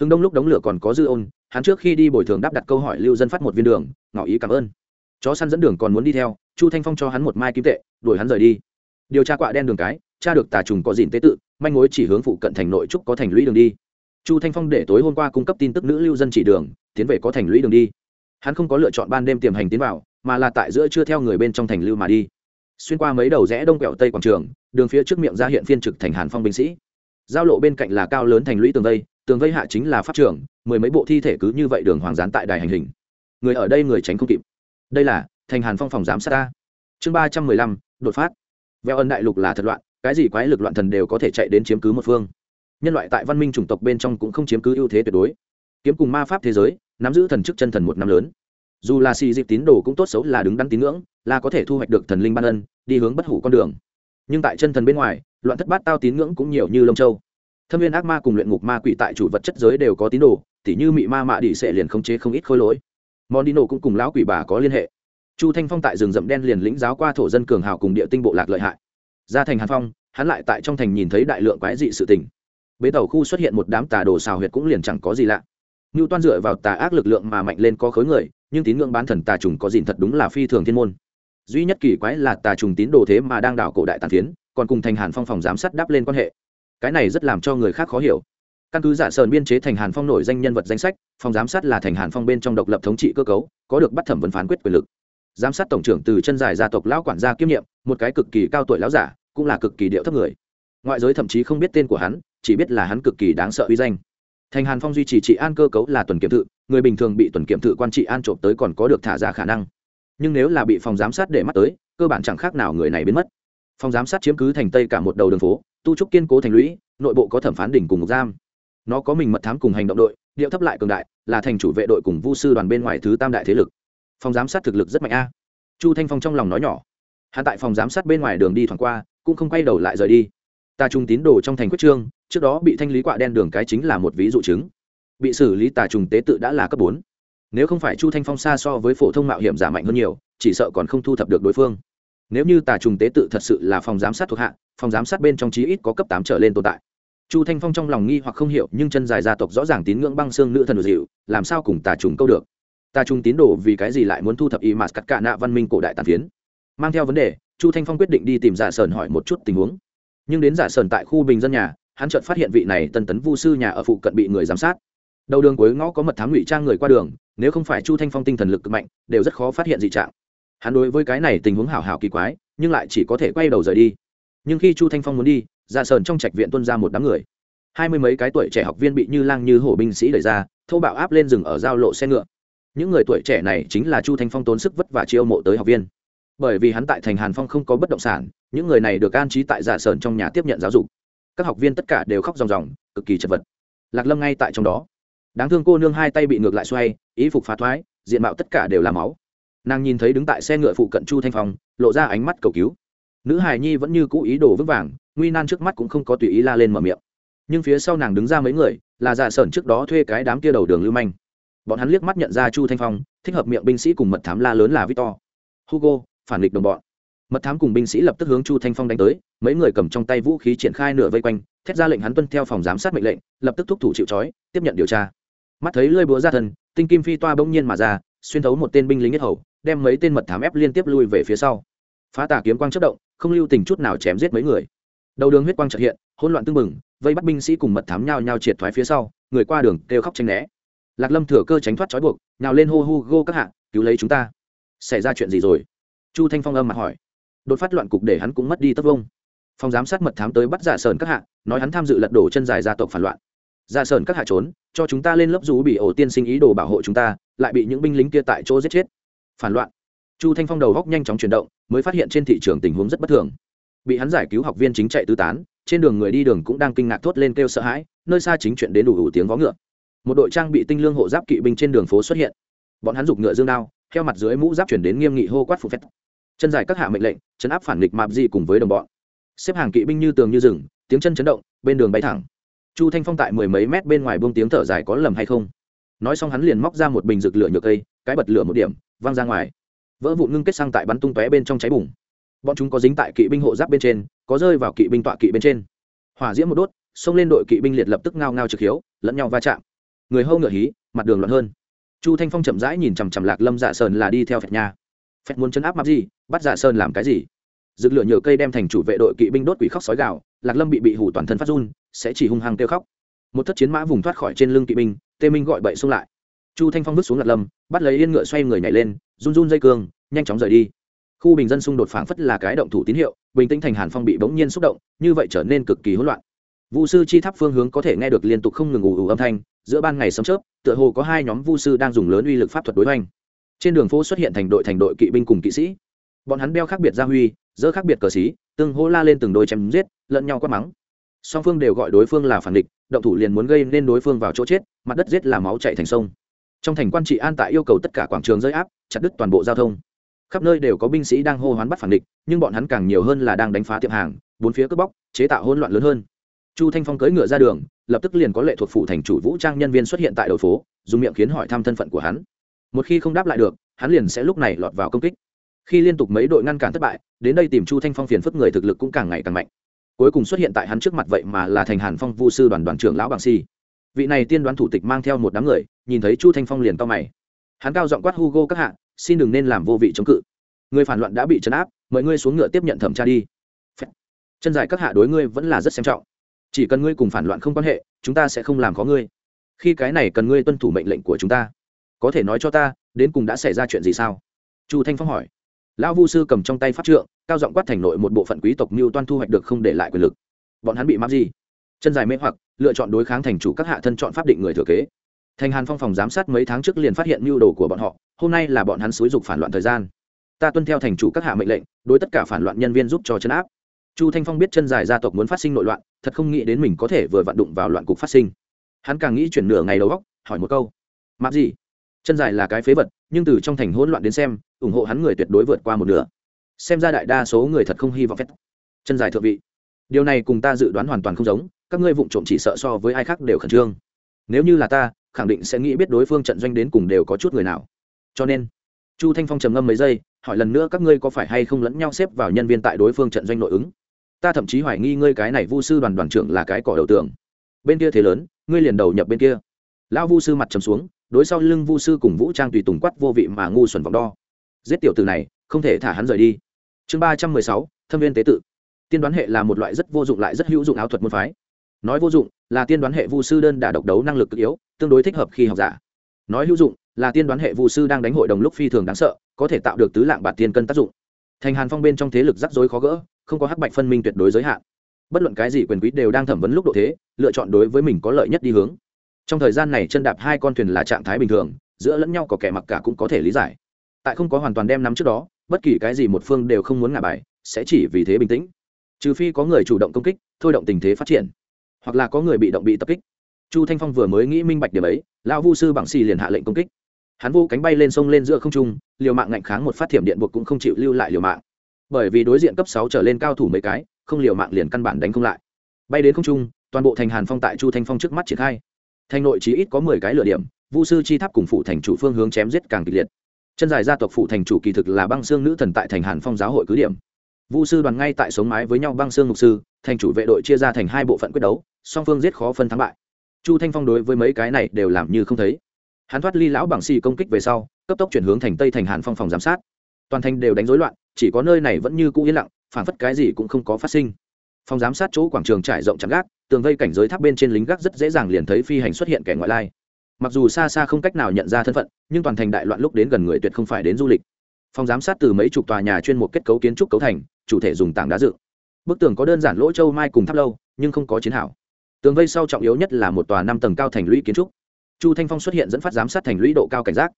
Hướng đông lúc đống lửa còn có dư ôn, hắn trước khi đi bồi thường đáp đặt câu hỏi lưu dân phát một viên đường, ngỏ ý cảm ơn. Chó săn dẫn đường còn muốn đi theo, chu thanh phong cho hắn một mai kim tệ, đuổi hắn rời đi. Điều tra quạ đen đường cái cha được tà trùng có dìn tế tự, manh mối chỉ hướng phụ cận thành nội trúc có thành lũy đường đi. Chu thanh phong để tối hôm qua cung cấp tin tức nữ lưu dân chỉ đường, tiến về có thành lũy đường đi. Hắn không có lựa chọn ban đêm tiềm hành tiến vào, mà là tại giữa chưa theo người bên trong thành lưu mà đi. Xuyên qua mấy đầu rẽ đông quẹo tây quảng trường, đường phía trước miệng ra hiện phiên trực thành hàn phong binh sĩ giao lộ bên cạnh là cao lớn thành lũy tường vây tường vây hạ chính là pháp trường, mười mấy bộ thi thể cứ như vậy đường hoàng gián tại đài hành hình. Người ở đây người tránh không kịp. Đây là, thành hàn phong phòng giám sát ta. Chương ba trăm mười lăm, đột phát. Veo ân đại lục là thật loạn, cái gì quái lực loạn thần đều có thể chạy đến chiếm cứ một phương. Nhân loại tại văn minh chủng tộc bên trong cũng không chiếm cứ ưu thế tuyệt đối. Kiếm cùng ma pháp thế giới, nắm giữ thần chức chân thần một năm lớn. Dù là xì dịp tín đồ cũng tốt xấu là đứng đắn tín ngưỡng, là có thể thu hoạch được thần linh ban ân, đi hướng bất hủ con đường. Nhưng tại chân thần bên ngoài loạn thất bát tao tín ngưỡng cũng nhiều như lông châu. Thâm viên ác ma cùng luyện ngục ma quỷ tại chủ vật chất giới đều có tín đồ, tỉ như mị ma mạ đỉ sẽ liền không chế không ít khối lỗi. Mondino nổ cũng cùng lão quỷ bà có liên hệ. Chu thanh phong tại rừng rậm đen liền lĩnh giáo qua thổ dân cường hào cùng địa tinh bộ lạc lợi hại. Ra thành hàn phong, hắn lại tại trong thành nhìn thấy đại lượng quái dị sự tình. Bến tàu khu xuất hiện một đám tà đồ xào huyệt cũng liền chẳng có gì lạ. Ngưu toan dựa vào tà ác lực lượng mà mạnh lên có khối người, nhưng tín ngưỡng bán thần tà trùng có dìn thật đúng là phi thường thiên môn. Duy nhất kỳ quái là tà trùng tín đồ thế mà đang đảo cổ đại tàn phiến còn cùng thành hàn phong phòng giám sát đáp lên quan hệ. Cái này rất làm cho người khác khó hiểu. Căn cứ giả sơn biên chế thành hàn phong nổi danh nhân vật danh sách, phòng giám sát là thành hàn phong bên trong độc lập thống trị cơ cấu, có được bắt thẩm vấn phán quyết quyền lực. Giám sát tổng trưởng từ chân dài gia tộc lão quản gia kiêm nhiệm, một cái cực kỳ cao tuổi lão giả, cũng là cực kỳ điệu thấp người. Ngoại giới thậm chí không biết tên của hắn, chỉ biết là hắn cực kỳ đáng sợ uy danh. Thành hàn phong duy trì trị an cơ cấu là tuần kiểm thự, người bình thường bị tuần kiểm thự quan trị an trộm tới còn có được thả ra khả năng. Nhưng nếu là bị phòng giám sát để mắt tới, cơ bản chẳng khác nào người này biến mất phòng giám sát chiếm cứ thành tây cả một đầu đường phố, tu trúc kiên cố thành lũy, nội bộ có thẩm phán đỉnh cùng một giam. Nó có mình mật thám cùng hành động đội, điệu thấp lại cường đại, là thành chủ vệ đội cùng vu sư đoàn bên ngoài thứ tam đại thế lực. Phòng giám sát thực lực rất mạnh a. Chu thanh phong trong lòng nói nhỏ. Hắn tại phòng giám sát bên ngoài đường đi thoảng qua, cũng không quay đầu lại rời đi. Tà trùng tín đồ trong thành quyết trương, trước đó bị thanh lý quạ đen đường cái chính là một ví dụ chứng. Bị xử lý tà trùng tế tự đã là cấp bốn. Nếu không phải chu thanh phong xa so với phổ thông mạo hiểm giả mạnh hơn nhiều, chỉ sợ còn không thu thập được đối phương nếu như tà trùng tế tự thật sự là phòng giám sát thuộc hạ, phòng giám sát bên trong chí ít có cấp tám trở lên tồn tại. Chu thanh phong trong lòng nghi hoặc không hiểu, nhưng chân dài gia tộc rõ ràng tín ngưỡng băng xương nữ thần dịu, làm sao cùng tà trùng câu được? Tà trùng tín đồ vì cái gì lại muốn thu thập y mạt cắt cả nạ văn minh cổ đại tàn phiến? Mang theo vấn đề, chu thanh phong quyết định đi tìm giả sơn hỏi một chút tình huống. Nhưng đến giả sơn tại khu bình dân nhà, hắn chợt phát hiện vị này tân tấn vu sư nhà ở phụ cận bị người giám sát. Đầu đường cuối ngõ có mật thám ngụy trang người qua đường, nếu không phải chu thanh phong tinh thần lực cực mạnh, đều rất khó phát hiện dị trạng hắn đối với cái này tình huống hảo hảo kỳ quái, nhưng lại chỉ có thể quay đầu rời đi. Nhưng khi chu thanh phong muốn đi, ra sờn trong trạch viện tuân ra một đám người. Hai mươi mấy cái tuổi trẻ học viên bị như lang như hổ binh sĩ đẩy ra, thô bạo áp lên rừng ở giao lộ xe ngựa. Những người tuổi trẻ này chính là chu thanh phong tốn sức vất vả chiêu mộ tới học viên. Bởi vì hắn tại thành hàn phong không có bất động sản, những người này được an trí tại giả sờn trong nhà tiếp nhận giáo dục. Các học viên tất cả đều khóc ròng ròng, cực kỳ chật vật. Lạc lâm ngay tại trong đó. Đáng thương cô nương hai tay bị ngược lại xoay, ý phục phá thoái, diện mạo tất cả đều là máu nàng nhìn thấy đứng tại xe ngựa phụ cận chu thanh phong lộ ra ánh mắt cầu cứu nữ hài nhi vẫn như cũ ý đồ vững vàng nguy nan trước mắt cũng không có tùy ý la lên mở miệng nhưng phía sau nàng đứng ra mấy người là giả sởn trước đó thuê cái đám kia đầu đường lưu manh bọn hắn liếc mắt nhận ra chu thanh phong thích hợp miệng binh sĩ cùng mật thám la lớn là victor hugo phản địch đồng bọn mật thám cùng binh sĩ lập tức hướng chu thanh phong đánh tới mấy người cầm trong tay vũ khí triển khai nửa vây quanh thét ra lệnh hắn tuân theo phòng giám sát mệnh lệnh lập tức thúc thủ chịu trói tiếp nhận điều tra mắt thấy lơi búa ra thân tinh kim phi toa bỗng nhiên mà ra xuyên thấu một tên binh lính nhất hầu đem mấy tên mật thám ép liên tiếp lui về phía sau. Phá tà kiếm quang chất động, không lưu tình chút nào chém giết mấy người. Đầu đường huyết quang trật hiện, hỗn loạn tưng bừng, vây bắt binh sĩ cùng mật thám nhau nhau triệt thoái phía sau, người qua đường kêu khóc tranh né. Lạc lâm thừa cơ tránh thoát trói buộc, nhào lên hô hô gô các hạ, cứu lấy chúng ta. Xảy ra chuyện gì rồi? Chu thanh phong âm mặt hỏi. Đột phát loạn cục để hắn cũng mất đi tất vông. Phòng giám sát mật thám tới bắt giả dạ sờn các hạ, nói hắn tham dự lật đổ chân dài gia tộc phản loạn. Giả dạ sờn các hạ trốn, cho chúng ta lên lớp rú bị ổ tiên sinh ý đồ bảo hộ chúng ta, lại bị những binh lính kia tại chỗ giết chết phản loạn. Chu thanh phong đầu góc nhanh chóng chuyển động, mới phát hiện trên thị trường tình huống rất bất thường. Bị hắn giải cứu học viên chính chạy tứ tán, trên đường người đi đường cũng đang kinh ngạc thốt lên kêu sợ hãi, nơi xa chính chuyện đến đủ đủ tiếng vó ngựa. Một đội trang bị tinh lương hộ giáp kỵ binh trên đường phố xuất hiện. Bọn hắn giục ngựa dương đao, theo mặt dưới mũ giáp chuyển đến nghiêm nghị hô quát phụ phép. Chân dài các hạ mệnh lệnh, chấn áp phản nghịch mạp di cùng với đồng bọn. Xếp hàng kỵ binh như tường như rừng, tiếng chân chấn động, bên đường bay thẳng. Chu thanh phong tại mười mấy mét bên ngoài buông tiếng thở dài có lầm hay không? Nói xong hắn liền móc ra một bình rực lửa nhược cây cái bật lửa một điểm, văng ra ngoài. Vỡ vụn ngưng kết sang tại bắn tung tóe bên trong cháy bùng. Bọn chúng có dính tại kỵ binh hộ giáp bên trên, có rơi vào kỵ binh tọa kỵ bên trên. Hỏa diễm một đốt, xông lên đội kỵ binh liệt lập tức ngao ngao trực hiếu, lẫn nhau va chạm. Người hâu ngựa hí, mặt đường loạn hơn. Chu thanh phong chậm rãi nhìn chằm chằm lạc lâm dạ sơn là đi theo phẹt nha. Phẹt muốn chấn áp map gì, bắt dạ sơn làm cái gì? Dựng lửa nhựa cây đem thành chủ vệ đội kỵ binh đốt quỷ khóc sói gạo lạc lâm bị bị hủ toàn thân phát run, sẽ chỉ hung hăng kêu khóc. Một thất chiến mã vùng thoát khỏi trên lưng kỵ binh, tê minh gọi bậy xông lại chu thanh phong vứt xuống lạc lâm, bắt lấy yên ngựa xoay người nhảy lên, run run dây cương, nhanh chóng rời đi. Khu bình dân xung đột phảng phất là cái động thủ tín hiệu, bình tĩnh thành hàn phong bị bỗng nhiên xúc động, như vậy trở nên cực kỳ hỗn loạn. Vu sư chi tháp phương hướng có thể nghe được liên tục không ngừng ù ù âm thanh, giữa ban ngày sấm chớp, tựa hồ có hai nhóm vu sư đang dùng lớn uy lực pháp thuật đối hoành. Trên đường phố xuất hiện thành đội thành đội kỵ binh cùng kỵ sĩ. Bọn hắn đeo khác biệt gia huy dỡ khác biệt cờ xí tương hô la lên từng đôi chém giết, lẫn nhau quát mắng. Song phương đều gọi đối phương là phản địch, động thủ liền muốn gây nên đối phương vào chỗ chết, mặt đất giết là máu chạy thành sông trong thành quan trị an tại yêu cầu tất cả quảng trường rơi áp, chặt đứt toàn bộ giao thông. Khắp nơi đều có binh sĩ đang hô hoán bắt phản địch, nhưng bọn hắn càng nhiều hơn là đang đánh phá tiệm hàng, bốn phía cướp bóc, chế tạo hỗn loạn lớn hơn. Chu thanh phong cưỡi ngựa ra đường, lập tức liền có lệ thuộc phụ thành chủ vũ trang nhân viên xuất hiện tại đầu phố, dùng miệng khiến hỏi thăm thân phận của hắn. Một khi không đáp lại được, hắn liền sẽ lúc này lọt vào công kích. Khi liên tục mấy đội ngăn cản thất bại, đến đây tìm chu thanh phong phiền phức người thực lực cũng càng ngày càng mạnh. Cuối cùng xuất hiện tại hắn trước mặt vậy mà là thành hàn phong vu sư đoàn đoàn trưởng lão bằng si. Vị này tiên đoán thủ tịch mang theo một đám người nhìn thấy chu thanh phong liền to mày. Hắn cao giọng quát, hugo các hạ, xin đừng nên làm vô vị chống cự. Người phản loạn đã bị chấn áp, mời ngươi xuống ngựa tiếp nhận thẩm tra đi. Chân dài các hạ đối ngươi vẫn là rất xem trọng. Chỉ cần ngươi cùng phản loạn không quan hệ, chúng ta sẽ không làm khó ngươi. Khi cái này cần ngươi tuân thủ mệnh lệnh của chúng ta, có thể nói cho ta, đến cùng đã xảy ra chuyện gì sao? Chu thanh phong hỏi. Lão vu sư cầm trong tay pháp trượng, cao giọng quát thành nội một bộ phận quý tộc mưu toan thu hoạch được không để lại quyền lực. Bọn hắn bị mắc gì? Chân dài mê hoặc, lựa chọn đối kháng thành chủ các hạ thân chọn pháp định người thừa kế thành hàn phong phòng giám sát mấy tháng trước liền phát hiện mưu đồ của bọn họ, hôm nay là bọn hắn xúi dục phản loạn thời gian. Ta tuân theo thành chủ các hạ mệnh lệnh, đối tất cả phản loạn nhân viên giúp cho chấn áp. Chu thanh phong biết chân dài gia tộc muốn phát sinh nội loạn, thật không nghĩ đến mình có thể vừa vặn đụng vào loạn cục phát sinh. Hắn càng nghĩ chuyển nửa ngày đầu góc hỏi một câu. Mặc gì? Chân dài là cái phế vật, nhưng từ trong thành hỗn loạn đến xem, ủng hộ hắn người tuyệt đối vượt qua một nửa. Xem ra đại đa số người thật không hy vọng phép chân dài thượng vị. Điều này cùng ta dự đoán hoàn toàn không giống, các ngươi vụng trộm chỉ sợ so với ai khác đều khẩn trương. Nếu như là ta khẳng định sẽ nghĩ biết đối phương trận doanh đến cùng đều có chút người nào. Cho nên, chu thanh phong trầm ngâm mấy giây, hỏi lần nữa các ngươi có phải hay không lẫn nhau xếp vào nhân viên tại đối phương trận doanh nội ứng? Ta thậm chí hoài nghi ngươi cái này vu sư đoàn đoàn trưởng là cái cỏ đầu tường. Bên kia thế lớn, ngươi liền đầu nhập bên kia. Lão vu sư mặt trầm xuống, đối sau lưng vu sư cùng vũ trang tùy tùng quát vô vị mà ngu xuẩn vòng đo. Giết tiểu từ này, không thể thả hắn rời đi. Chương ba trăm mười sáu, thâm viên tế tự. Tiên đoán hệ là một loại rất vô dụng lại rất hữu dụng áo thuật môn phái. Nói vô dụng, là tiên đoán hệ vu sư đơn đả độc đấu năng lực cực yếu tương đối thích hợp khi học giả. Nói hữu dụng, là tiên đoán hệ vụ sư đang đánh hội đồng lúc phi thường đáng sợ, có thể tạo được tứ lạng bạt tiên cân tác dụng. Thành hàn phong bên trong thế lực rắc rối khó gỡ, không có hắc bạch phân minh tuyệt đối giới hạn. Bất luận cái gì quyền quý đều đang thẩm vấn lúc độ thế, lựa chọn đối với mình có lợi nhất đi hướng. Trong thời gian này chân đạp hai con thuyền là trạng thái bình thường, giữa lẫn nhau có kẻ mặc cả cũng có thể lý giải. Tại không có hoàn toàn đem nắm trước đó, bất kỳ cái gì một phương đều không muốn ngả bài, sẽ chỉ vì thế bình tĩnh. Trừ phi có người chủ động công kích, thôi động tình thế phát triển, hoặc là có người bị động bị tập kích chu thanh phong vừa mới nghĩ minh bạch điểm ấy, lão vu sư bằng xì liền hạ lệnh công kích. Hắn vô cánh bay lên sông lên giữa không trung, liều mạng ngạnh kháng một phát thiểm điện buộc cũng không chịu lưu lại liều mạng. Bởi vì đối diện cấp sáu trở lên cao thủ mấy cái, không liều mạng liền căn bản đánh không lại. Bay đến không trung, toàn bộ thành hàn phong tại chu thanh phong trước mắt triển khai. Thành nội chí ít có mười cái lửa điểm, vu sư chi tháp cùng phụ thành chủ phương hướng chém giết càng kịch liệt. Chân dài gia tộc phụ thành chủ kỳ thực là băng xương nữ thần tại thành hàn phong giáo hội cứ điểm. Vu sư đoàn ngay tại sống mái với nhau băng xương mục sư, thành chủ vệ đội chia ra thành hai bộ phận quyết đấu, song phương giết khó phân thắng bại chu thanh phong đối với mấy cái này đều làm như không thấy. Hắn thoát ly lão bằng xì công kích về sau, cấp tốc chuyển hướng thành tây thành hàn phong phòng giám sát. Toàn thành đều đánh rối loạn, chỉ có nơi này vẫn như cũ yên lặng phản phất cái gì cũng không có phát sinh. Phòng giám sát chỗ quảng trường trải rộng chắn gác, tường vây cảnh giới tháp bên trên lính gác rất dễ dàng liền thấy phi hành xuất hiện kẻ ngoại lai. Mặc dù xa xa không cách nào nhận ra thân phận, nhưng toàn thành đại loạn lúc đến gần người tuyệt không phải đến du lịch. Phòng giám sát từ mấy chục tòa nhà chuyên một kết cấu kiến trúc cấu thành, chủ thể dùng tảng đá dựng. Bức tường có đơn giản lỗ châu mai cùng tháp lâu, nhưng không có chiến hảo tường vây sau trọng yếu nhất là một tòa năm tầng cao thành lũy kiến trúc. Chu thanh phong xuất hiện dẫn phát giám sát thành lũy độ cao cảnh giác.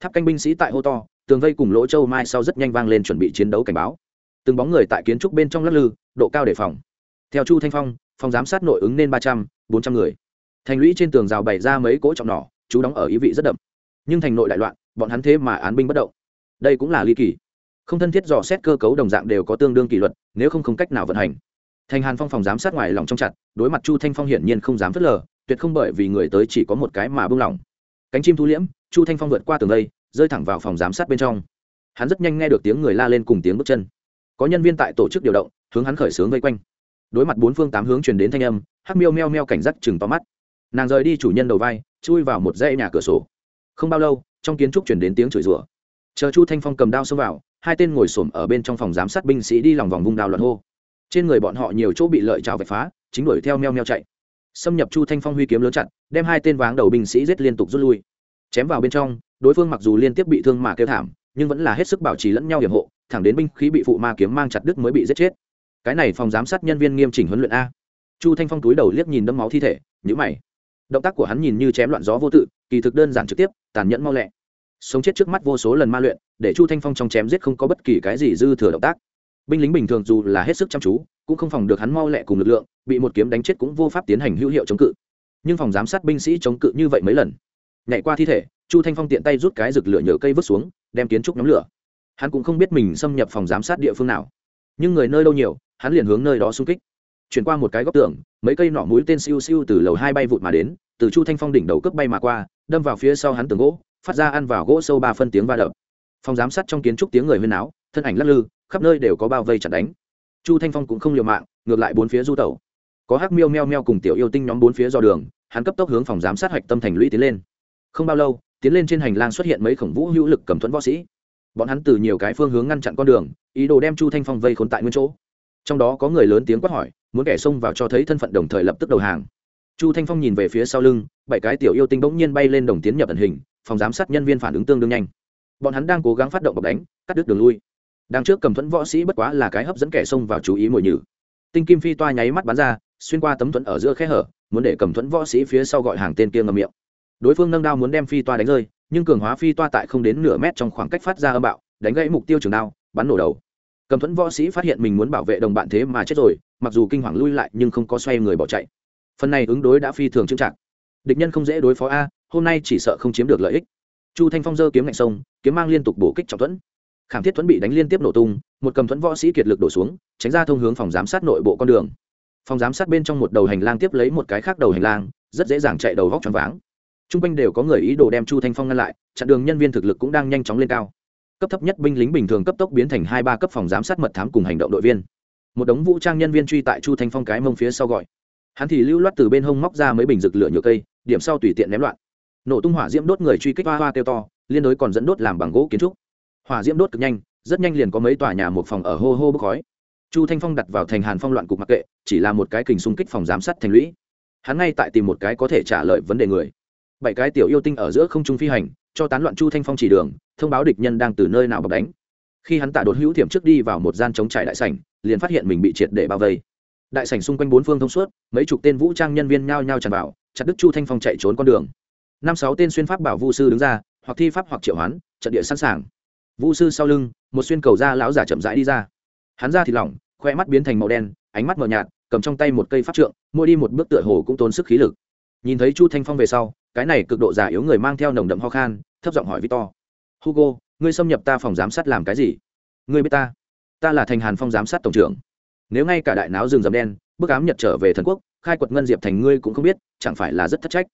Tháp canh binh sĩ tại hô to, tường vây cùng lỗ châu mai sau rất nhanh vang lên chuẩn bị chiến đấu cảnh báo. Từng bóng người tại kiến trúc bên trong lắc lư, độ cao đề phòng. Theo chu thanh phong, phòng giám sát nội ứng nên ba trăm, bốn trăm người. Thành lũy trên tường rào bày ra mấy cỗ trọng nỏ, chú đóng ở ý vị rất đậm. Nhưng thành nội đại loạn, bọn hắn thế mà án binh bất động. Đây cũng là ly kỳ. Không thân thiết dò xét cơ cấu đồng dạng đều có tương đương kỷ luật, nếu không không cách nào vận hành thành hàn phong phòng giám sát ngoài lòng trong chặt, đối mặt chu thanh phong hiển nhiên không dám phớt lờ, tuyệt không bởi vì người tới chỉ có một cái mà bưng lỏng. Cánh chim thu liễm, chu thanh phong vượt qua tường đây, rơi thẳng vào phòng giám sát bên trong. Hắn rất nhanh nghe được tiếng người la lên cùng tiếng bước chân. Có nhân viên tại tổ chức điều động, hướng hắn khởi xướng vây quanh. Đối mặt bốn phương tám hướng truyền đến thanh âm, hắc miêu meo meo cảnh giác chừng to mắt. Nàng rời đi chủ nhân đầu vai, chui vào một dãy nhà cửa sổ. Không bao lâu, trong kiến trúc chuyển đến tiếng chửi rủa. Chờ chu thanh phong cầm đao xông vào, hai tên ngồi xổm ở bên trong phòng giám sát binh sĩ đi lòng vòng vùng đào loạn hô trên người bọn họ nhiều chỗ bị lợi trào vạch phá, chính đuổi theo meo meo chạy. Xâm nhập chu thanh phong huy kiếm lớn chặn, đem hai tên váng đầu binh sĩ giết liên tục rút lui. Chém vào bên trong, đối phương mặc dù liên tiếp bị thương mà kêu thảm, nhưng vẫn là hết sức bảo trì lẫn nhau hiểm hộ, thẳng đến binh khí bị phụ ma kiếm mang chặt đứt mới bị giết chết. Cái này phòng giám sát nhân viên nghiêm chỉnh huấn luyện a. Chu thanh phong túi đầu liếc nhìn đâm máu thi thể nhữ mày. Động tác của hắn nhìn như chém loạn gió vô tự, kỳ thực đơn giản trực tiếp, tàn nhẫn mau lẹ. Sống chết trước mắt vô số lần ma luyện, để chu thanh phong trong chém giết không có bất kỳ cái gì dư thừa động tác binh lính bình thường dù là hết sức chăm chú, cũng không phòng được hắn mau lẹ cùng lực lượng, bị một kiếm đánh chết cũng vô pháp tiến hành hữu hiệu chống cự. Nhưng phòng giám sát binh sĩ chống cự như vậy mấy lần, nhảy qua thi thể, chu thanh phong tiện tay rút cái rực lửa nhựa cây vứt xuống, đem kiến trúc nhóm lửa. Hắn cũng không biết mình xâm nhập phòng giám sát địa phương nào. Nhưng người nơi đâu nhiều, hắn liền hướng nơi đó xung kích. Chuyển qua một cái góc tường, mấy cây nỏ mũi tên siêu siêu từ lầu hai bay vụt mà đến, từ chu thanh phong đỉnh đầu cướp bay mà qua, đâm vào phía sau hắn tường gỗ, phát ra ăn vào gỗ sâu ba phân tiếng va đập. Phòng giám sát trong kiến trúc tiếng người huyên áo thân ảnh lắc lư khắp nơi đều có bao vây chặt đánh. Chu thanh phong cũng không liều mạng, ngược lại bốn phía du tẩu. Có hắc miêu meo meo cùng tiểu yêu tinh nhóm bốn phía do đường, hắn cấp tốc hướng phòng giám sát hạch tâm thành lũy tiến lên. Không bao lâu, tiến lên trên hành lang xuất hiện mấy khổng vũ hữu lực cầm thuẫn võ sĩ. Bọn hắn từ nhiều cái phương hướng ngăn chặn con đường, ý đồ đem chu thanh phong vây khốn tại nguyên chỗ. Trong đó có người lớn tiếng quát hỏi, muốn kẻ xông vào cho thấy thân phận đồng thời lập tức đầu hàng. Chu thanh phong nhìn về phía sau lưng, bảy cái tiểu yêu tinh bỗng nhiên bay lên đồng tiến nhập ẩn hình, phòng giám sát nhân viên phản ứng tương đương nhanh. Bọn hắn đang cố gắng phát động bọc đánh, cắt đứt đường lui đằng trước cầm thuẫn võ sĩ bất quá là cái hấp dẫn kẻ xông vào chú ý mồi nhử. Tinh kim phi toa nháy mắt bắn ra, xuyên qua tấm thuẫn ở giữa khe hở, muốn để cầm thuẫn võ sĩ phía sau gọi hàng tên kia ngầm miệng. Đối phương nâng đao muốn đem phi toa đánh rơi, nhưng cường hóa phi toa tại không đến nửa mét trong khoảng cách phát ra âm bạo, đánh gãy mục tiêu trường đao, bắn nổ đầu. Cầm thuẫn võ sĩ phát hiện mình muốn bảo vệ đồng bạn thế mà chết rồi, mặc dù kinh hoàng lui lại nhưng không có xoay người bỏ chạy. Phần này ứng đối đã phi thường trưng trạng địch nhân không dễ đối phó a, hôm nay chỉ sợ không chiếm được lợi ích. Chu thanh phong dơ kiếm ngạnh sông, kiếm mang liên tục bổ kích trọng thuẫn khảm thiết thuẫn bị đánh liên tiếp nổ tung, một cầm thuẫn võ sĩ kiệt lực đổ xuống, tránh ra thông hướng phòng giám sát nội bộ con đường. Phòng giám sát bên trong một đầu hành lang tiếp lấy một cái khác đầu hành lang, rất dễ dàng chạy đầu vóc tròn váng. T r u n g quanh đều có người ý đồ đem chu thanh phong ngăn lại, chặn đường nhân viên thực lực cũng đang nhanh chóng lên cao. Cấp thấp nhất binh lính bình thường cấp tốc biến thành hai ba cấp phòng giám sát mật thám cùng hành động đội viên. Một đống vũ trang nhân viên truy tại chu thanh phong cái mông phía sau gọi. Hắn thì lưu loát từ bên hông móc ra mấy bình rực lửa nhựa cây, điểm sau tùy tiện ném loạn. Nổ tung hỏa diễm đốt người truy kích hoa hoa kêu to, liên đối còn dẫn đốt làm bằng gỗ kiến trúc hỏa diễm đốt cực nhanh, rất nhanh liền có mấy tòa nhà một phòng ở hô hô bốc khói. Chu thanh phong đặt vào thành hàn phong loạn cục mặc kệ, chỉ là một cái kình xung kích phòng giám sát thành lũy. Hắn ngay tại tìm một cái có thể trả lời vấn đề người. Bảy cái tiểu yêu tinh ở giữa không trung phi hành, cho tán loạn chu thanh phong chỉ đường, thông báo địch nhân đang từ nơi nào bọc đánh. Khi hắn tạ đột hữu thiểm trước đi vào một gian chống trải đại sảnh, liền phát hiện mình bị triệt để bao vây. Đại sảnh xung quanh bốn phương thông suốt, mấy chục tên vũ trang nhân viên nhao nhao tràn vào, chặt đức chu thanh phong chạy trốn con đường. Năm sáu tên xuyên pháp bảo vu sư đứng ra, hoặc thi pháp hoặc triệu hoán, trận địa sẵn sàng vu sư sau lưng, một xuyên cầu da lão giả chậm rãi đi ra. Hắn ra thì lỏng, khoe mắt biến thành màu đen, ánh mắt mờ nhạt, cầm trong tay một cây pháp trượng, mỗi đi một bước tựa hồ cũng tốn sức khí lực. Nhìn thấy chu thanh phong về sau, cái này cực độ già yếu người mang theo nồng đậm ho khan, thấp giọng hỏi victor hugo, ngươi xâm nhập ta phòng giám sát làm cái gì? Ngươi biết ta? Ta là thành hàn phong giám sát tổng trưởng. Nếu ngay cả đại náo rừng rầm đen, bức ám nhật trở về thần quốc, khai quật ngân diệp thành ngươi cũng không biết, chẳng phải là rất thất trách?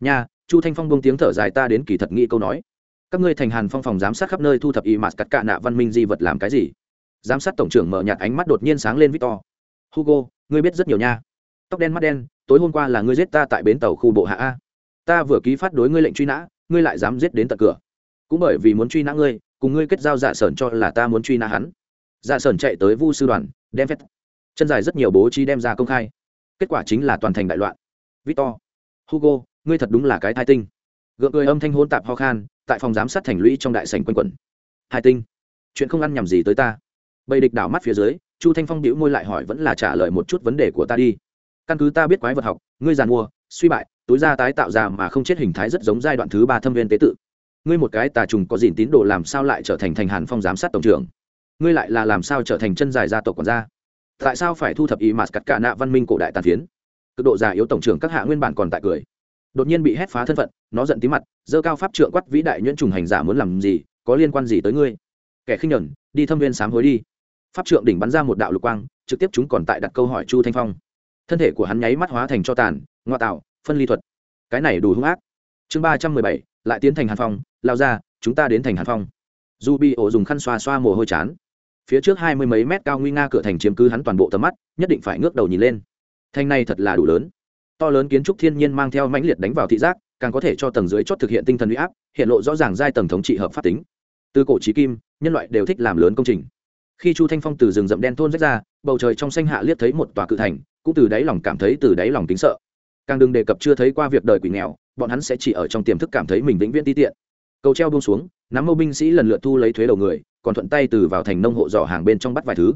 Nha, chu thanh phong bông tiếng thở dài ta đến kỳ thật nghĩ câu nói các ngươi thành hàn phong phòng giám sát khắp nơi thu thập y mạt cắt cạ nạ văn minh di vật làm cái gì? Giám sát tổng trưởng mở nhạt ánh mắt đột nhiên sáng lên victor. Hugo, ngươi biết rất nhiều nha. Tóc đen mắt đen, tối hôm qua là ngươi giết ta tại bến tàu khu bộ hạ a. Ta vừa ký phát đối ngươi lệnh truy nã, ngươi lại dám giết đến tận cửa. Cũng bởi vì muốn truy nã ngươi, cùng ngươi kết giao dạ sởn cho là ta muốn truy nã hắn. Dạ sởn chạy tới vu sư đoàn, đem phép chân dài rất nhiều bố trí đem ra công khai. Kết quả chính là toàn thành đại loạn. Victor, hugo, ngươi thật đúng là cái thai tinh gượng cười âm thanh hôn tạp ho khan, tại phòng giám sát thành lũy trong đại sành quanh quẩn. Hai tinh, chuyện không ăn nhầm gì tới ta? Bầy địch đảo mắt phía dưới, chu thanh phong đĩu môi lại hỏi vẫn là trả lời một chút vấn đề của ta đi. Căn cứ ta biết quái vật học, ngươi giàn mua, suy bại, túi da tái tạo ra mà không chết hình thái rất giống giai đoạn thứ ba thâm viên tế tự. Ngươi một cái tà trùng có dìn tín đồ làm sao lại trở thành thành hàn phong giám sát tổng trưởng? Ngươi lại là làm sao trở thành chân dài gia tộc còn ra tại sao phải thu thập ý mạt cắt cả nạ văn minh cổ đại tàn phiến? Cực độ già yếu tổng trưởng các hạ nguyên bản còn tại cười đột nhiên bị hét phá thân phận, nó giận tí mặt dơ cao pháp trượng quát vĩ đại nhuyễn trùng hành giả muốn làm gì, có liên quan gì tới ngươi? Kẻ khinh nhẫn, đi thâm viên sám hối đi. Pháp trượng đỉnh bắn ra một đạo lục quang, trực tiếp chúng còn tại đặt câu hỏi chu thanh phong. Thân thể của hắn nháy mắt hóa thành cho tàn ngoại tạo, phân ly thuật. Cái này đủ hung ác. Chương ba trăm mười bảy, lại tiến thành hàn phong, lao ra, chúng ta đến thành hàn phong. Du bi ổ dùng khăn xoa xoa mồ hôi chán. Phía trước hai mươi mấy mét cao nguy nga cửa thành chiếm cứ hắn toàn bộ tầm mắt, nhất định phải ngước đầu nhìn lên. Thanh này thật là đủ lớn to lớn kiến trúc thiên nhiên mang theo mãnh liệt đánh vào thị giác, càng có thể cho tầng dưới chót thực hiện tinh thần uy áp, hiện lộ rõ ràng giai tầng thống trị hợp pháp tính. Từ cổ trí kim, nhân loại đều thích làm lớn công trình. Khi chu thanh phong từ rừng rậm đen thôn rách ra, bầu trời trong xanh hạ liếc thấy một tòa cự thành, cũng từ đáy lòng cảm thấy từ đáy lòng tính sợ. Càng đừng đề cập chưa thấy qua việc đời quỷ nghèo, bọn hắn sẽ chỉ ở trong tiềm thức cảm thấy mình vĩnh viễn ti tiện. Cầu treo buông xuống, nắm mâu binh sĩ lần lượt thu lấy thuế đầu người, còn thuận tay từ vào thành nông hộ dò hàng bên trong bắt vài thứ.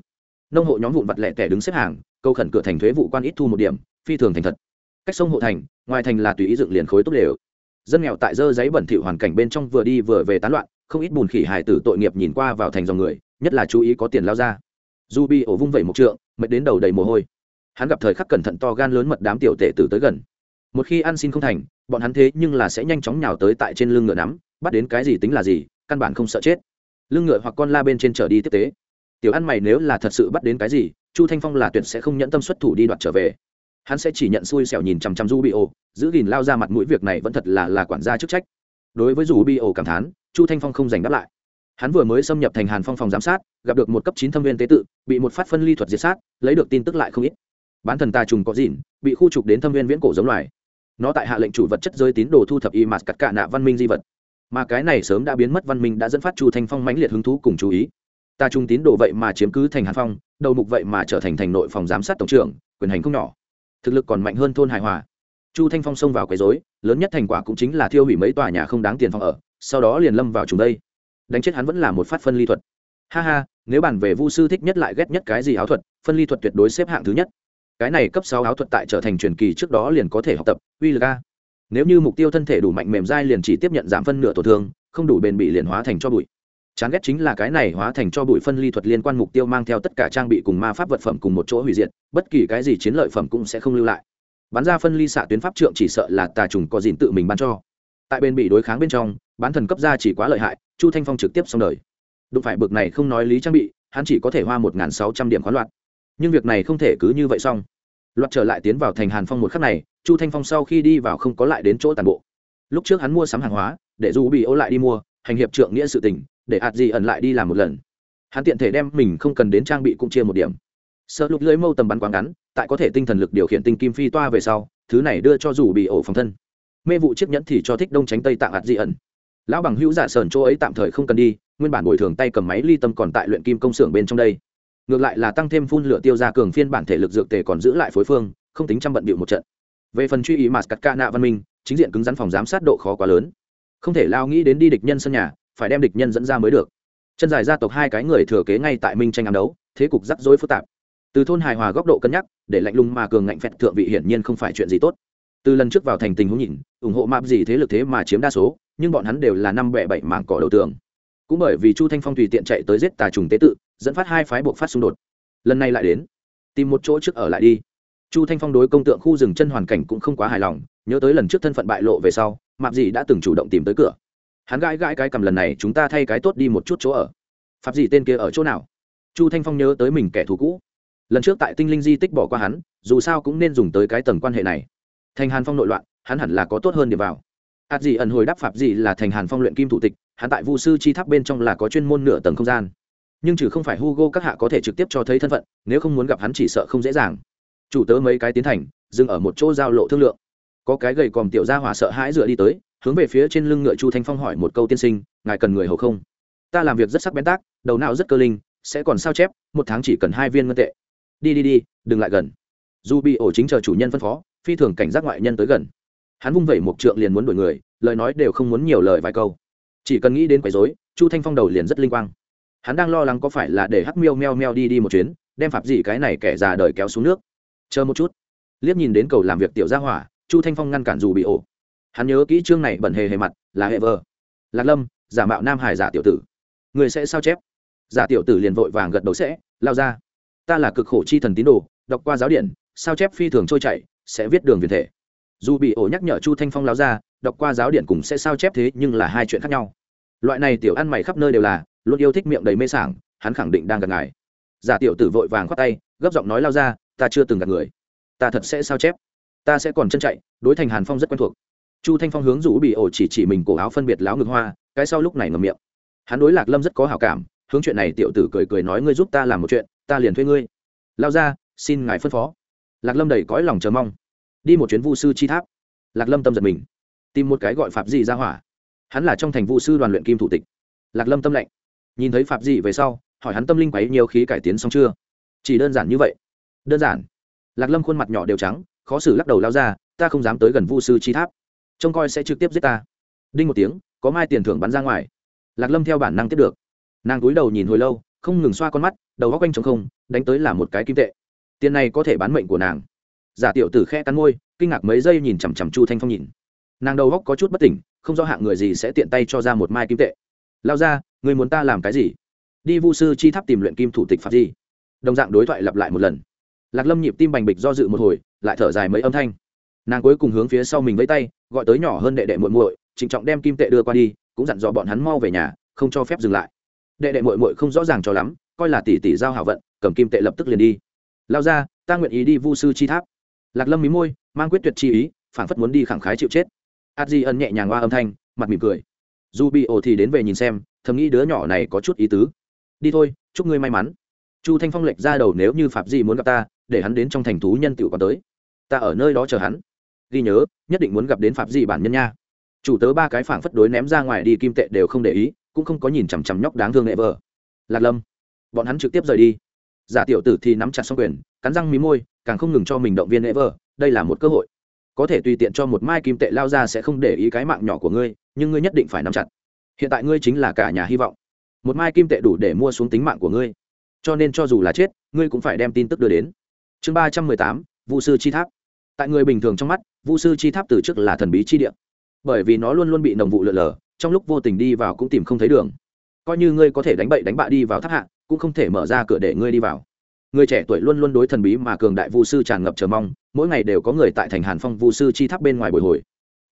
Nông hộ nhóm vụn vặt lẻ tẻ đứng xếp hàng câu khẩn cửa thành thuế vụ quan ít thu một điểm, phi thường thành thật cách sông hộ thành, ngoài thành là tùy ý dựng liền khối tốt đều. Dân nghèo tại dơ giấy bẩn thỉu hoàn cảnh bên trong vừa đi vừa về tán loạn, không ít bùn khỉ hài tử tội nghiệp nhìn qua vào thành dòng người, nhất là chú ý có tiền lao ra. Du bi ổ vung vẩy một trượng, mệt đến đầu đầy mồ hôi. Hắn gặp thời khắc cẩn thận to gan lớn mật đám tiểu tệ tử tới gần. Một khi ăn xin không thành, bọn hắn thế nhưng là sẽ nhanh chóng nhào tới tại trên lưng ngựa nắm, bắt đến cái gì tính là gì, căn bản không sợ chết. Lưng ngựa hoặc con la bên trên trở đi tiếp tế. Tiểu ăn mày nếu là thật sự bắt đến cái gì, chu thanh phong là tuyệt sẽ không nhẫn tâm xuất thủ đi đoạt trở về hắn sẽ chỉ nhận xui xẻo nhìn chằm chằm du bị ổ giữ gìn lao ra mặt mũi, việc này vẫn thật là là quản gia chức trách. Đối với dù bị ổ cảm thán, chu thanh phong không giành đáp lại. Hắn vừa mới xâm nhập thành hàn phong phòng giám sát, gặp được một cấp chín thâm viên tế tự, bị một phát phân ly thuật diệt sát, lấy được tin tức lại không ít. Bán thần tà trùng có dịn, bị khu trục đến thâm viên viễn cổ giống loài. Nó tại hạ lệnh chủ vật chất giới tín đồ thu thập y mạt cắt cả nạ văn minh di vật. Mà cái này sớm đã biến mất, văn minh đã dẫn phát chu thanh phong mãnh liệt hứng thú cùng chú ý. Ta trung tín đồ vậy mà chiếm cứ thành hàn phong, đầu mục vậy mà trở thành thành nội phòng giám sát tổng trưởng, quyền hành không nhỏ thực lực còn mạnh hơn thôn hài hòa. Chu thanh phong xông vào quấy dối lớn nhất thành quả cũng chính là thiêu hủy mấy tòa nhà không đáng tiền phòng ở, sau đó liền lâm vào trùng đây. Đánh chết hắn vẫn là một phát phân ly thuật. Ha ha, nếu bàn về vu sư thích nhất lại ghét nhất cái gì áo thuật, phân ly thuật tuyệt đối xếp hạng thứ nhất. Cái này cấp sáu áo thuật tại trở thành truyền kỳ trước đó liền có thể học tập, uy lực a. Nếu như mục tiêu thân thể đủ mạnh mềm dai liền chỉ tiếp nhận giảm phân nửa tổn thương, không đủ bền bị liền hóa thành cho bụi chán ghét chính là cái này hóa thành cho bụi phân ly thuật liên quan mục tiêu mang theo tất cả trang bị cùng ma pháp vật phẩm cùng một chỗ hủy diệt, bất kỳ cái gì chiến lợi phẩm cũng sẽ không lưu lại. Bán ra phân ly xạ tuyến pháp trượng chỉ sợ là tà trùng có dìn tự mình ban cho. Tại bên bị đối kháng bên trong, bán thần cấp ra chỉ quá lợi hại, chu thanh phong trực tiếp xong đời. Đụng phải bực này không nói lý trang bị, hắn chỉ có thể hoa một sáu trăm điểm khoán loạt nhưng việc này không thể cứ như vậy xong. Loạt trở lại tiến vào thành hàn phong một khắc này, chu thanh phong sau khi đi vào không có lại đến chỗ tàn bộ. Lúc trước hắn mua sắm hàng hóa, để dù bị ô lại đi mua, hành hiệp trượng nghĩa sự tình để ạt gì ẩn lại đi làm một lần. Hắn tiện thể đem mình không cần đến trang bị cũng chia một điểm. Sợ lục lưới mâu tầm bắn quá ngắn, tại có thể tinh thần lực điều khiển tinh kim phi toa về sau, thứ này đưa cho dù bị ổ phòng thân. Mê vụ chiếc nhẫn thì cho thích đông tránh tây tạng ạt dị ẩn. Lão bằng hữu giả sờn chỗ ấy tạm thời không cần đi, nguyên bản bồi thường tay cầm máy ly tâm còn tại luyện kim công xưởng bên trong đây. Ngược lại là tăng thêm phun lửa tiêu ra cường phiên bản thể lực dược tề còn giữ lại phối phương, không tính trăm bận bịu một trận. Về phần truy ý mà cắt ca nạ văn minh, chính diện cứng rắn phòng giám sát độ khó quá lớn. Không thể lao nghĩ đến đi địch nhân sân nhà phải đem địch nhân dẫn ra mới được. Chân dài gia tộc hai cái người thừa kế ngay tại minh tranh ám đấu, thế cục rắc rối phức tạp. Từ thôn hài hòa góc độ cân nhắc, để lạnh lùng mà cường ngạnh phẹt thượng vị hiển nhiên không phải chuyện gì tốt. Từ lần trước vào thành tình huống nhìn, ủng hộ mạp gì thế lực thế mà chiếm đa số, nhưng bọn hắn đều là năm bẹ bảy mảng cỏ đầu tường. Cũng bởi vì chu thanh phong tùy tiện chạy tới giết tà trùng tế tự, dẫn phát hai phái buộc phát xung đột. Lần này lại đến, tìm một chỗ trước ở lại đi. Chu thanh phong đối công tượng khu rừng chân hoàn cảnh cũng không quá hài lòng, nhớ tới lần trước thân phận bại lộ về sau, mạp gì đã từng chủ động tìm tới cửa hắn gãi gãi cái cầm lần này chúng ta thay cái tốt đi một chút chỗ ở. Pháp gì tên kia ở chỗ nào? Chu thanh phong nhớ tới mình kẻ thù cũ. Lần trước tại tinh linh di tích bỏ qua hắn, dù sao cũng nên dùng tới cái tầng quan hệ này. Thành hàn phong nội loạn, hắn hẳn là có tốt hơn để vào. Hạt gì ẩn hồi đáp pháp gì là thành hàn phong luyện kim thủ tịch, hắn tại vu sư chi tháp bên trong là có chuyên môn nửa tầng không gian. Nhưng trừ không phải hugo các hạ có thể trực tiếp cho thấy thân phận, nếu không muốn gặp hắn chỉ sợ không dễ dàng. Chủ tớ mấy cái tiến thành, dừng ở một chỗ giao lộ thương lượng. Có cái gầy còm tiểu gia hỏa sợ hãi dựa đi tới hướng về phía trên lưng ngựa chu thanh phong hỏi một câu tiên sinh, ngài cần người hầu không? Ta làm việc rất sắc bén tác, đầu não rất cơ linh, sẽ còn sao chép, một tháng chỉ cần hai viên ngân tệ. Đi đi đi, đừng lại gần. Dù bị ổ chính chờ chủ nhân phân phó, phi thường cảnh giác ngoại nhân tới gần. Hắn vung vẩy một trượng liền muốn đuổi người, lời nói đều không muốn nhiều lời vài câu. Chỉ cần nghĩ đến quấy dối chu thanh phong đầu liền rất linh quang. Hắn đang lo lắng có phải là để hắc miêu meo meo đi đi một chuyến, đem phạt gì cái này kẻ già đời kéo xuống nước. Chờ một chút. Liếc nhìn đến cầu làm việc tiểu gia hỏa, chu thanh phong ngăn cản dù bị ổ hắn nhớ kỹ chương này bẩn hề hề mặt, là hệ vờ lạc lâm, giả mạo nam hải giả tiểu tử. Người sẽ sao chép? Giả tiểu tử liền vội vàng gật đầu sẽ, lao ra. Ta là cực khổ chi thần tín đồ, đọc qua giáo điện sao chép phi thường trôi chảy, sẽ viết đường viền thể. Dù bị ổ nhắc nhở chu thanh phong lao ra, đọc qua giáo điện cũng sẽ sao chép thế, nhưng là hai chuyện khác nhau. Loại này tiểu ăn mày khắp nơi đều là, luôn yêu thích miệng đầy mê sảng, hắn khẳng định đang gặp ngài. Giả tiểu tử vội vàng khoát tay, gấp giọng nói lao ra, ta chưa từng gặp người. Ta thật sẽ sao chép? Ta sẽ còn chân chạy, đối thành hàn phong rất quen thuộc chu thanh phong hướng rủ bị ổ chỉ chỉ mình cổ áo phân biệt láo ngực hoa cái sau lúc này ngầm miệng. Hắn đối lạc lâm rất có hào cảm hướng chuyện này tiểu tử cười cười nói ngươi giúp ta làm một chuyện ta liền thuê ngươi. Lao ra xin ngài phân phó. Lạc lâm đầy cõi lòng chờ mong. Đi một chuyến vu sư chi tháp. Lạc lâm tâm giật mình. Tìm một cái gọi phạm gì ra hỏa. Hắn là trong thành vu sư đoàn luyện kim thủ tịch. Lạc lâm tâm lạnh, nhìn thấy phạm gì về sau hỏi hắn tâm linh quấy nhiều khí cải tiến xong chưa? Chỉ đơn giản như vậy. Đơn giản. Lạc lâm khuôn mặt nhỏ đều trắng khó xử lắc đầu lao ra ta không dám tới gần vu sư chi tháp trông coi sẽ trực tiếp giết ta. Đinh một tiếng, có mai tiền thưởng bắn ra ngoài. Lạc lâm theo bản năng tiếp được. Nàng cúi đầu nhìn hồi lâu, không ngừng xoa con mắt, đầu góc quanh trống không, đánh tới là một cái kim tệ. Tiền này có thể bán mệnh của nàng. Giả tiểu tử khe cắn môi, kinh ngạc mấy giây nhìn chằm chằm chu thanh phong nhìn. Nàng đầu góc có chút bất tỉnh, không rõ hạng người gì sẽ tiện tay cho ra một mai kim tệ. Lao ra người muốn ta làm cái gì? Đi vu sư chi tháp tìm luyện kim thủ tịch pháp gì? Đồng dạng đối thoại lặp lại một lần. Lạc lâm nhịp tim bành bịch do dự một hồi, lại thở dài mấy âm thanh nàng cuối cùng hướng phía sau mình vẫy tay, gọi tới nhỏ hơn đệ đệ muội muội, trịnh trọng đem kim tệ đưa qua đi, cũng dặn dò bọn hắn mau về nhà, không cho phép dừng lại. Đệ đệ muội muội không rõ ràng cho lắm, coi là tỷ tỷ giao hảo vận, cầm kim tệ lập tức liền đi. Lao ra, ta nguyện ý đi vu sư chi tháp. Lạc lâm mí môi, mang quyết tuyệt chi ý phản phất muốn đi khẳng khái chịu chết. A di ân nhẹ nhàng qua âm thanh, mặt mỉm cười. Dù bị ổ thì đến về nhìn xem, thầm nghĩ đứa nhỏ này có chút ý tứ. Đi thôi, chúc ngươi may mắn. Chu thanh phong lệch ra đầu nếu như phạm di muốn gặp ta, để hắn đến trong thành thú nhân tựu còn tới. Ta ở nơi đó chờ hắn ghi nhớ, nhất định muốn gặp đến phạm gì bản nhân nha. Chủ tớ ba cái phảng phất đối ném ra ngoài đi kim tệ đều không để ý, cũng không có nhìn chằm chằm nhóc đáng thương nghệ vợ. Lạc lâm, bọn hắn trực tiếp rời đi. Giả tiểu tử thì nắm chặt xong quyền, cắn răng mí môi, càng không ngừng cho mình động viên nghệ vợ, đây là một cơ hội. Có thể tùy tiện cho một mai kim tệ lao ra sẽ không để ý cái mạng nhỏ của ngươi, nhưng ngươi nhất định phải nắm chặt. Hiện tại ngươi chính là cả nhà hy vọng. Một mai kim tệ đủ để mua xuống tính mạng của ngươi. Cho nên cho dù là chết, ngươi cũng phải đem tin tức đưa đến. Chương ba trăm mười tám vụ sư chi tháp tại người bình thường trong mắt, Vu sư chi tháp từ trước là thần bí chi địa. Bởi vì nó luôn luôn bị nồng vụ lượn lờ, trong lúc vô tình đi vào cũng tìm không thấy đường. Coi như ngươi có thể đánh bậy đánh bạ đi vào tháp hạ, cũng không thể mở ra cửa để ngươi đi vào. Người trẻ tuổi luôn luôn đối thần bí mà cường đại vu sư tràn ngập chờ mong, mỗi ngày đều có người tại thành hàn phong vu sư chi tháp bên ngoài bồi hồi.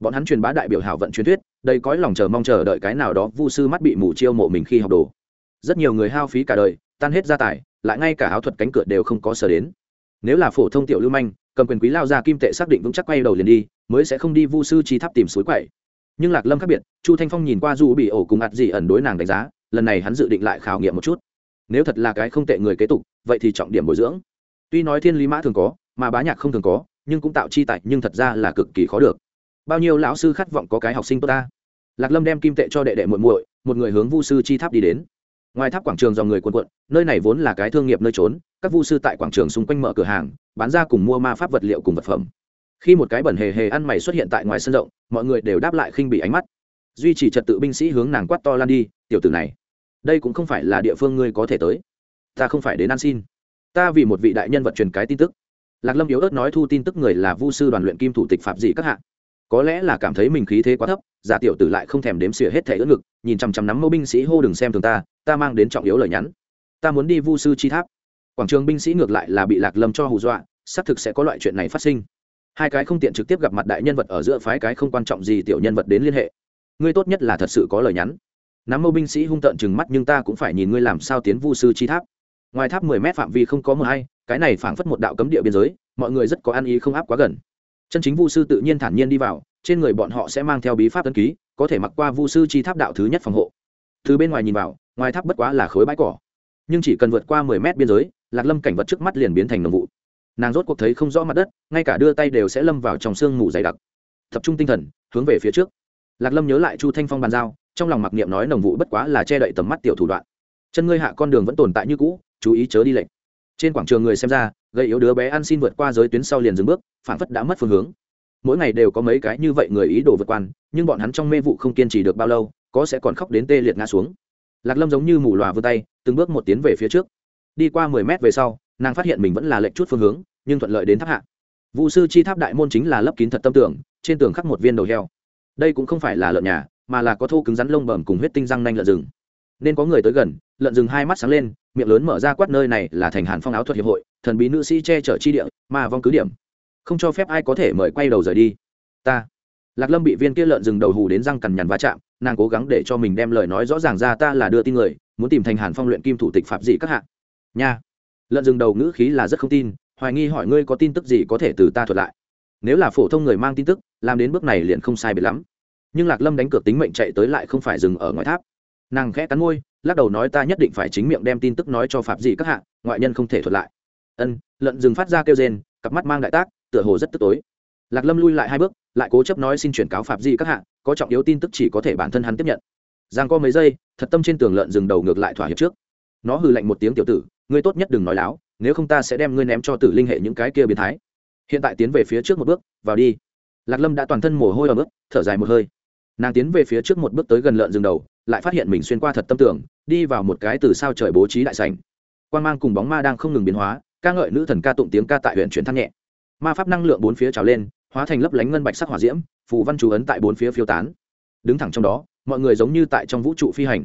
Bọn hắn truyền bá đại biểu hảo vận truyền thuyết đây cõi lòng chờ mong chờ đợi cái nào đó vu sư mắt bị mù chiêu mộ mình khi học đồ. Rất nhiều người hao phí cả đời, tan hết gia tài, lại ngay cả áo thuật cánh cửa đều không có sở đến. Nếu là phổ thông tiểu lưu manh cầm quyền quý lao ra kim tệ xác định vững chắc quay đầu liền đi, mới sẽ không đi vu sư chi tháp tìm suối quậy. Nhưng lạc lâm khác biệt, chu thanh phong nhìn qua du bị ổ cùng ạt gì ẩn đối nàng đánh giá, lần này hắn dự định lại khảo nghiệm một chút. Nếu thật là cái không tệ người kế tục, vậy thì trọng điểm bồi dưỡng. Tuy nói thiên lý mã thường có, mà bá nhạc không thường có, nhưng cũng tạo chi tại nhưng thật ra là cực kỳ khó được. Bao nhiêu lão sư khát vọng có cái học sinh tốt ta? Lạc lâm đem kim tệ cho đệ đệ muội muội, một người hướng vu sư chi tháp đi đến. Ngoài tháp quảng trường dòng người quần quận nơi này vốn là cái thương nghiệp nơi trốn, các vu sư tại quảng trường xung quanh mở cửa hàng bán ra cùng mua ma pháp vật liệu cùng vật phẩm. Khi một cái bẩn hề hề ăn mày xuất hiện tại ngoài sân rộng, mọi người đều đáp lại khinh bị ánh mắt. Duy trì trật tự binh sĩ hướng nàng quát to lan đi, tiểu tử này, đây cũng không phải là địa phương ngươi có thể tới. Ta không phải đến ăn xin. Ta vì một vị đại nhân vật truyền cái tin tức. Lạc lâm yếu ớt nói thu tin tức người là vu sư đoàn luyện kim thủ tịch phạm dị các hạ. Có lẽ là cảm thấy mình khí thế quá thấp, giả tiểu tử lại không thèm đếm xỉa hết thẻ ớt ngực, nhìn chằm chằm nắm mẫu binh sĩ hô đừng xem thường ta ta mang đến trọng yếu lời nhắn. Ta muốn đi vu sư chi tháp quảng trường binh sĩ ngược lại là bị lạc lâm cho hù dọa, xác thực sẽ có loại chuyện này phát sinh. Hai cái không tiện trực tiếp gặp mặt đại nhân vật ở giữa phái cái không quan trọng gì tiểu nhân vật đến liên hệ. Ngươi tốt nhất là thật sự có lời nhắn. Nắm mâu binh sĩ hung tợn chừng mắt nhưng ta cũng phải nhìn ngươi làm sao tiến vu sư chi tháp. Ngoài tháp mười mét phạm vi không có mờ hay, cái này phảng phất một đạo cấm địa biên giới, mọi người rất có ăn ý không áp quá gần. Chân chính vu sư tự nhiên thản nhiên đi vào, trên người bọn họ sẽ mang theo bí pháp tân ký, có thể mặc qua vu sư chi tháp đạo thứ nhất phòng hộ. Từ bên ngoài nhìn vào, ngoài tháp bất quá là khối bãi cỏ, nhưng chỉ cần vượt qua mười mét biên giới lạc lâm cảnh vật trước mắt liền biến thành nồng vụ. Nàng rốt cuộc thấy không rõ mặt đất, ngay cả đưa tay đều sẽ lâm vào trong sương mù dày đặc. Tập trung tinh thần, hướng về phía trước. Lạc lâm nhớ lại chu thanh phong bàn giao, trong lòng mặc niệm nói nồng vụ bất quá là che đậy tầm mắt tiểu thủ đoạn. Chân ngươi hạ con đường vẫn tồn tại như cũ, chú ý chớ đi lệnh trên quảng trường người xem ra, gây yếu đứa bé ăn xin vượt qua giới tuyến sau liền dừng bước, phản phất đã mất phương hướng. Mỗi ngày đều có mấy cái như vậy người ý đồ vượt quan nhưng bọn hắn trong mê vụ không kiên trì được bao lâu, có sẽ còn khóc đến tê liệt ngã xuống. Lạc lâm giống như mù lòa vươn tay, từng bước một tiến về phía trước đi qua mười mét về sau, nàng phát hiện mình vẫn là lệch chút phương hướng, nhưng thuận lợi đến tháp hạ. Vụ sư chi tháp đại môn chính là lấp kín thật tâm tưởng, trên tường khắc một viên đầu heo. Đây cũng không phải là lợn nhà, mà là có thô cứng rắn lông bẩm cùng huyết tinh răng nanh lợn rừng. Nên có người tới gần, lợn rừng hai mắt sáng lên, miệng lớn mở ra quát nơi này là thành hàn phong áo thuật hiệp hội, thần bí nữ sĩ che chở chi địa mà vong cứ điểm. Không cho phép ai có thể mời quay đầu rời đi. Ta. Lạc lâm bị viên kia lợn rừng đầu hù đến răng cằn nhằn va chạm, nàng cố gắng để cho mình đem lời nói rõ ràng ra, ta là đưa tin người, muốn tìm thành hàn phong luyện kim thủ tịch phạm dị các hạng nha. Lợn rừng đầu ngữ khí là rất không tin, hoài nghi hỏi ngươi có tin tức gì có thể từ ta thuật lại. Nếu là phổ thông người mang tin tức, làm đến bước này liền không sai biệt lắm. Nhưng lạc lâm đánh cược tính mệnh chạy tới lại không phải dừng ở ngoài tháp. Nàng khẽ cắn môi, lắc đầu nói ta nhất định phải chính miệng đem tin tức nói cho phạm dị các hạng ngoại nhân không thể thuật lại. Ân, lợn rừng phát ra kêu rên, cặp mắt mang đại tác, tựa hồ rất tức tối. Lạc lâm lui lại hai bước, lại cố chấp nói xin chuyển cáo phạm dị các hạng có trọng yếu tin tức chỉ có thể bản thân hắn tiếp nhận. Giang có mấy giây, thật tâm trên tường lợn rừng đầu ngược lại thỏa hiệp trước. Nó hừ lạnh một tiếng tiểu tử ngươi tốt nhất đừng nói láo, nếu không ta sẽ đem ngươi ném cho tử linh hệ những cái kia biến thái. Hiện tại tiến về phía trước một bước, vào đi. Lạc lâm đã toàn thân mồ hôi ở bước thở dài một hơi. Nàng tiến về phía trước một bước tới gần lợn rừng đầu, lại phát hiện mình xuyên qua thật tâm tưởng, đi vào một cái từ sao trời bố trí đại sảnh. Quan mang cùng bóng ma đang không ngừng biến hóa, ca ngợi nữ thần ca tụng tiếng ca tại huyện chuyển thăng nhẹ. Ma pháp năng lượng bốn phía trào lên, hóa thành lấp lánh ngân bạch sắc hỏa diễm, phù văn chú ấn tại bốn phía phiêu tán. Đứng thẳng trong đó, mọi người giống như tại trong vũ trụ phi hành.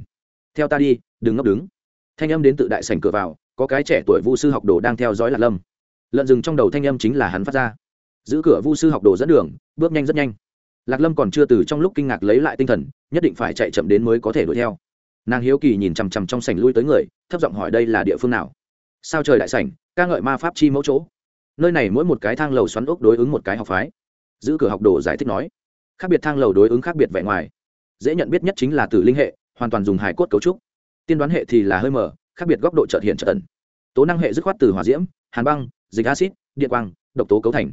Theo ta đi, đừng ngốc đứng. Thanh âm đến tự đại sảnh cửa vào có cái trẻ tuổi vu sư học đồ đang theo dõi lạc lâm. Lợn rừng trong đầu thanh âm chính là hắn phát ra. Giữ cửa vu sư học đồ dẫn đường, bước nhanh rất nhanh. Lạc lâm còn chưa từ trong lúc kinh ngạc lấy lại tinh thần, nhất định phải chạy chậm đến mới có thể đuổi theo. Nàng hiếu kỳ nhìn chằm chằm trong sảnh lui tới người, thấp giọng hỏi đây là địa phương nào? Sao trời đại sảnh, ca ngợi ma pháp chi mẫu chỗ. Nơi này mỗi một cái thang lầu xoắn ốc đối ứng một cái học phái. Giữ cửa học đồ giải thích nói. Khác biệt thang lầu đối ứng khác biệt vẻ ngoài. Dễ nhận biết nhất chính là tử linh hệ, hoàn toàn dùng hài cốt cấu trúc. Tiên đoán hệ thì là hơi mở khác biệt góc độ trợt hiện trợt tần tố năng hệ dứt khoát từ hỏa diễm, hàn băng, dịch acid điện quang, độc tố cấu thành.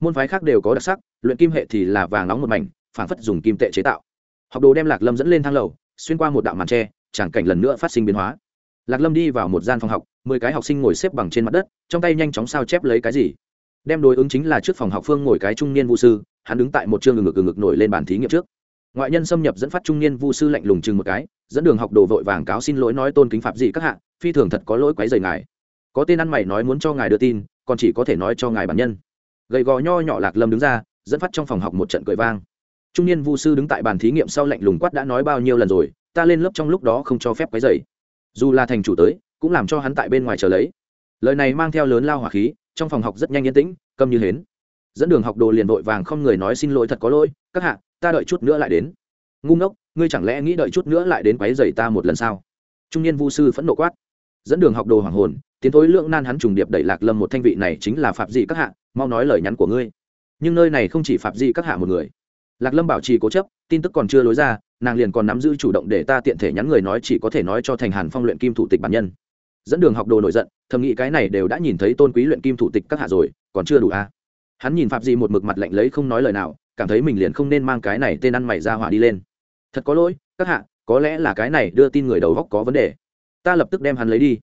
Môn phái khác đều có đặc sắc, luyện kim hệ thì là vàng nóng một mảnh, phản phất dùng kim tệ chế tạo. Học đồ đem lạc lâm dẫn lên thang lầu, xuyên qua một đạo màn tre tràng cảnh lần nữa phát sinh biến hóa. Lạc lâm đi vào một gian phòng học, mười cái học sinh ngồi xếp bằng trên mặt đất, trong tay nhanh chóng sao chép lấy cái gì. Đem đối ứng chính là trước phòng học phương ngồi cái trung niên vũ sư, hắn đứng tại một chương ngực ngực nổi lên bàn thí nghiệm trước ngoại nhân xâm nhập dẫn phát trung niên vu sư lạnh lùng chừng một cái, dẫn đường học đồ vội vàng cáo xin lỗi nói tôn kính phạm gì các hạ, phi thường thật có lỗi quấy rầy ngài. Có tên ăn mày nói muốn cho ngài đưa tin, còn chỉ có thể nói cho ngài bản nhân. Gầy gò nho nhỏ lạc lâm đứng ra, dẫn phát trong phòng học một trận cười vang. Trung niên vu sư đứng tại bàn thí nghiệm sau lạnh lùng quát đã nói bao nhiêu lần rồi, ta lên lớp trong lúc đó không cho phép quấy rầy. Dù là thành chủ tới, cũng làm cho hắn tại bên ngoài chờ lấy. Lời này mang theo lớn lao hỏa khí, trong phòng học rất nhanh yên tĩnh, câm như hến. Dẫn đường học đồ liền vội vàng không người nói xin lỗi thật có lỗi, các hạ ta đợi chút nữa lại đến. Ngu ngốc, ngươi chẳng lẽ nghĩ đợi chút nữa lại đến quấy rầy ta một lần sao? Trung niên vu sư phẫn nộ quát. Dẫn đường học đồ hoàng hồn, tiến thối lượng nan hắn trùng điệp đẩy lạc lâm một thanh vị này chính là phạm dị các hạ, mau nói lời nhắn của ngươi. Nhưng nơi này không chỉ phạm dị các hạ một người. Lạc lâm bảo trì cố chấp, tin tức còn chưa lối ra, nàng liền còn nắm giữ chủ động để ta tiện thể nhắn người nói chỉ có thể nói cho thành hàn phong luyện kim thủ tịch bản nhân. Dẫn đường học đồ nổi giận, thầm nghĩ cái này đều đã nhìn thấy tôn quý luyện kim thủ tịch các hạ rồi, còn chưa đủ à hắn nhìn phạm dị một mực mặt lạnh lấy không nói lời nào, cảm thấy mình liền không nên mang cái này tên ăn mày ra hỏa đi lên. Thật có lỗi, các hạ, có lẽ là cái này đưa tin người đầu góc có vấn đề. Ta lập tức đem hắn lấy đi.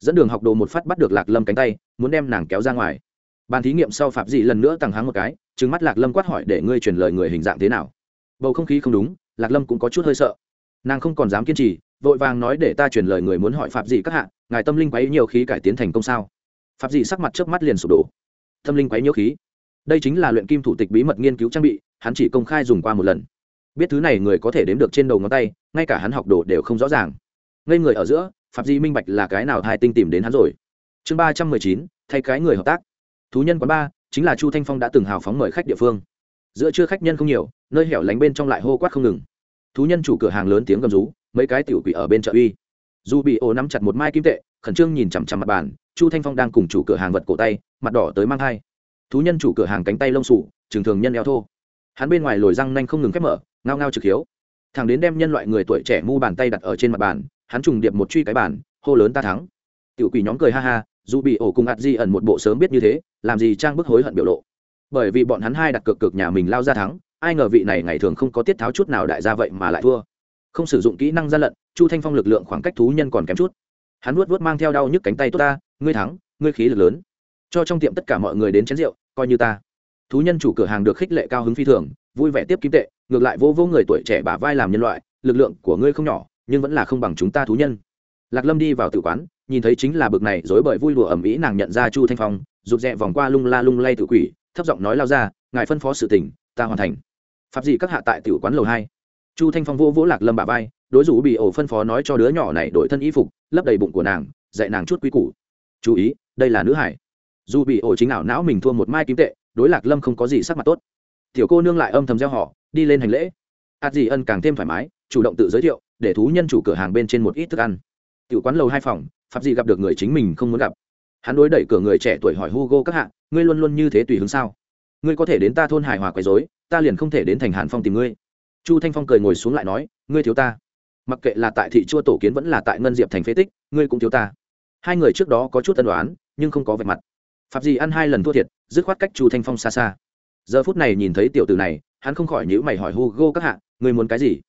Dẫn đường học đồ một phát bắt được lạc lâm cánh tay, muốn đem nàng kéo ra ngoài. Bàn thí nghiệm sau phạm dị lần nữa tăng háng một cái trứng mắt lạc lâm quát hỏi để ngươi truyền lời người hình dạng thế nào. Bầu không khí không đúng, lạc lâm cũng có chút hơi sợ. Nàng không còn dám kiên trì, vội vàng nói để ta truyền lời người muốn hỏi phạm dị các hạ, ngài tâm linh quấy nhiều khí cải tiến thành công sao? Phạm dị sắc mặt trước mắt liền sụp đổ. Tâm linh quấy nhiều khí? Đây chính là luyện kim thủ tịch bí mật nghiên cứu trang bị, hắn chỉ công khai dùng qua một lần. Biết thứ này người có thể đếm được trên đầu ngón tay, ngay cả hắn học đồ đều không rõ ràng. Ngây người ở giữa, phạm di minh bạch là cái nào hai tinh tìm đến hắn rồi? Chương ba trăm mười chín, thay cái người hợp tác. Thú nhân quán ba, chính là chu thanh phong đã từng hào phóng mời khách địa phương. Giữa trưa khách nhân không nhiều, nơi hẻo lánh bên trong lại hô quát không ngừng. Thú nhân chủ cửa hàng lớn tiếng gầm rú, mấy cái tiểu quỷ ở bên chợ uy. Dù bị ổ nắm chặt một mai kim tệ, khẩn trương nhìn chằm chằm mặt bàn, chu thanh phong đang cùng chủ cửa hàng vật cổ tay, mặt đỏ tới mang thai thú nhân chủ cửa hàng cánh tay lông sủ trường thường nhân eo thô. Hắn bên ngoài lồi răng nanh không ngừng khép mở, ngao ngao trực hiếu. Thằng đến đem nhân loại người tuổi trẻ mu bàn tay đặt ở trên mặt bàn, hắn trùng điệp một truy cái bàn, hô lớn ta thắng. Tiểu quỷ nhóm cười ha ha, dù bị ổ cùng ạt di ẩn một bộ sớm biết như thế, làm gì trang bức hối hận biểu lộ. Bởi vì bọn hắn hai đặt cược cực nhà mình lao ra thắng, ai ngờ vị này ngày thường không có tiết tháo chút nào đại gia vậy mà lại thua. Không sử dụng kỹ năng gian lận, chu thanh phong lực lượng khoảng cách thú nhân còn kém chút. Hắn vuốt vuốt mang theo đau nhức cánh tay tốt ta, ngươi thắng, ngươi khí lực lớn cho trong tiệm tất cả mọi người đến chén rượu, coi như ta. Thú nhân chủ cửa hàng được khích lệ cao hứng phi thường, vui vẻ tiếp kim tệ, ngược lại vô vô người tuổi trẻ bả vai làm nhân loại, lực lượng của ngươi không nhỏ, nhưng vẫn là không bằng chúng ta thú nhân. Lạc lâm đi vào tử quán, nhìn thấy chính là bực này dối bởi vui lụa ẩm ý nàng nhận ra chu thanh phong, rụt rè vòng qua lung la lung lay tự quỷ, thấp giọng nói lao ra, ngài phân phó sự tình, ta hoàn thành. Pháp gì các hạ tại tiểu quán lầu hai. Chu thanh phong vô vỗ lạc lâm bả vai, đối rủ bị ổ phân phó nói cho đứa nhỏ này đổi thân y phục, lấp đầy bụng của nàng, dạy nàng chút quý củ. Chú ý, đây là nữ hải dù bị ổ chính ảo não mình thua một mai kim tệ, đối lạc lâm không có gì sắc mặt tốt. Tiểu cô nương lại âm thầm gieo họ, đi lên hành lễ. Ạt gì ân càng thêm thoải mái, chủ động tự giới thiệu, để thú nhân chủ cửa hàng bên trên một ít thức ăn. Tiểu quán lầu hai phòng, pháp gì gặp được người chính mình không muốn gặp. Hắn đối đẩy cửa người trẻ tuổi hỏi hugo các hạ, ngươi luôn luôn như thế tùy hướng sao? Ngươi có thể đến ta thôn hải hòa quấy dối ta liền không thể đến thành hàn phong tìm ngươi. Chu thanh phong cười ngồi xuống lại nói, ngươi thiếu ta. Mặc kệ là tại thị chua tổ kiến vẫn là tại ngân diệp thành phế tích, ngươi cũng thiếu ta. Hai người trước đó có chút tân đoán nhưng không có vẻ mặt pháp gì ăn hai lần thua thiệt, dứt khoát cách chu thanh phong xa xa. Giờ phút này nhìn thấy tiểu tử này, hắn không khỏi nhíu mày hỏi hugo các hạ người muốn cái gì?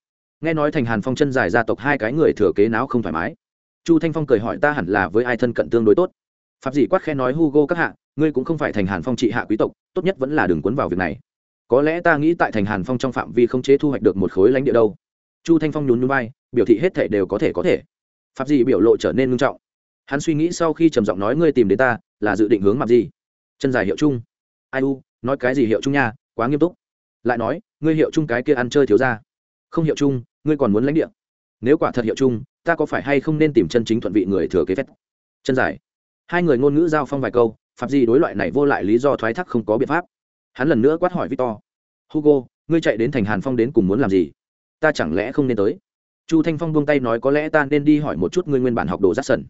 Nghe nói thành hàn phong chân dài gia tộc hai cái người thừa kế não không thoải mái. Chu thanh phong cười hỏi, ta hẳn là với ai thân cận tương đối tốt? Pháp dị quát khẽ nói, hugo các hạ, ngươi cũng không phải thành hàn phong trị hạ quý tộc, tốt nhất vẫn là đừng cuốn vào việc này. Có lẽ ta nghĩ tại thành hàn phong trong phạm vi không chế thu hoạch được một khối lãnh địa đâu. Chu thanh phong nhún nhún vai, biểu thị hết thể đều có thể có thể. Pháp dị biểu lộ trở nên nghiêm trọng. Hắn suy nghĩ sau khi trầm giọng nói, ngươi tìm đến ta là dự định hướng mặt gì? Chân dài hiệu chung. Ai u, nói cái gì hiệu chung nha, quá nghiêm túc. Lại nói, ngươi hiệu chung cái kia ăn chơi thiếu ra không hiệu chung, ngươi còn muốn lãnh địa. Nếu quả thật hiệu chung, ta có phải hay không nên tìm chân chính thuận vị người thừa kế phép? Chân dài. Hai người ngôn ngữ giao phong vài câu, phạm di đối loại này vô lại lý do thoái thác không có biện pháp. Hắn lần nữa quát hỏi victor. Hugo, ngươi chạy đến thành hàn phong đến cùng muốn làm gì? Ta chẳng lẽ không nên tới? Chu thanh phong buông tay nói có lẽ ta nên đi hỏi một chút ngươi nguyên bản học đồ giác sần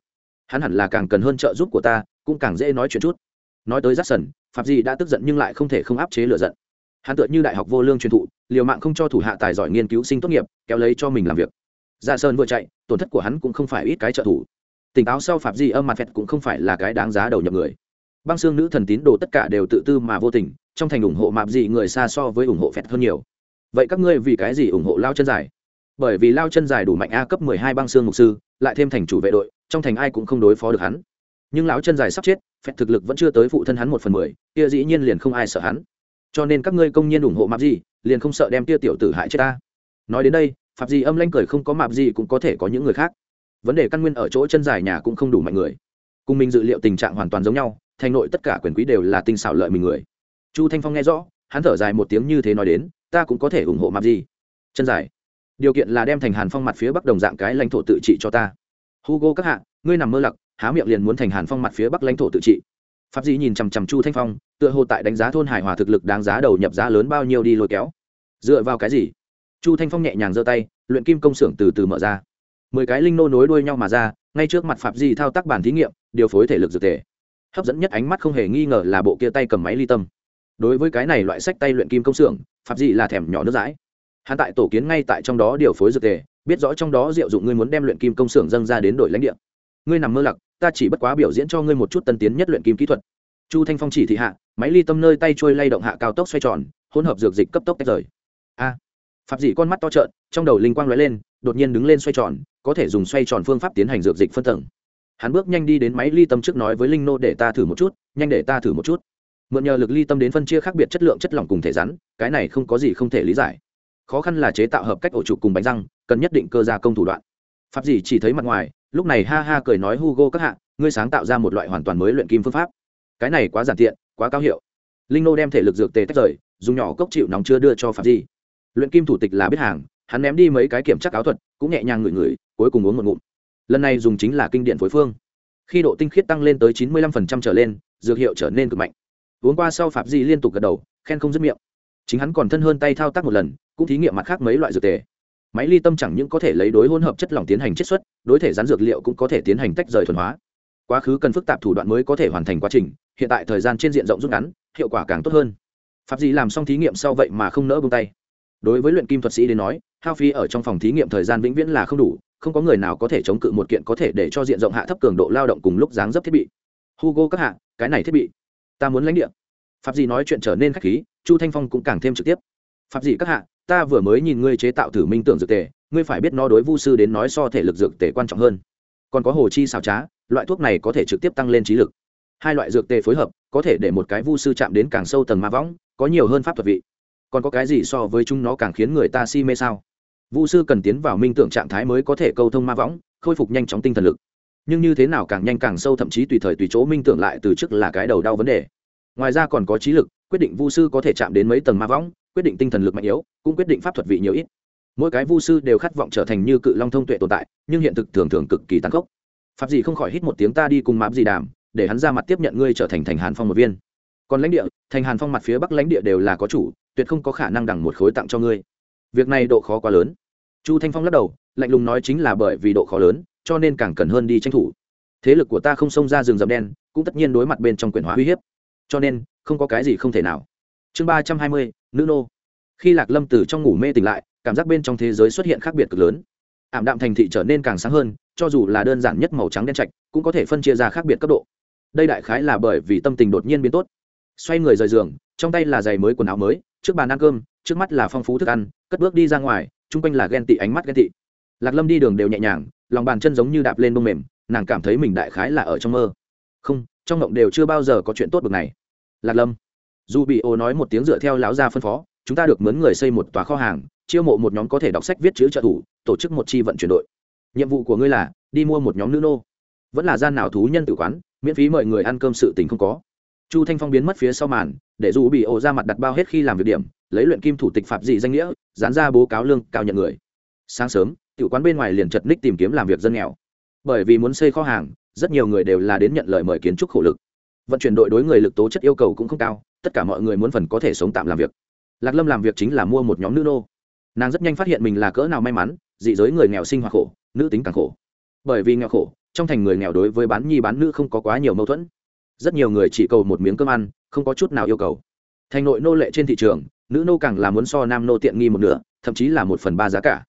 hắn hẳn là càng cần hơn trợ giúp của ta, cũng càng dễ nói chuyện chút. Nói tới rát sần phạm di đã tức giận nhưng lại không thể không áp chế lựa giận. Hắn tựa như đại học vô lương truyền thụ, liều mạng không cho thủ hạ tài giỏi nghiên cứu sinh tốt nghiệp, kéo lấy cho mình làm việc. Ra sơn vừa chạy, tổn thất của hắn cũng không phải ít cái trợ thủ. Tỉnh táo sau phạm di âm mặt phẹt cũng không phải là cái đáng giá đầu nhập người. Băng xương nữ thần tín đồ tất cả đều tự tư mà vô tình, trong thành ủng hộ mạp Dị người xa so với ủng hộ phẹt hơn nhiều. Vậy các ngươi vì cái gì ủng hộ lao chân dài bởi vì lao chân dài đủ mạnh a cấp mười hai băng xương mục sư, lại thêm thành chủ vệ đội trong thành ai cũng không đối phó được hắn. Nhưng lão chân dài sắp chết phẹt thực lực vẫn chưa tới phụ thân hắn một phần mười, kia dĩ nhiên liền không ai sợ hắn. Cho nên các ngươi công nhiên ủng hộ mạp gì liền không sợ đem tia tiểu tử hại chết ta. Nói đến đây phạm gì âm lanh cười không có mạp gì cũng có thể có những người khác. Vấn đề căn nguyên ở chỗ chân dài nhà cũng không đủ mạnh người. Cùng mình dự liệu tình trạng hoàn toàn giống nhau, thành nội tất cả quyền quý đều là tinh xảo lợi mình người. Chu thanh phong nghe rõ, hắn thở dài một tiếng như thế nói đến, ta cũng có thể ủng hộ mạp gì chân dài, điều kiện là đem thành hàn phong mặt phía bắc đồng dạng cái lãnh thổ tự trị cho ta hugo các hạ, ngươi nằm mơ lặc, há miệng liền muốn thành hàn phong mặt phía bắc lãnh thổ tự trị. Pháp di nhìn chằm chằm chu thanh phong, tựa hồ tại đánh giá thôn hải hòa thực lực đáng giá đầu nhập giá lớn bao nhiêu đi lôi kéo. Dựa vào cái gì? Chu thanh phong nhẹ nhàng giơ tay, luyện kim công xưởng từ từ mở ra. Mười cái linh nô nối đuôi nhau mà ra, ngay trước mặt phạm di thao tác bản thí nghiệm, điều phối thể lực dược thể hấp dẫn nhất ánh mắt không hề nghi ngờ là bộ kia tay cầm máy ly tâm. Đối với cái này loại sách tay luyện kim công xưởng phạm di là thèm nhỏ nước dãi hắn tại tổ kiến ngay tại trong đó điều phối dược tề biết rõ trong đó diệu dụng ngươi muốn đem luyện kim công xưởng dâng ra đến đội lãnh địa. Ngươi nằm mơ lặc ta chỉ bất quá biểu diễn cho ngươi một chút tân tiến nhất luyện kim kỹ thuật. Chu thanh phong chỉ thị hạ máy ly tâm nơi tay trôi lay động hạ cao tốc xoay tròn hỗn hợp dược dịch cấp tốc tách rời. A. À, phạm dị con mắt to trợn trong đầu linh quang lóe lên đột nhiên đứng lên xoay tròn có thể dùng xoay tròn phương pháp tiến hành dược dịch phân tầng. Hắn bước nhanh đi đến máy ly tâm trước nói với linh nô để ta thử một chút nhanh để ta thử một chút. Mượn nhờ lực ly tâm đến phân chia khác biệt chất lượng chất lỏng cùng thể rắn cái này không có gì không thể lý giải khó khăn là chế tạo hợp cách ổ trục cùng bánh răng, cần nhất định cơ gia công thủ đoạn. Pháp gì chỉ thấy mặt ngoài, lúc này ha ha cười nói hugo các hạ, ngươi sáng tạo ra một loại hoàn toàn mới luyện kim phương pháp. Cái này quá giản tiện, quá cao hiệu. Linh nô đem thể lực dược tề tách rời, dùng nhỏ cốc chịu nóng chưa đưa cho phạm di luyện kim thủ tịch là biết hàng, hắn ném đi mấy cái kiểm tra áo thuật, cũng nhẹ nhàng ngửi ngửi, cuối cùng uống một ngụm. Lần này dùng chính là kinh điện phối phương. Khi độ tinh khiết tăng lên tới chín mươi lăm phần trăm trở lên, dược hiệu trở nên cực mạnh. Uống qua sau phạm di liên tục gật đầu, khen không dứt miệng. Chính hắn còn thân hơn tay thao tác một lần cũng thí nghiệm mặt khác mấy loại dược tề. Máy ly tâm chẳng những có thể lấy đối hỗn hợp chất lỏng tiến hành chiết xuất, đối thể rắn dược liệu cũng có thể tiến hành tách rời thuần hóa. Quá khứ cần phức tạp thủ đoạn mới có thể hoàn thành quá trình, hiện tại thời gian trên diện rộng rút ngắn, hiệu quả càng tốt hơn. Pháp gì làm xong thí nghiệm sau vậy mà không nỡ bông tay. Đối với luyện kim thuật sĩ đến nói, hao phí ở trong phòng thí nghiệm thời gian vĩnh viễn là không đủ, không có người nào có thể chống cự một kiện có thể để cho diện rộng hạ thấp cường độ lao động cùng lúc dáng dấp thiết bị. Hugo các hạ, cái này thiết bị, ta muốn lãnh địa. Pháp gì nói chuyện trở nên khách khí, chu thanh phong cũng càng thêm trực tiếp. Pháp gì các hạ ta vừa mới nhìn ngươi chế tạo thử minh tưởng dược tề, ngươi phải biết nó đối vu sư đến nói so thể lực dược tề quan trọng hơn. Còn có hồ chi xào trá, loại thuốc này có thể trực tiếp tăng lên trí lực. Hai loại dược tề phối hợp, có thể để một cái vu sư chạm đến càng sâu tầng ma võng, có nhiều hơn pháp thuật vị. Còn có cái gì so với chúng nó càng khiến người ta si mê sao? Vu sư cần tiến vào minh tưởng trạng thái mới có thể câu thông ma võng, khôi phục nhanh chóng tinh thần lực. Nhưng như thế nào càng nhanh càng sâu thậm chí tùy thời tùy chỗ minh tưởng lại từ trước là cái đầu đau vấn đề. Ngoài ra còn có trí lực, quyết định vu sư có thể chạm đến mấy tầng ma võng quyết định tinh thần lực mạnh yếu, cũng quyết định pháp thuật vị nhiều ít. Mỗi cái vu sư đều khát vọng trở thành như cự long thông tuệ tồn tại, nhưng hiện thực thường thường cực kỳ tàn khốc. Pháp gì không khỏi hít một tiếng ta đi cùng mạp gì đàm, để hắn ra mặt tiếp nhận ngươi trở thành thành hàn phong một viên. Còn lãnh địa, thành hàn phong mặt phía bắc lãnh địa đều là có chủ, tuyệt không có khả năng đằng một khối tặng cho ngươi. Việc này độ khó quá lớn. Chu thanh phong lắc đầu, lạnh lùng nói chính là bởi vì độ khó lớn, cho nên càng cần hơn đi tranh thủ. Thế lực của ta không xông ra rừng rậm đen, cũng tất nhiên đối mặt bên trong quyền hóa uy hiếp. Cho nên, không có cái gì không thể nào chương ba trăm hai mươi, nữ nô. Khi lạc lâm từ trong ngủ mê tỉnh lại, cảm giác bên trong thế giới xuất hiện khác biệt cực lớn. Ảm đạm thành thị trở nên càng sáng hơn, cho dù là đơn giản nhất màu trắng đen trạch, cũng có thể phân chia ra khác biệt cấp độ. Đây đại khái là bởi vì tâm tình đột nhiên biến tốt. Xoay người rời giường, trong tay là giày mới quần áo mới, trước bàn ăn cơm, trước mắt là phong phú thức ăn, cất bước đi ra ngoài, chung quanh là ghen tị ánh mắt ghen tị. Lạc lâm đi đường đều nhẹ nhàng, lòng bàn chân giống như đạp lên bông mềm, nàng cảm thấy mình đại khái là ở trong mơ. Không, trong mộng đều chưa bao giờ có chuyện tốt bực này. Lạc lâm dù bị ô nói một tiếng dựa theo lão gia phân phó, chúng ta được mướn người xây một tòa kho hàng, chiêu mộ một nhóm có thể đọc sách viết chữ trợ thủ, tổ chức một chi vận chuyển đội. Nhiệm vụ của ngươi là, đi mua một nhóm nữ nô. Vẫn là gian nào thú nhân tử quán, miễn phí mời người ăn cơm sự tình không có. Chu thanh phong biến mất phía sau màn, để dù bị ô ra mặt đặt bao hết khi làm việc điểm, lấy luyện kim thủ tịch phạm dị danh nghĩa, dán ra bố cáo lương, cao nhận người. Sáng sớm, tiểu quán bên ngoài liền chật ních tìm kiếm làm việc dân nghèo. Bởi vì muốn xây kho hàng, rất nhiều người đều là đến nhận lời mời kiến trúc khổ lực. Vận chuyển đội đối người lực tố chất yêu cầu cũng không cao tất cả mọi người muốn phần có thể sống tạm làm việc. Lạc lâm làm việc chính là mua một nhóm nữ nô. Nàng rất nhanh phát hiện mình là cỡ nào may mắn, dị giới người nghèo sinh hoạt khổ, nữ tính càng khổ. Bởi vì nghèo khổ, trong thành người nghèo đối với bán nhi bán nữ không có quá nhiều mâu thuẫn. Rất nhiều người chỉ cầu một miếng cơm ăn, không có chút nào yêu cầu. Thành nội nô lệ trên thị trường, nữ nô càng là muốn so nam nô tiện nghi một nửa, thậm chí là một phần ba giá cả.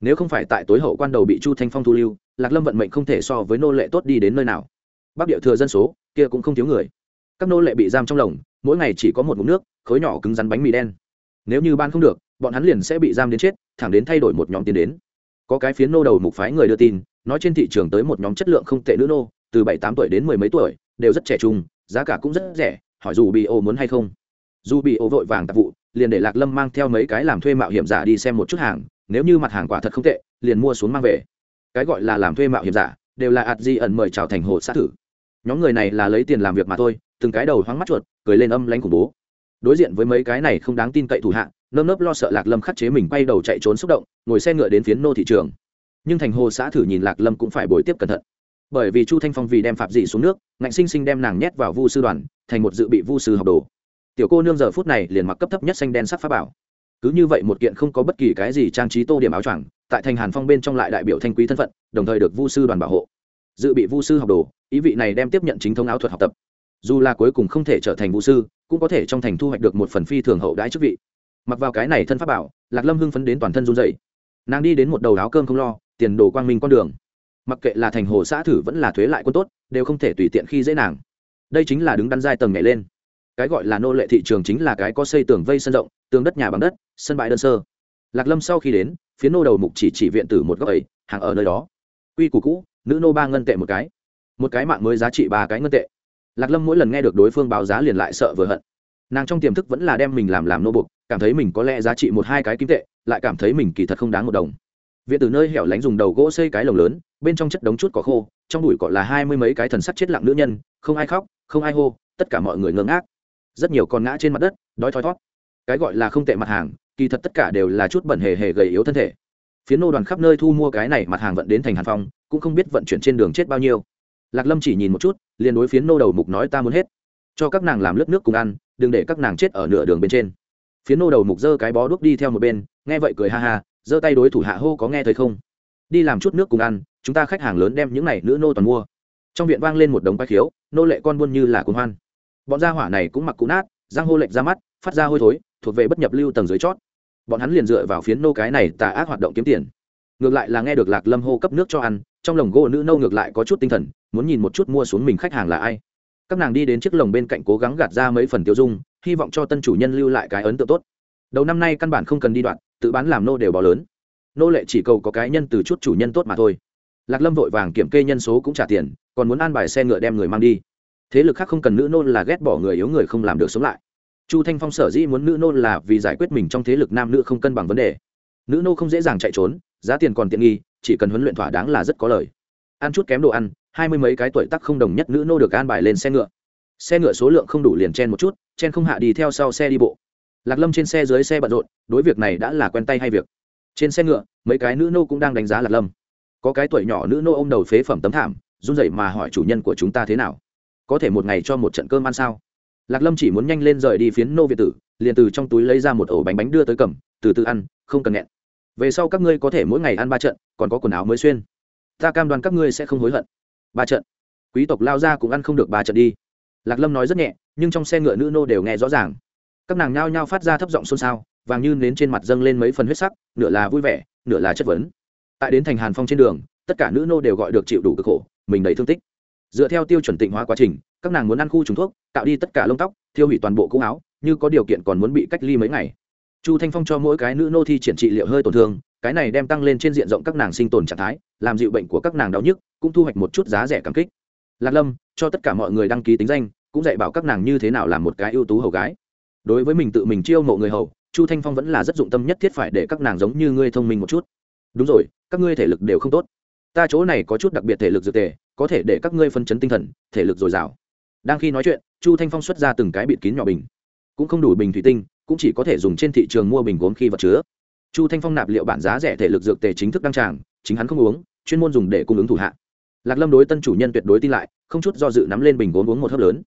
Nếu không phải tại tối hậu quan đầu bị chu thanh phong thu lưu, lạc lâm vận mệnh không thể so với nô lệ tốt đi đến nơi nào. Bắc địa thừa dân số, kia cũng không thiếu người. Các nô lệ bị giam trong lồng mỗi ngày chỉ có một mụn nước, khối nhỏ cứng rắn bánh mì đen. Nếu như ban không được, bọn hắn liền sẽ bị giam đến chết, thẳng đến thay đổi một nhóm tiền đến. Có cái phiến nô đầu mục phái người đưa tin, nói trên thị trường tới một nhóm chất lượng không tệ nữ nô, từ bảy tám tuổi đến mười mấy tuổi, đều rất trẻ trung, giá cả cũng rất rẻ, hỏi dù bị ô muốn hay không. Dù bị ô vội vàng tạp vụ, liền để lạc lâm mang theo mấy cái làm thuê mạo hiểm giả đi xem một chút hàng, nếu như mặt hàng quả thật không tệ, liền mua xuống mang về. Cái gọi là làm thuê mạo hiểm giả, đều là ạt di ẩn mời chào thành hồ sát thử. Nhóm người này là lấy tiền làm việc mà thôi từng cái đầu hoang mắt chuột, cười lên âm lanh khủng bố. Đối diện với mấy cái này không đáng tin cậy thủ hạ, nơm nớp lo sợ lạc lâm khắc chế mình quay đầu chạy trốn xúc động, ngồi xe ngựa đến phiến nô thị trường. Nhưng thành hồ xã thử nhìn lạc lâm cũng phải bồi tiếp cẩn thận. Bởi vì chu thanh phong vì đem phạm dị xuống nước, ngạnh sinh sinh đem nàng nhét vào vu sư đoàn, thành một dự bị vu sư học đồ. Tiểu cô nương giờ phút này liền mặc cấp thấp nhất xanh đen sắc pháp bảo. Cứ như vậy một kiện không có bất kỳ cái gì trang trí tô điểm áo choàng, tại thành hàn phong bên trong lại đại biểu thanh quý thân phận, đồng thời được vu sư đoàn bảo hộ. Dự bị vu sư học đồ, ý vị này đem tiếp nhận chính thống áo thuật học tập dù là cuối cùng không thể trở thành vũ sư, cũng có thể trong thành thu hoạch được một phần phi thường hậu đãi chức vị. Mặc vào cái này thân pháp bảo, lạc lâm hưng phấn đến toàn thân run dậy nàng đi đến một đầu áo cơm không lo, tiền đồ quang minh con đường. Mặc kệ là thành hồ xã thử vẫn là thuế lại quân tốt, đều không thể tùy tiện khi dễ nàng. Đây chính là đứng đắn giai tầng nhảy lên. Cái gọi là nô lệ thị trường chính là cái có xây tường vây sân rộng, tường đất nhà bằng đất, sân bãi đơn sơ. Lạc lâm sau khi đến, phía nô đầu mục chỉ chỉ viện tử một góc ấy, hàng ở nơi đó. Quy củ cũ, nữ nô ba ngân tệ một cái. Một cái mạng mới giá trị ba cái ngân tệ lạc lâm mỗi lần nghe được đối phương báo giá liền lại sợ vừa hận. Nàng trong tiềm thức vẫn là đem mình làm làm nô bục, cảm thấy mình có lẽ giá trị một hai cái kim tệ, lại cảm thấy mình kỳ thật không đáng một đồng. Viện từ nơi hẻo lánh dùng đầu gỗ xây cái lồng lớn, bên trong chất đống chút cỏ khô, trong bụi cỏ là hai mươi mấy cái thần sắc chết lặng nữ nhân, không ai khóc, không ai hô, tất cả mọi người ngơ ngác. Rất nhiều con ngã trên mặt đất, đói thoi thót. Cái gọi là không tệ mặt hàng, kỳ thật tất cả đều là chút bẩn hề hề gầy yếu thân thể. Phía nô đoàn khắp nơi thu mua cái này mặt hàng vận đến thành hàn phong, cũng không biết vận chuyển trên đường chết bao nhiêu lạc lâm chỉ nhìn một chút, liền đối phiến nô đầu mục nói ta muốn hết. Cho các nàng làm lớp nước cùng ăn, đừng để các nàng chết ở nửa đường bên trên. Phiến nô đầu mục giơ cái bó đuốc đi theo một bên, nghe vậy cười ha ha, giơ tay đối thủ hạ hô có nghe thấy không? Đi làm chút nước cùng ăn, chúng ta khách hàng lớn đem những này nữ nô toàn mua. Trong viện vang lên một đống quái khiếu, nô lệ con buôn như là cuốn hoan. Bọn gia hỏa này cũng mặc cũ nát, giang hô lệch ra mắt, phát ra hôi thối, thuộc về bất nhập lưu tầng dưới chót. Bọn hắn liền dựa vào phiến nô cái này tà ác hoạt động kiếm tiền ngược lại là nghe được lạc lâm hô cấp nước cho ăn, trong lồng gỗ nữ nâu ngược lại có chút tinh thần, muốn nhìn một chút mua xuống mình khách hàng là ai. Các nàng đi đến chiếc lồng bên cạnh cố gắng gạt ra mấy phần tiêu dung, hy vọng cho tân chủ nhân lưu lại cái ấn tượng tốt. Đầu năm nay căn bản không cần đi đoạn, tự bán làm nô đều bò lớn. Nô lệ chỉ cầu có cái nhân từ chút chủ nhân tốt mà thôi. Lạc lâm vội vàng kiểm kê nhân số cũng trả tiền, còn muốn an bài xe ngựa đem người mang đi. Thế lực khác không cần nữ nô là ghét bỏ người yếu người không làm được sống lại. Chu thanh phong sở dĩ muốn nữ nô là vì giải quyết mình trong thế lực nam nữ không cân bằng vấn đề nữ nô không dễ dàng chạy trốn, giá tiền còn tiện nghi, chỉ cần huấn luyện thỏa đáng là rất có lời. Ăn chút kém đồ ăn, hai mươi mấy cái tuổi tắc không đồng nhất nữ nô được an bài lên xe ngựa. Xe ngựa số lượng không đủ liền chen một chút, chen không hạ đi theo sau xe đi bộ. Lạc lâm trên xe dưới xe bận rộn, đối việc này đã là quen tay hay việc. Trên xe ngựa, mấy cái nữ nô cũng đang đánh giá lạc lâm. Có cái tuổi nhỏ nữ nô ô m đầu phế phẩm tấm thảm, run rẩy mà hỏi chủ nhân của chúng ta thế nào? Có thể một ngày cho một trận cơm ăn sao? Lạc lâm chỉ muốn nhanh lên rời đi phiến nô việt tử, liền từ trong túi lấy ra một ổ bánh bánh đưa tới cầm, từ từ ăn, không cần nghẹn về sau các ngươi có thể mỗi ngày ăn ba trận, còn có quần áo mới xuyên. Ta cam đoan các ngươi sẽ không hối hận. Ba trận. Quý tộc lao ra cũng ăn không được ba trận đi. Lạc lâm nói rất nhẹ, nhưng trong xe ngựa nữ nô đều nghe rõ ràng. Các nàng nhao nhao phát ra thấp giọng xôn xao, vàng như nến trên mặt dâng lên mấy phần huyết sắc, nửa là vui vẻ, nửa là chất vấn. Tại đến thành hàn phong trên đường, tất cả nữ nô đều gọi được chịu đủ cực khổ, mình đầy thương tích. Dựa theo tiêu chuẩn tịnh hóa quá trình, các nàng muốn ăn khu trùng thuốc tạo đi tất cả lông tóc, thiêu hủy toàn bộ cũ áo, như có điều kiện còn muốn bị cách ly mấy ngày chu thanh phong cho mỗi cái nữ nô thi triển trị liệu hơi tổn thương, cái này đem tăng lên trên diện rộng các nàng sinh tồn trạng thái, làm dịu bệnh của các nàng đau nhức, cũng thu hoạch một chút giá rẻ cảm kích. Lạc lâm, cho tất cả mọi người đăng ký tính danh, cũng dạy bảo các nàng như thế nào làm một cái ưu tú hầu gái. Đối với mình tự mình chiêu mộ người hầu, chu thanh phong vẫn là rất dụng tâm nhất thiết phải để các nàng giống như ngươi thông minh một chút. Đúng rồi, các ngươi thể lực đều không tốt. Ta chỗ này có chút đặc biệt thể lực dược tề, có thể để các ngươi phân chấn tinh thần, thể lực dồi dào. Đang khi nói chuyện, chu thanh phong xuất ra từng cái bịt kín nhỏ bình. Cũng không đủ bình thủy tinh cũng chỉ có thể dùng trên thị trường mua bình gốm khi vật chứa. Chu thanh phong nạp liệu bản giá rẻ thể lực dược tề chính thức đăng tràng, chính hắn không uống, chuyên môn dùng để cung ứng thủ hạ. Lạc lâm đối tân chủ nhân tuyệt đối tin lại, không chút do dự nắm lên bình gốm uống một hớp lớn.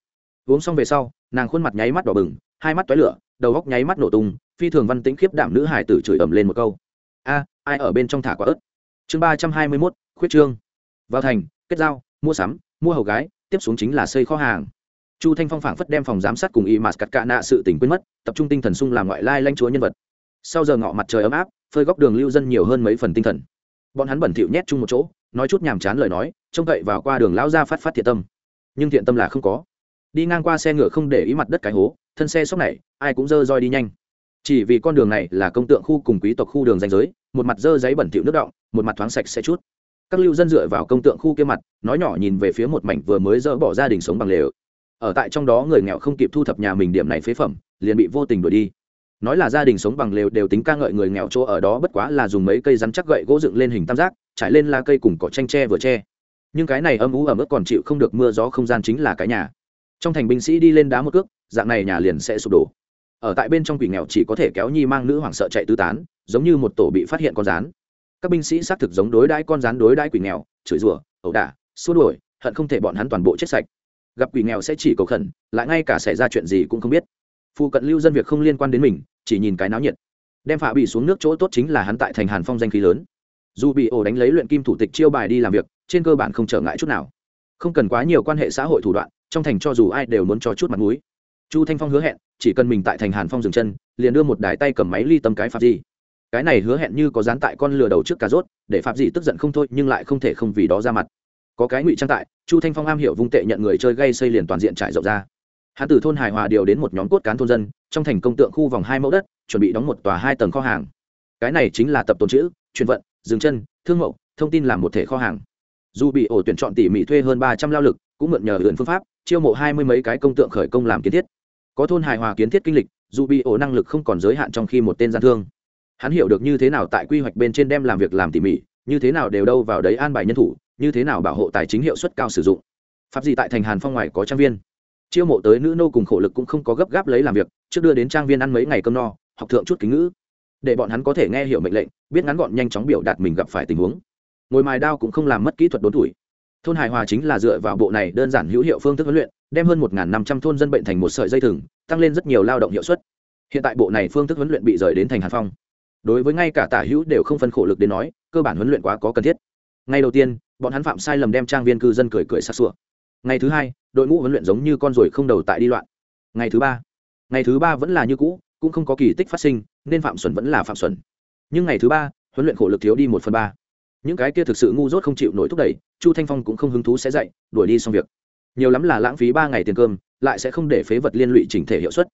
Uống xong về sau, nàng khuôn mặt nháy mắt đỏ bừng, hai mắt toái lửa, đầu góc nháy mắt nổ tung, phi thường văn tính khiếp đảm nữ hải tử chửi ầm lên một câu. A, ai ở bên trong thả quả ớt? Chương ba trăm hai mươi mốt, khuyết trương. Vào thành, kết giao, mua sắm, mua hầu gái, tiếp xuống chính là xây kho hàng chu thanh phong phảng phất đem phòng giám sát cùng y mạt cắt cạ nạ sự tỉnh quên mất, tập trung tinh thần sung làm ngoại lai lanh chúa nhân vật. Sau giờ ngọ mặt trời ấm áp, phơi góc đường lưu dân nhiều hơn mấy phần tinh thần. Bọn hắn bẩn thỉu nhét chung một chỗ, nói chút nhàm chán lời nói, trông cậy vào qua đường lão ra phát phát thiện tâm. Nhưng thiện tâm là không có. Đi ngang qua xe ngựa không để ý mặt đất cái hố, thân xe sốc này, ai cũng dơ roi đi nhanh. Chỉ vì con đường này là công tượng khu cùng quý tộc khu đường danh giới, một mặt dơ giấy bẩn thỉu nước động một mặt thoáng sạch sẽ chút. Các lưu dân dựa vào công tượng khu kia mặt, nói nhỏ nhìn về phía một mảnh vừa mới dỡ bỏ gia đình sống bằng lều ở tại trong đó người nghèo không kịp thu thập nhà mình điểm này phế phẩm, liền bị vô tình đuổi đi. Nói là gia đình sống bằng lều đều tính ca ngợi người nghèo chỗ ở đó bất quá là dùng mấy cây rắn chắc gậy gỗ dựng lên hình tam giác, trải lên la cây cùng cỏ tranh tre vừa tre. Nhưng cái này âm ú ẩm ướt còn chịu không được mưa gió không gian chính là cái nhà. Trong thành binh sĩ đi lên đá một cước, dạng này nhà liền sẽ sụp đổ. Ở tại bên trong quỷ nghèo chỉ có thể kéo nhi mang nữ hoảng sợ chạy tứ tán, giống như một tổ bị phát hiện con rán. Các binh sĩ xác thực giống đối đãi con rán đối đãi quỷ nghèo, chửi rủa, ẩu đả, xua đuổi, hận không thể bọn hắn toàn bộ chết sạch gặp quỷ nghèo sẽ chỉ cầu khẩn, lại ngay cả xảy ra chuyện gì cũng không biết. Phụ cận lưu dân việc không liên quan đến mình, chỉ nhìn cái náo nhiệt. Đem phạ bị xuống nước chỗ tốt chính là hắn tại thành hàn phong danh khí lớn. Dù bị ổ đánh lấy luyện kim thủ tịch chiêu bài đi làm việc, trên cơ bản không trở ngại chút nào. Không cần quá nhiều quan hệ xã hội thủ đoạn, trong thành cho dù ai đều muốn cho chút mặt mũi. Chu thanh phong hứa hẹn, chỉ cần mình tại thành hàn phong dừng chân, liền đưa một đài tay cầm máy ly tâm cái phạm gì. Cái này hứa hẹn như có dán tại con lừa đầu trước cà rốt, để phạm gì tức giận không thôi, nhưng lại không thể không vì đó ra mặt có cái ngụy trang tại, chu thanh phong am hiểu vung tệ nhận người chơi gây xây liền toàn diện trải rộng ra. Hắn từ thôn hài hòa điều đến một nhóm cốt cán thôn dân, trong thành công tượng khu vòng hai mẫu đất, chuẩn bị đóng một tòa hai tầng kho hàng. Cái này chính là tập tồn chữ, truyền vận, dừng chân, thương mẫu thông tin làm một thể kho hàng. Dù bị ổ tuyển chọn tỉ mỉ thuê hơn ba trăm lao lực, cũng mượn nhờ lượn phương pháp, chiêu mộ hai mươi mấy cái công tượng khởi công làm kiến thiết. Có thôn hài hòa kiến thiết kinh lịch, dù bị ổ năng lực không còn giới hạn trong khi một tên gian thương. Hắn hiểu được như thế nào tại quy hoạch bên trên đem làm việc làm tỉ mỉ, như thế nào đều đâu vào đấy an bài nhân thủ như thế nào bảo hộ tài chính hiệu suất cao sử dụng? Pháp gì tại thành hàn phong ngoài có trang viên? Chiêu mộ tới nữ nô cùng khổ lực cũng không có gấp gáp lấy làm việc, trước đưa đến trang viên ăn mấy ngày cơm no, học thượng chút kính ngữ. Để bọn hắn có thể nghe hiểu mệnh lệnh, biết ngắn gọn nhanh chóng biểu đạt mình gặp phải tình huống. Ngồi mài đao cũng không làm mất kỹ thuật đốn tuổi. Thôn hài hòa chính là dựa vào bộ này đơn giản hữu hiệu phương thức huấn luyện, đem hơn một năm trăm thôn dân bệnh thành một sợi dây thừng, tăng lên rất nhiều lao động hiệu suất. Hiện tại bộ này phương thức huấn luyện bị rời đến thành hàn phong. Đối với ngay cả tả hữu đều không phân khổ lực đến nói, cơ bản huấn luyện quá có cần thiết ngày đầu tiên, bọn hắn phạm sai lầm đem trang viên cư dân cười cười sặc sụa. Ngày thứ hai, đội ngũ huấn luyện giống như con ruồi không đầu tại đi loạn. Ngày thứ ba, ngày thứ ba vẫn là như cũ, cũng không có kỳ tích phát sinh, nên phạm xuẩn vẫn là phạm xuẩn. Nhưng ngày thứ ba, huấn luyện khổ lực thiếu đi một phần ba. Những cái kia thực sự ngu dốt không chịu nổi thúc đẩy, chu thanh phong cũng không hứng thú sẽ dạy, đuổi đi xong việc. Nhiều lắm là lãng phí ba ngày tiền cơm, lại sẽ không để phế vật liên lụy chỉnh thể hiệu suất.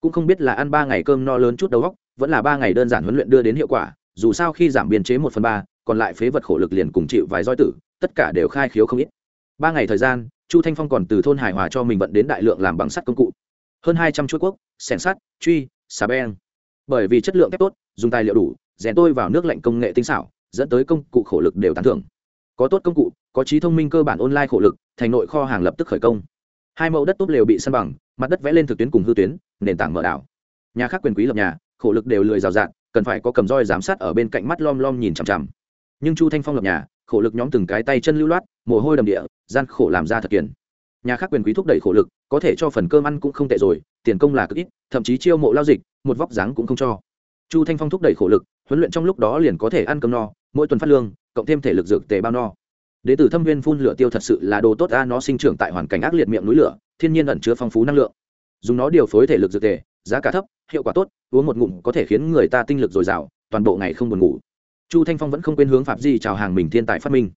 Cũng không biết là ăn ba ngày cơm no lớn chút đầu góc vẫn là ba ngày đơn giản huấn luyện đưa đến hiệu quả, dù sao khi giảm biên chế một phần ba còn lại phế vật khổ lực liền cùng chịu vài roi tử, tất cả đều khai khiếu không ít. Ba ngày thời gian, chu thanh phong còn từ thôn hải hòa cho mình vận đến đại lượng làm bằng sắt công cụ. Hơn hai trăm chuỗi quốc, sẻng sắt, truy, xà beng. Bởi vì chất lượng thép tốt, dùng tài liệu đủ, rèn tôi vào nước lạnh công nghệ tinh xảo, dẫn tới công cụ khổ lực đều tán thưởng. Có tốt công cụ, có trí thông minh cơ bản online khổ lực, thành nội kho hàng lập tức khởi công. Hai mẫu đất tốt lều bị săn bằng, mặt đất vẽ lên thực tuyến cùng hư tuyến, nền tảng mở đảo. Nhà khác quyền quý lập nhà, khổ lực đều lười rào rạt, cần phải có cầm roi giám sát ở bên cạnh mắt lom lom nhìn chằm chằm nhưng chu thanh phong lập nhà, khổ lực nhóm từng cái tay chân lưu loát, mồ hôi đầm địa, gian khổ làm ra thật kiển nhà khác quyền quý thúc đẩy khổ lực, có thể cho phần cơm ăn cũng không tệ rồi, tiền công là cực ít, thậm chí chiêu mộ lao dịch, một vóc dáng cũng không cho. Chu thanh phong thúc đẩy khổ lực, huấn luyện trong lúc đó liền có thể ăn cơm no, mỗi tuần phát lương, cộng thêm thể lực dược tề bao no. Đế tử thâm viên phun lửa tiêu thật sự là đồ tốt, a, nó sinh trưởng tại hoàn cảnh ác liệt miệng núi lửa, thiên nhiên ẩn chứa phong phú năng lượng. Dùng nó điều phối thể lực dược tề, giá cả thấp, hiệu quả tốt, uống một ngụm có thể khiến người ta tinh lực dồi dào, toàn bộ ngày không buồn ngủ chu thanh phong vẫn không quên hướng phạm di chào hàng mình thiên tài phát minh.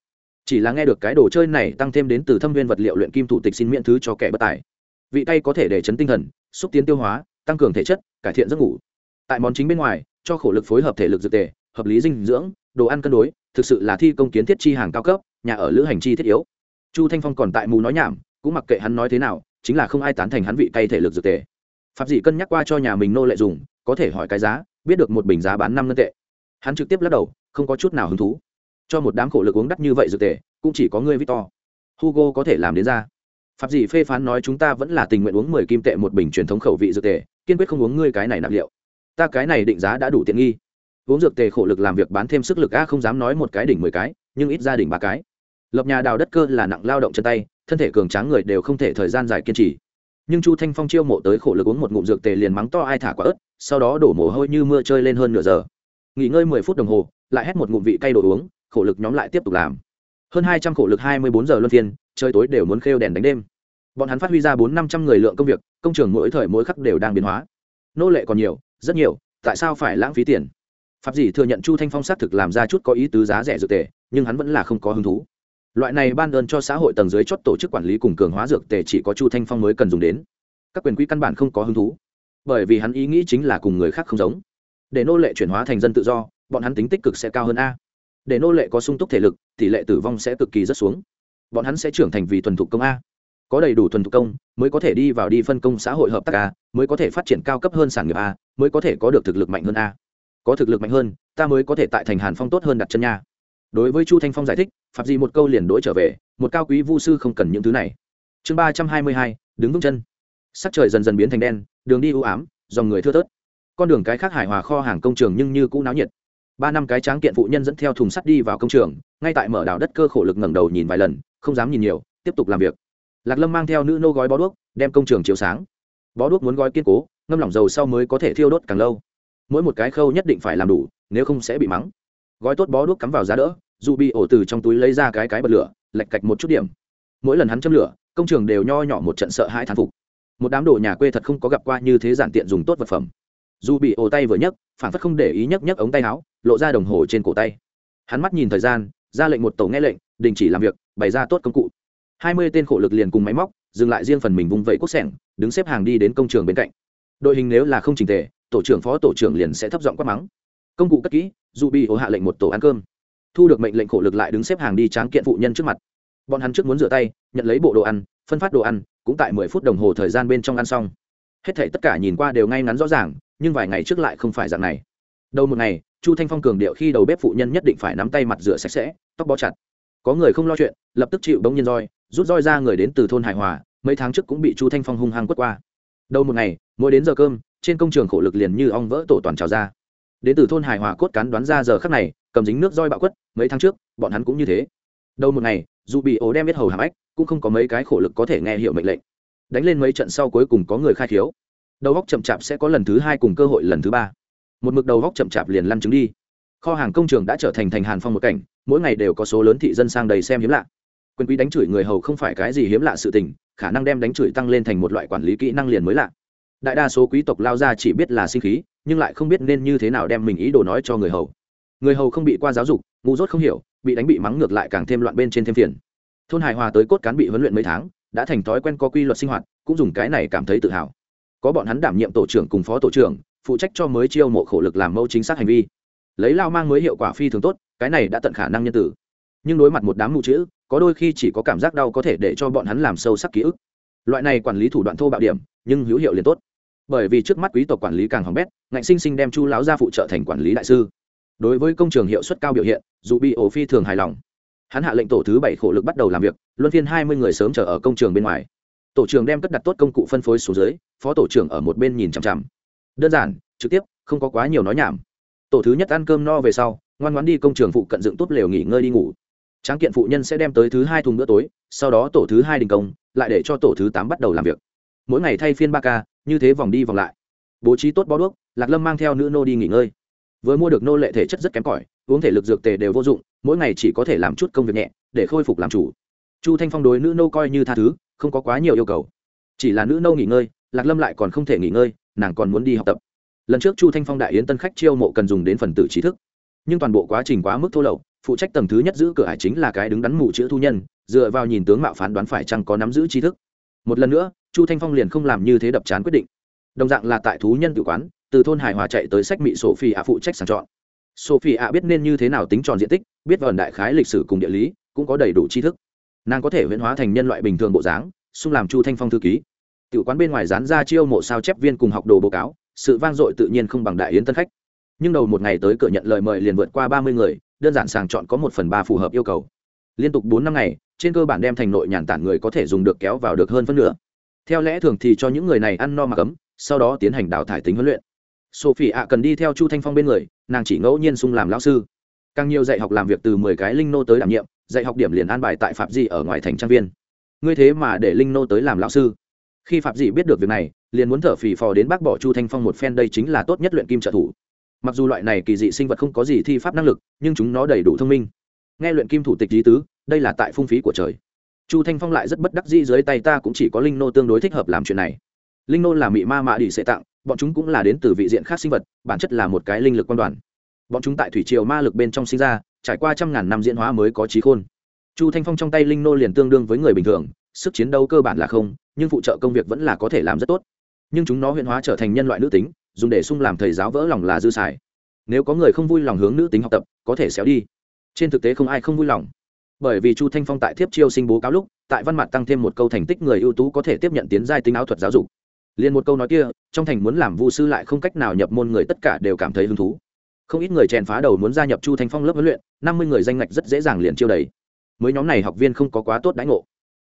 Chỉ là nghe được cái đồ chơi này tăng thêm đến từ thâm viên vật liệu luyện kim thủ tịch xin miễn thứ cho kẻ bất tài. Vị tay có thể để chấn tinh thần, xúc tiến tiêu hóa, tăng cường thể chất, cải thiện giấc ngủ. Tại món chính bên ngoài, cho khổ lực phối hợp thể lực dược tề, hợp lý dinh dưỡng, đồ ăn cân đối, thực sự là thi công kiến thiết chi hàng cao cấp, nhà ở lữ hành chi thiết yếu. Chu thanh phong còn tại mù nói nhảm, cũng mặc kệ hắn nói thế nào, chính là không ai tán thành hắn vị cay thể lực dược tề. Pháp dị cân nhắc qua cho nhà mình nô lệ dùng, có thể hỏi cái giá, biết được một bình giá bán năm ngân tệ. Hắn trực tiếp lắc đầu không có chút nào hứng thú. Cho một đám khổ lực uống đắt như vậy dược tề, cũng chỉ có ngươi victor. Hugo có thể làm đến ra. Pháp dị phê phán nói chúng ta vẫn là tình nguyện uống mười kim tệ một bình truyền thống khẩu vị dược tề, kiên quyết không uống ngươi cái này nạp liệu. Ta cái này định giá đã đủ tiện nghi. Uống dược tề khổ lực làm việc bán thêm sức lực, a, không dám nói một cái đỉnh mười cái, nhưng ít gia đình ba cái. Lập nhà đào đất cơ là nặng lao động chân tay, thân thể cường tráng người đều không thể thời gian dài kiên trì. Nhưng chu thanh phong chiêu mộ tới khổ lực uống một ngụm dược tề liền mắng to ai thả quả ớt, sau đó đổ mồ hôi như mưa chơi lên hơn nửa giờ. Nghỉ ngơi mười phút đồng hồ lại hét một ngụm vị cay đồ uống, khổ lực nhóm lại tiếp tục làm. Hơn hai trăm khổ lực hai mươi bốn giờ luân phiên, trời tối đều muốn khêu đèn đánh đêm. Bọn hắn phát huy ra bốn năm trăm người lượng công việc, công trường mỗi thời mỗi khắc đều đang biến hóa. Nô lệ còn nhiều, rất nhiều, tại sao phải lãng phí tiền? Pháp dĩ thừa nhận chu thanh phong xác thực làm ra chút có ý tứ giá rẻ dược tề, nhưng hắn vẫn là không có hứng thú. Loại này ban ơn cho xã hội tầng dưới chót tổ chức quản lý cùng cường hóa dược tề chỉ có chu thanh phong mới cần dùng đến. Các quyền quỹ căn bản không có hứng thú, bởi vì hắn ý nghĩ chính là cùng người khác không giống. Để nô lệ chuyển hóa thành dân tự do bọn hắn tính tích cực sẽ cao hơn a. Để nô lệ có sung túc thể lực, tỷ lệ tử vong sẽ cực kỳ rất xuống. Bọn hắn sẽ trưởng thành vì thuần thục công a. Có đầy đủ thuần thục công, mới có thể đi vào đi phân công xã hội hợp tác a, mới có thể phát triển cao cấp hơn sản nghiệp a, mới có thể có được thực lực mạnh hơn a. Có thực lực mạnh hơn, ta mới có thể tại thành hàn phong tốt hơn đặt chân nha. Đối với chu thanh phong giải thích, phạm gì một câu liền đỗi trở về, một cao quý vu sư không cần những thứ này. Chương ba trăm hai mươi hai, đứng vững chân. Sắc trời dần dần biến thành đen, đường đi ưu ám, dòng người thưa thớt. Con đường cái khác hài hòa kho hàng công trường nhưng như cũ náo nhiệt ba năm cái tráng kiện phụ nhân dẫn theo thùng sắt đi vào công trường, ngay tại mở đảo đất cơ khổ lực ngẩng đầu nhìn vài lần, không dám nhìn nhiều, tiếp tục làm việc. Lạc lâm mang theo nữ nô gói bó đuốc, đem công trường chiếu sáng. Bó đuốc muốn gói kiên cố, ngâm lỏng dầu sau mới có thể thiêu đốt càng lâu. Mỗi một cái khâu nhất định phải làm đủ, nếu không sẽ bị mắng. Gói tốt bó đuốc cắm vào giá đỡ, dù bị ổ từ trong túi lấy ra cái cái bật lửa lạch cạch một chút điểm. Mỗi lần hắn châm lửa, công trường đều nho nhỏ một trận sợ hãi thán phục. Một đám đồ nhà quê thật không có gặp qua như thế giản tiện dùng tốt vật phẩm dù bị ổ tay vừa nhấc, phản phất không để ý nhấc nhấc ống tay áo, lộ ra đồng hồ trên cổ tay. Hắn mắt nhìn thời gian, ra lệnh một tổ nghe lệnh, đình chỉ làm việc, bày ra tốt công cụ. Hai mươi tên khổ lực liền cùng máy móc, dừng lại riêng phần mình vung vẩy quốc sẻng, đứng xếp hàng đi đến công trường bên cạnh. Đội hình nếu là không trình tề, tổ trưởng phó tổ trưởng liền sẽ thấp giọng quát mắng. Công cụ cất kỹ, dù bị ổ hạ lệnh một tổ ăn cơm. Thu được mệnh lệnh khổ lực lại đứng xếp hàng đi tráng kiện phụ nhân trước mặt. Bọn hắn trước muốn rửa tay, nhận lấy bộ đồ ăn, phân phát đồ ăn, cũng tại mười phút đồng hồ thời gian bên trong ăn xong. Hết thể tất cả nhìn qua đều ngay ngắn rõ ràng nhưng vài ngày trước lại không phải dạng này. Đầu một ngày, chu thanh phong cường điệu khi đầu bếp phụ nhân nhất định phải nắm tay mặt rửa sạch sẽ, tóc bó chặt. Có người không lo chuyện, lập tức chịu bỗng nhân roi, rút roi ra người đến từ thôn hải hòa, mấy tháng trước cũng bị chu thanh phong hung hăng quất qua. Đầu một ngày, mỗi đến giờ cơm, trên công trường khổ lực liền như ong vỡ tổ toàn trào ra. Đến từ thôn hải hòa cốt cán đoán ra giờ khắc này, cầm dính nước roi bạo quất, mấy tháng trước, bọn hắn cũng như thế. Đầu một ngày, dù bị ố đem biết hầu hàm ách cũng không có mấy cái khổ lực có thể nghe hiểu mệnh lệnh. Đánh lên mấy trận sau cuối cùng có người khai thiếu đầu góc chậm chạp sẽ có lần thứ hai cùng cơ hội lần thứ ba. Một mực đầu góc chậm chạp liền lăn trứng đi. Kho hàng công trường đã trở thành thành hàn phong một cảnh, mỗi ngày đều có số lớn thị dân sang đầy xem hiếm lạ. Quyền quý đánh chửi người hầu không phải cái gì hiếm lạ sự tình, khả năng đem đánh chửi tăng lên thành một loại quản lý kỹ năng liền mới lạ. Đại đa số quý tộc lao ra chỉ biết là sinh khí, nhưng lại không biết nên như thế nào đem mình ý đồ nói cho người hầu. Người hầu không bị qua giáo dục, ngu dốt không hiểu, bị đánh bị mắng ngược lại càng thêm loạn bên trên thêm phiền. Thôn hài hòa tới cốt cán bị huấn luyện mấy tháng, đã thành thói quen có quy luật sinh hoạt, cũng dùng cái này cảm thấy tự hào có bọn hắn đảm nhiệm tổ trưởng cùng phó tổ trưởng, phụ trách cho mới chiêu mộ khổ lực làm mẫu chính xác hành vi. Lấy lao mang mới hiệu quả phi thường tốt, cái này đã tận khả năng nhân tử. Nhưng đối mặt một đám mụ chữ, có đôi khi chỉ có cảm giác đau có thể để cho bọn hắn làm sâu sắc ký ức. Loại này quản lý thủ đoạn thô bạo điểm, nhưng hữu hiệu liền tốt. Bởi vì trước mắt quý tộc quản lý càng hỏng bét, ngạnh sinh sinh đem chu láo ra phụ trợ thành quản lý đại sư. Đối với công trường hiệu suất cao biểu hiện, dù bị ổ phi thường hài lòng. Hắn hạ lệnh tổ thứ bảy khổ lực bắt đầu làm việc, luân phiên hai mươi người sớm chờ ở công trường bên ngoài tổ trưởng đem cất đặt tốt công cụ phân phối xuống dưới, phó tổ trưởng ở một bên nhìn chằm chằm. Đơn giản, trực tiếp, không có quá nhiều nói nhảm. Tổ thứ nhất ăn cơm no về sau, ngoan ngoan đi công trường phụ cận dựng tốt lều nghỉ ngơi đi ngủ. Tráng kiện phụ nhân sẽ đem tới thứ hai thùng bữa tối, sau đó tổ thứ hai đình công, lại để cho tổ thứ tám bắt đầu làm việc. Mỗi ngày thay phiên ba ca, như thế vòng đi vòng lại. Bố trí tốt bó đuốc, lạc lâm mang theo nữ nô đi nghỉ ngơi. Vừa mua được nô lệ thể chất rất kém cỏi, uống thể lực dược tề đều vô dụng, mỗi ngày chỉ có thể làm chút công việc nhẹ, để khôi phục làm chủ chu thanh phong đối nữ nô coi như tha thứ, không có quá nhiều yêu cầu. Chỉ là nữ nô nghỉ ngơi, lạc lâm lại còn không thể nghỉ ngơi, nàng còn muốn đi học tập. Lần trước chu thanh phong đại yến tân khách chiêu mộ cần dùng đến phần tử trí thức. Nhưng toàn bộ quá trình quá mức thô lậu, phụ trách tầng thứ nhất giữ cửa hải chính là cái đứng đắn mù chữ thu nhân, dựa vào nhìn tướng mạo phán đoán phải chăng có nắm giữ trí thức. Một lần nữa, chu thanh phong liền không làm như thế đập chán quyết định. Đồng dạng là tại thú nhân tự quán, từ thôn hải hòa chạy tới sách mỹ sổ phi ạ phụ trách sàng chọn. Sophie ạ biết nên như thế nào tính tròn diện tích, biết vần đại khái lịch sử cùng địa lý, cũng có đầy đủ tri thức nàng có thể huyễn hóa thành nhân loại bình thường bộ dáng, xung làm chu thanh phong thư ký. Tự quán bên ngoài dán ra chiêu mộ sao chép viên cùng học đồ báo cáo, sự vang dội tự nhiên không bằng đại yến tân khách. Nhưng đầu một ngày tới cửa nhận lời mời liền vượt qua ba mươi người, đơn giản sàng chọn có một phần ba phù hợp yêu cầu. Liên tục bốn năm ngày, trên cơ bản đem thành nội nhàn tản người có thể dùng được kéo vào được hơn phân nửa. Theo lẽ thường thì cho những người này ăn no mà cấm, sau đó tiến hành đào thải tính huấn luyện. Sophie ạ cần đi theo chu thanh phong bên người, nàng chỉ ngẫu nhiên sung làm lão sư. Càng nhiều dạy học làm việc từ mười cái linh nô tới đảm nhiệm dạy học điểm liền an bài tại phạm di ở ngoài thành trang viên. Ngươi thế mà để linh nô tới làm lão sư. Khi phạm di biết được việc này, liền muốn thở phì phò đến bác bỏ chu thanh phong một phen đây chính là tốt nhất luyện kim trợ thủ. Mặc dù loại này kỳ dị sinh vật không có gì thi pháp năng lực, nhưng chúng nó đầy đủ thông minh. Nghe luyện kim thủ tịch lý tứ, đây là tại phung phí của trời. Chu thanh phong lại rất bất đắc dĩ dưới tay ta cũng chỉ có linh nô tương đối thích hợp làm chuyện này. Linh nô là mị ma mạ đi sẽ tặng, bọn chúng cũng là đến từ vị diện khác sinh vật, bản chất là một cái linh lực quan đoàn. Bọn chúng tại thủy triều ma lực bên trong sinh ra trải qua trăm ngàn năm diễn hóa mới có trí khôn. Chu thanh phong trong tay linh nô liền tương đương với người bình thường, sức chiến đấu cơ bản là không, nhưng phụ trợ công việc vẫn là có thể làm rất tốt. Nhưng chúng nó huyện hóa trở thành nhân loại nữ tính, dùng để sung làm thầy giáo vỡ lòng là dư xài. Nếu có người không vui lòng hướng nữ tính học tập, có thể xéo đi. Trên thực tế không ai không vui lòng. Bởi vì chu thanh phong tại thiếp chiêu sinh bố cáo lúc, tại văn mặt tăng thêm một câu thành tích người ưu tú có thể tiếp nhận tiến giai tính áo thuật giáo dục. Liền một câu nói kia, trong thành muốn làm vu sư lại không cách nào nhập môn người tất cả đều cảm thấy hứng thú không ít người chèn phá đầu muốn gia nhập chu thanh phong lớp huấn luyện, năm mươi người danh ngạch rất dễ dàng liền chiêu đầy mới nhóm này học viên không có quá tốt đãi ngộ.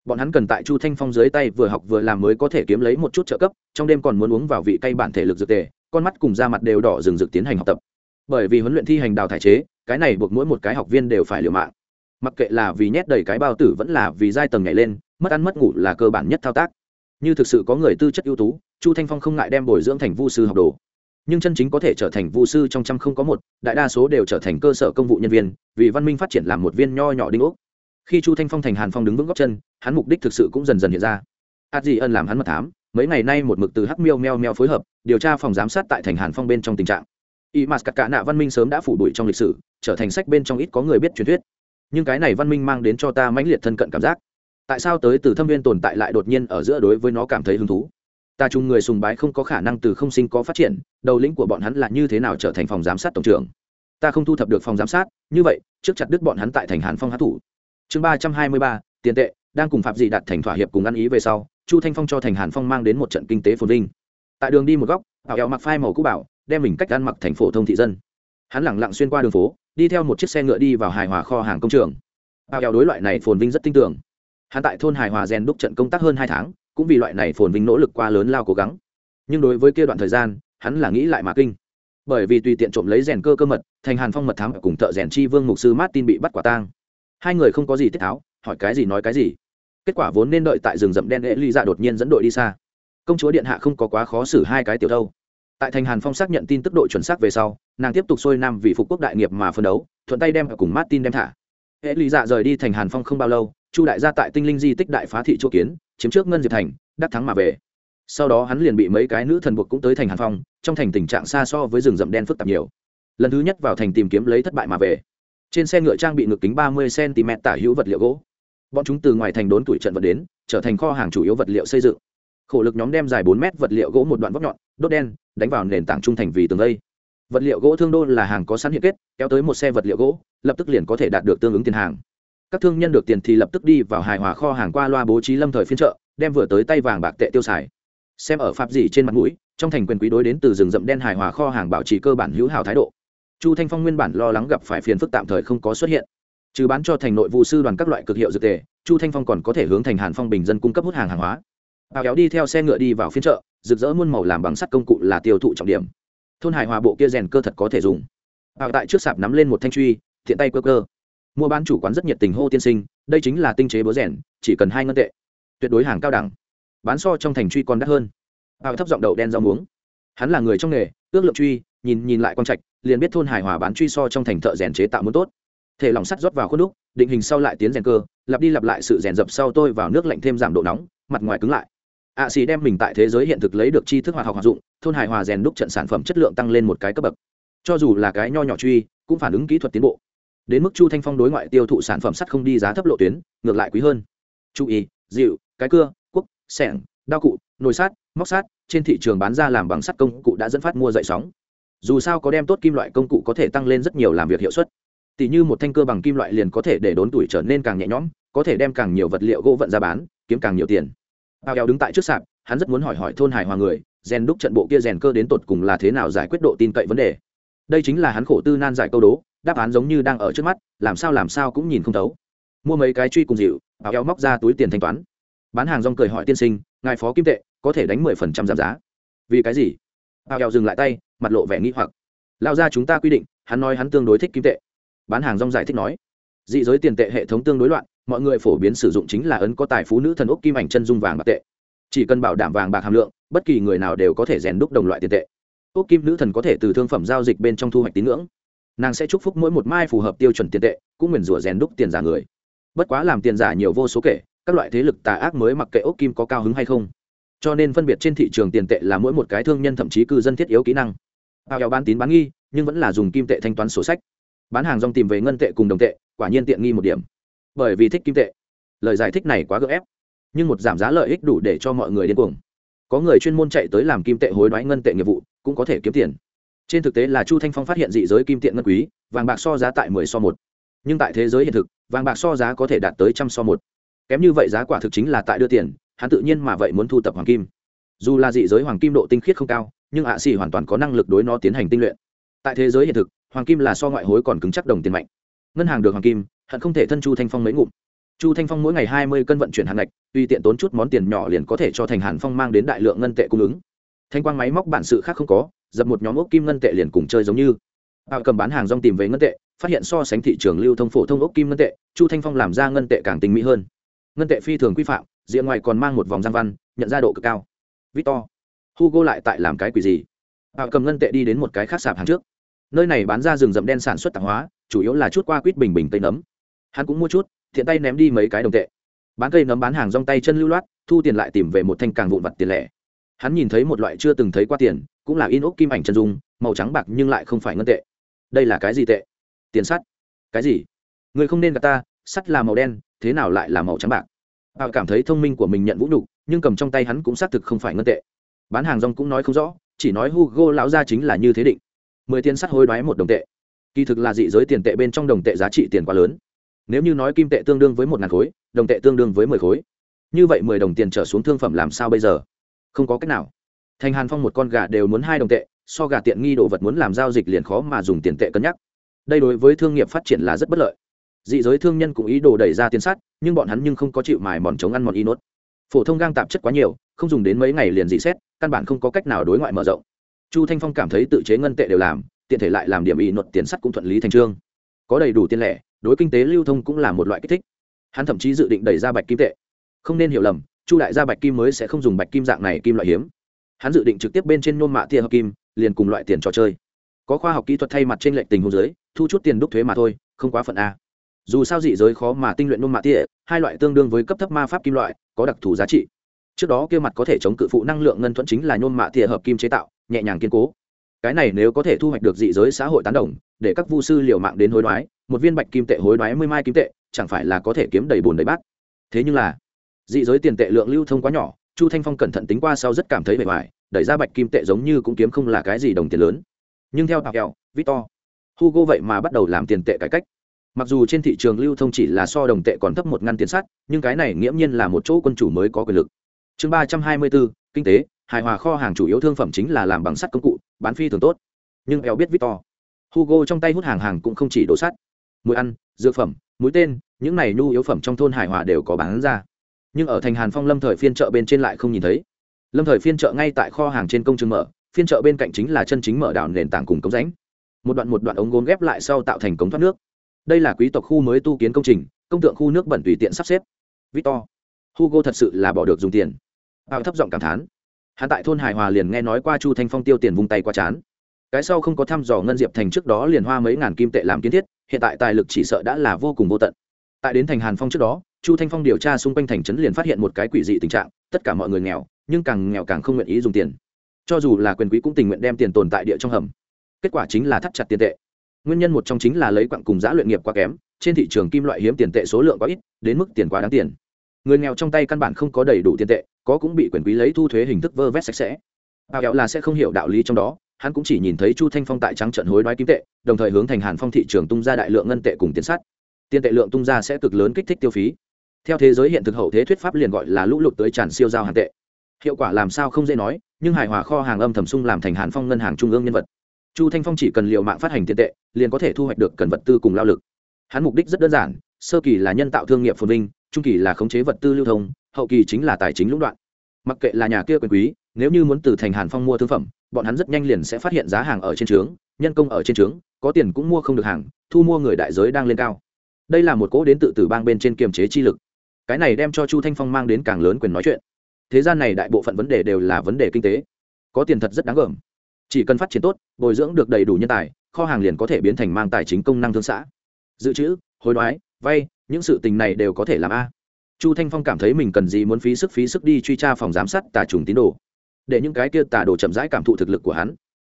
Bọn hắn cần tại chu thanh phong dưới tay vừa học vừa làm mới có thể kiếm lấy một chút trợ cấp, trong đêm còn muốn uống vào vị cây bản thể lực dược tề, con mắt cùng da mặt đều đỏ rừng rực tiến hành học tập. Bởi vì huấn luyện thi hành đào thải chế, cái này buộc mỗi một cái học viên đều phải liều mạng. Mặc kệ là vì nhét đầy cái bao tử vẫn là vì giai tầng nhảy lên, mất ăn mất ngủ là cơ bản nhất thao tác. Như thực sự có người tư chất ưu tú, chu thanh phong không ngại đem bồi dưỡng thành vu sư học đồ nhưng chân chính có thể trở thành vu sư trong trăm không có một, đại đa số đều trở thành cơ sở công vụ nhân viên, vì văn minh phát triển làm một viên nho nhỏ đinh ốc. Khi chu thanh phong thành hàn phong đứng vững góc chân, hắn mục đích thực sự cũng dần dần hiện ra. A di ân làm hắn mật thám, mấy ngày nay một mực từ hắc miêu meo meo phối hợp, điều tra phòng giám sát tại thành hàn phong bên trong tình trạng. Y mạt cả nạ văn minh sớm đã phủ bụi trong lịch sử, trở thành sách bên trong ít có người biết truyền thuyết. Nhưng cái này văn minh mang đến cho ta mãnh liệt thân cận cảm giác. Tại sao tới từ thâm viên tồn tại lại đột nhiên ở giữa đối với nó cảm thấy hứng thú? Ta chung người sùng bái không có khả năng từ không sinh có phát triển, đầu lĩnh của bọn hắn là như thế nào trở thành phòng giám sát tổng trưởng? Ta không thu thập được phòng giám sát, như vậy, trước chặt đứt bọn hắn tại thành hàn phong hát thủ. Chương ba trăm hai mươi ba, tiền tệ, đang cùng phạm dị đạt thành thỏa hiệp cùng ăn ý về sau, chu thanh phong cho thành hàn phong mang đến một trận kinh tế phồn vinh. Tại đường đi một góc, bảo eo mặc phai màu cũ bảo, đem mình cách ăn mặc thành phổ thông thị dân. Hắn lẳng lặng xuyên qua đường phố, đi theo một chiếc xe ngựa đi vào hài hòa kho hàng công trường. Bảo eo đối loại này phồn vinh rất tin tưởng. Hắn tại thôn hài hòa rèn đúc trận công tác hơn hai tháng cũng vì loại này phồn vinh nỗ lực qua lớn lao cố gắng. Nhưng đối với kia đoạn thời gian, hắn là nghĩ lại mà kinh. Bởi vì tùy tiện trộm lấy rèn cơ cơ mật, thành hàn phong mật thám cùng thợ rèn chi vương mục sư martin bị bắt quả tang. Hai người không có gì tiết tháo, hỏi cái gì nói cái gì. Kết quả vốn nên đợi tại rừng rậm đen lễ ly dạ đột nhiên dẫn đội đi xa. Công chúa điện hạ không có quá khó xử hai cái tiểu thâu tại thành hàn phong xác nhận tin tức độ chuẩn xác về sau, nàng tiếp tục xuôi nam vì phục quốc đại nghiệp mà phân đấu, thuận tay đem cùng martin đem thả. Hệ lý dạ rời đi thành hàn phong không bao lâu, chu đại gia tại tinh linh di tích đại phá thị chỗ kiến chiếm trước ngân diệp thành, đắc thắng mà về. Sau đó hắn liền bị mấy cái nữ thần buộc cũng tới thành hàn phong, trong thành tình trạng xa so với rừng rậm đen phức tạp nhiều. Lần thứ nhất vào thành tìm kiếm lấy thất bại mà về. Trên xe ngựa trang bị ngực kính ba mươi cm tả hữu vật liệu gỗ. Bọn chúng từ ngoài thành đốn tuổi trận vật đến, trở thành kho hàng chủ yếu vật liệu xây dựng. Khổ lực nhóm đem dài bốn mét vật liệu gỗ một đoạn vóc nhọn, đốt đen, đánh vào nền tảng trung thành vì tường lây vật liệu gỗ thương đô là hàng có sẵn hiện kết, kéo tới một xe vật liệu gỗ, lập tức liền có thể đạt được tương ứng tiền hàng các thương nhân được tiền thì lập tức đi vào hài hòa kho hàng qua loa bố trí lâm thời phiên trợ đem vừa tới tay vàng bạc tệ tiêu xài. Xem ở pháp gì trên mặt mũi, trong thành quyền quý đối đến từ rừng rậm đen hài hòa kho hàng bảo trì cơ bản hữu hảo thái độ. Chu thanh phong nguyên bản lo lắng gặp phải phiền phức tạm thời không có xuất hiện. Trừ bán cho thành nội vụ sư đoàn các loại cực hiệu dược tề, chu thanh phong còn có thể hướng thành hàn phong bình dân cung cấp hút hàng hàng hóa. Bao kéo đi theo xe ngựa đi vào phiên chợ, rực rỡ muôn màu làm bằng sắt công cụ là tiêu thụ trọng điểm. Thôn hài hòa bộ kia rèn cơ thật có thể dùng. Bao tại trước sạp nắm lên một thanh truy, thiện tay cơ cơ mua bán chủ quán rất nhiệt tình hô tiên sinh, đây chính là tinh chế búa rèn, chỉ cần hai ngân tệ. Tuyệt đối hàng cao đẳng. Bán so trong thành truy còn đắt hơn. Bao thấp giọng đậu đen rau muống. Hắn là người trong nghề, ước lượng truy, nhìn nhìn lại quang trạch, liền biết thôn hài hòa bán truy so trong thành thợ rèn chế tạo muốn tốt. Thể lỏng sắt rót vào khuôn đúc, định hình sau lại tiến rèn cơ, lặp đi lặp lại sự rèn dập sau tôi vào nước lạnh thêm giảm độ nóng, mặt ngoài cứng lại. Ạ xì đem mình tại thế giới hiện thực lấy được tri thức hoạt học hoạt dụng, thôn hài hòa rèn đúc trận sản phẩm chất lượng tăng lên một cái cấp bậc. Cho dù là cái nho nhỏ truy, cũng phản ứng kỹ thuật tiến bộ đến mức chu thanh phong đối ngoại tiêu thụ sản phẩm sắt không đi giá thấp lộ tuyến ngược lại quý hơn. Chú ý dịu cái cưa cuốc, sẻng đao cụ nồi sát móc sát trên thị trường bán ra làm bằng sắt công cụ đã dẫn phát mua dậy sóng. Dù sao có đem tốt kim loại công cụ có thể tăng lên rất nhiều làm việc hiệu suất. Tỷ như một thanh cơ bằng kim loại liền có thể để đốn tuổi trở nên càng nhẹ nhõm có thể đem càng nhiều vật liệu gỗ vận ra bán kiếm càng nhiều tiền. Bao eo đứng tại trước sạp hắn rất muốn hỏi hỏi thôn hài hòa người rèn đúc trận bộ kia rèn cơ đến tột cùng là thế nào giải quyết độ tin cậy vấn đề. Đây chính là hắn khổ tư nan giải câu đố đáp án giống như đang ở trước mắt, làm sao làm sao cũng nhìn không thấu. Mua mấy cái truy cùng dịu bao eo móc ra túi tiền thanh toán. Bán hàng rong cười hỏi tiên sinh, ngài phó kim tệ, có thể đánh mười phần trăm giảm giá? Vì cái gì? Bao eo dừng lại tay, mặt lộ vẻ nghi hoặc. Lao ra chúng ta quy định, hắn nói hắn tương đối thích kim tệ. Bán hàng rong giải thích nói. Dị giới tiền tệ hệ thống tương đối loạn, mọi người phổ biến sử dụng chính là ấn có tài phú nữ thần ốc kim ảnh chân dung vàng bạc tệ. Chỉ cần bảo đảm vàng bạc hàm lượng, bất kỳ người nào đều có thể rèn đúc đồng loại tiền tệ. Ốc kim nữ thần có thể từ thương phẩm giao dịch bên trong thu hoạch tín ngưỡng nàng sẽ chúc phúc mỗi một mai phù hợp tiêu chuẩn tiền tệ, cũng nguyền rủa rèn đúc tiền giả người. Bất quá làm tiền giả nhiều vô số kể, các loại thế lực tà ác mới mặc kệ ốc kim có cao hứng hay không. Cho nên phân biệt trên thị trường tiền tệ là mỗi một cái thương nhân thậm chí cư dân thiết yếu kỹ năng. Bao kéo bán tín bán nghi, nhưng vẫn là dùng kim tệ thanh toán sổ sách. Bán hàng rong tìm về ngân tệ cùng đồng tệ, quả nhiên tiện nghi một điểm. Bởi vì thích kim tệ. Lời giải thích này quá gợ ép. Nhưng một giảm giá lợi ích đủ để cho mọi người điên cuồng. Có người chuyên môn chạy tới làm kim tệ hối đoái ngân tệ nghiệp vụ, cũng có thể kiếm tiền trên thực tế là chu thanh phong phát hiện dị giới kim tiện ngân quý, vàng bạc so giá tại mười so một. Nhưng tại thế giới hiện thực, vàng bạc so giá có thể đạt tới trăm so một. Kém như vậy giá quả thực chính là tại đưa tiền, hắn tự nhiên mà vậy muốn thu tập hoàng kim. Dù là dị giới hoàng kim độ tinh khiết không cao, nhưng ạ xỉ hoàn toàn có năng lực đối nó tiến hành tinh luyện. Tại thế giới hiện thực, hoàng kim là so ngoại hối còn cứng chắc đồng tiền mạnh. Ngân hàng được hoàng kim, hận không thể thân chu thanh phong mấy ngụm. Chu thanh phong mỗi ngày hai mươi cân vận chuyển hàng ngạch tuy tiện tốn chút món tiền nhỏ liền có thể cho thành hàn phong mang đến đại lượng ngân tệ cung ứng. Thanh quang máy móc bản sự khác không có dập một nhóm ốc kim ngân tệ liền cùng chơi giống như. Bạo cầm bán hàng rong tìm về ngân tệ, phát hiện so sánh thị trường lưu thông phổ thông ốc kim ngân tệ, chu thanh phong làm ra ngân tệ càng tinh mỹ hơn. Ngân tệ phi thường quy phạm diện ngoài còn mang một vòng giang văn, nhận ra độ cực cao. Victor, hugo lại tại làm cái quỷ gì? Bạo cầm ngân tệ đi đến một cái khác sạp hàng trước. Nơi này bán ra rừng rậm đen sản xuất tạp hóa, chủ yếu là chút qua quýt bình bình tây nấm. Hắn cũng mua chút thiện tay ném đi mấy cái đồng tệ. Bán cây nấm bán hàng rong tay chân lưu loát, thu tiền lại tìm về một thanh càng vụn vặt tiền lẻ hắn nhìn thấy một loại chưa từng thấy qua tiền, cũng là in ốc kim ảnh chân dung, màu trắng bạc nhưng lại không phải ngân tệ. Đây là cái gì tệ? Tiền sắt. Cái gì? Người không nên gặp ta, sắt là màu đen, thế nào lại là màu trắng bạc? Bạo cảm thấy thông minh của mình nhận vũ nhục, nhưng cầm trong tay hắn cũng xác thực không phải ngân tệ. Bán hàng rong cũng nói không rõ, chỉ nói hugo lão gia chính là như thế định. Mười tiền sắt hối đoái một đồng tệ. Kỳ thực là dị giới tiền tệ bên trong đồng tệ giá trị tiền quá lớn. Nếu như nói kim tệ tương đương với một ngàn khối, đồng tệ tương đương với mười khối. Như vậy mười đồng tiền trở xuống thương phẩm làm sao bây giờ? Không có cách nào. Thành hàn phong một con gà đều muốn hai đồng tệ, so gà tiện nghi đồ vật muốn làm giao dịch liền khó mà dùng tiền tệ cân nhắc. Đây đối với thương nghiệp phát triển là rất bất lợi. Dị giới thương nhân cũng ý đồ đẩy ra tiền sắt, nhưng bọn hắn nhưng không có chịu mài mòn chống ăn mòn y nốt. Phổ thông gang tạp chất quá nhiều, không dùng đến mấy ngày liền dị xét, căn bản không có cách nào đối ngoại mở rộng. Chu thanh phong cảm thấy tự chế ngân tệ đều làm, tiện thể lại làm điểm y nốt tiền sắt cũng thuận lý thành trương. Có đầy đủ tiền lẻ, đối kinh tế lưu thông cũng là một loại kích thích. Hắn thậm chí dự định đẩy ra bạch kim tệ. Không nên hiểu lầm chu đại gia bạch kim mới sẽ không dùng bạch kim dạng này kim loại hiếm. Hắn dự định trực tiếp bên trên nôn mạ tia hợp kim, liền cùng loại tiền trò chơi. Có khoa học kỹ thuật thay mặt trên lệnh tình hồ giới thu chút tiền đúc thuế mà thôi, không quá phận a. Dù sao dị giới khó mà tinh luyện nôn mạ tia, hai loại tương đương với cấp thấp ma pháp kim loại, có đặc thù giá trị. Trước đó kia mặt có thể chống cự phụ năng lượng ngân thuẫn chính là nôn mạ tia hợp kim chế tạo, nhẹ nhàng kiên cố. Cái này nếu có thể thu hoạch được dị giới xã hội tán đồng, để các vu sư liều mạng đến hối đoái, một viên bạch kim tệ hối đoái mươi mai kim tệ, chẳng phải là có thể kiếm đầy bùn đầy bát. Thế nhưng là dị giới tiền tệ lượng lưu thông quá nhỏ, chu thanh phong cẩn thận tính qua sau rất cảm thấy bề ngoài, đẩy ra bạch kim tệ giống như cũng kiếm không là cái gì đồng tiền lớn. Nhưng theo tạc kẹo victor, hugo vậy mà bắt đầu làm tiền tệ cải cách. Mặc dù trên thị trường lưu thông chỉ là so đồng tệ còn thấp một ngăn tiền sắt, nhưng cái này nghiễm nhiên là một chỗ quân chủ mới có quyền lực. Chương ba trăm hai mươi bốn, kinh tế, hài hòa kho hàng chủ yếu thương phẩm chính là làm bằng sắt công cụ, bán phi thường tốt. Nhưng eo biết victor, hugo trong tay hút hàng hàng cũng không chỉ đồ sắt mũi ăn, dược phẩm, mũi tên, những này nhu yếu phẩm trong thôn hải hòa đều có bán ra nhưng ở thành hàn phong lâm thời phiên chợ bên trên lại không nhìn thấy. Lâm thời phiên chợ ngay tại kho hàng trên công trường mở, phiên chợ bên cạnh chính là chân chính mở đảo nền tảng cùng cống rãnh. Một đoạn một đoạn ống gốm ghép lại sau tạo thành cống thoát nước. Đây là quý tộc khu mới tu kiến công trình, công tượng khu nước bẩn tùy tiện sắp xếp. Victor, hugo thật sự là bỏ được dùng tiền. Bao thấp giọng cảm thán. Hạ tại thôn hải hòa liền nghe nói qua chu thanh phong tiêu tiền vung tay qua chán. Cái sau không có thăm dò ngân diệp thành trước đó liền hoa mấy ngàn kim tệ làm kiến thiết, hiện tại tài lực chỉ sợ đã là vô cùng vô tận. Tại đến thành hàn phong trước đó chu thanh phong điều tra xung quanh thành trấn liền phát hiện một cái quỷ dị tình trạng, tất cả mọi người nghèo, nhưng càng nghèo càng không nguyện ý dùng tiền. Cho dù là quyền quý cũng tình nguyện đem tiền tồn tại địa trong hầm. Kết quả chính là thắt chặt tiền tệ. Nguyên nhân một trong chính là lấy quặng cùng giá luyện nghiệp quá kém, trên thị trường kim loại hiếm tiền tệ số lượng quá ít, đến mức tiền quá đáng tiền. Người nghèo trong tay căn bản không có đầy đủ tiền tệ, có cũng bị quyền quý lấy thu thuế hình thức vơ vét sạch sẽ. Bao kẹo là sẽ không hiểu đạo lý trong đó, hắn cũng chỉ nhìn thấy chu thanh phong tại trắng trận hối đoái kim tệ, đồng thời hướng thành hàn phong thị trường tung ra đại lượng ngân tệ cùng tiền sắt. Tiền tệ lượng tung ra sẽ cực lớn kích thích tiêu phí theo thế giới hiện thực hậu thế thuyết pháp liền gọi là lũ lụt tới tràn siêu giao hàng tệ. Hiệu quả làm sao không dễ nói, nhưng hài hòa kho hàng âm thầm sung làm thành hàn phong ngân hàng trung ương nhân vật. Chu thanh phong chỉ cần liệu mạng phát hành tiền tệ, liền có thể thu hoạch được cần vật tư cùng lao lực. Hắn mục đích rất đơn giản, sơ kỳ là nhân tạo thương nghiệp phồn vinh, trung kỳ là khống chế vật tư lưu thông, hậu kỳ chính là tài chính lũng đoạn. Mặc kệ là nhà kia quyền quý, nếu như muốn từ thành hàn phong mua thương phẩm, bọn hắn rất nhanh liền sẽ phát hiện giá hàng ở trên trướng, nhân công ở trên trướng, có tiền cũng mua không được hàng, thu mua người đại giới đang lên cao. Đây là một cỗ đến tự tử bang bên trên kiềm chế chi lực cái này đem cho chu thanh phong mang đến càng lớn quyền nói chuyện. Thế gian này đại bộ phận vấn đề đều là vấn đề kinh tế. Có tiền thật rất đáng gờm. Chỉ cần phát triển tốt, bồi dưỡng được đầy đủ nhân tài, kho hàng liền có thể biến thành mang tài chính công năng thương xã. Dự trữ, hối đoái, vay, những sự tình này đều có thể làm a. Chu thanh phong cảm thấy mình cần gì muốn phí sức phí sức đi truy tra phòng giám sát tà trùng tín đồ. Để những cái kia tà đồ chậm rãi cảm thụ thực lực của hắn.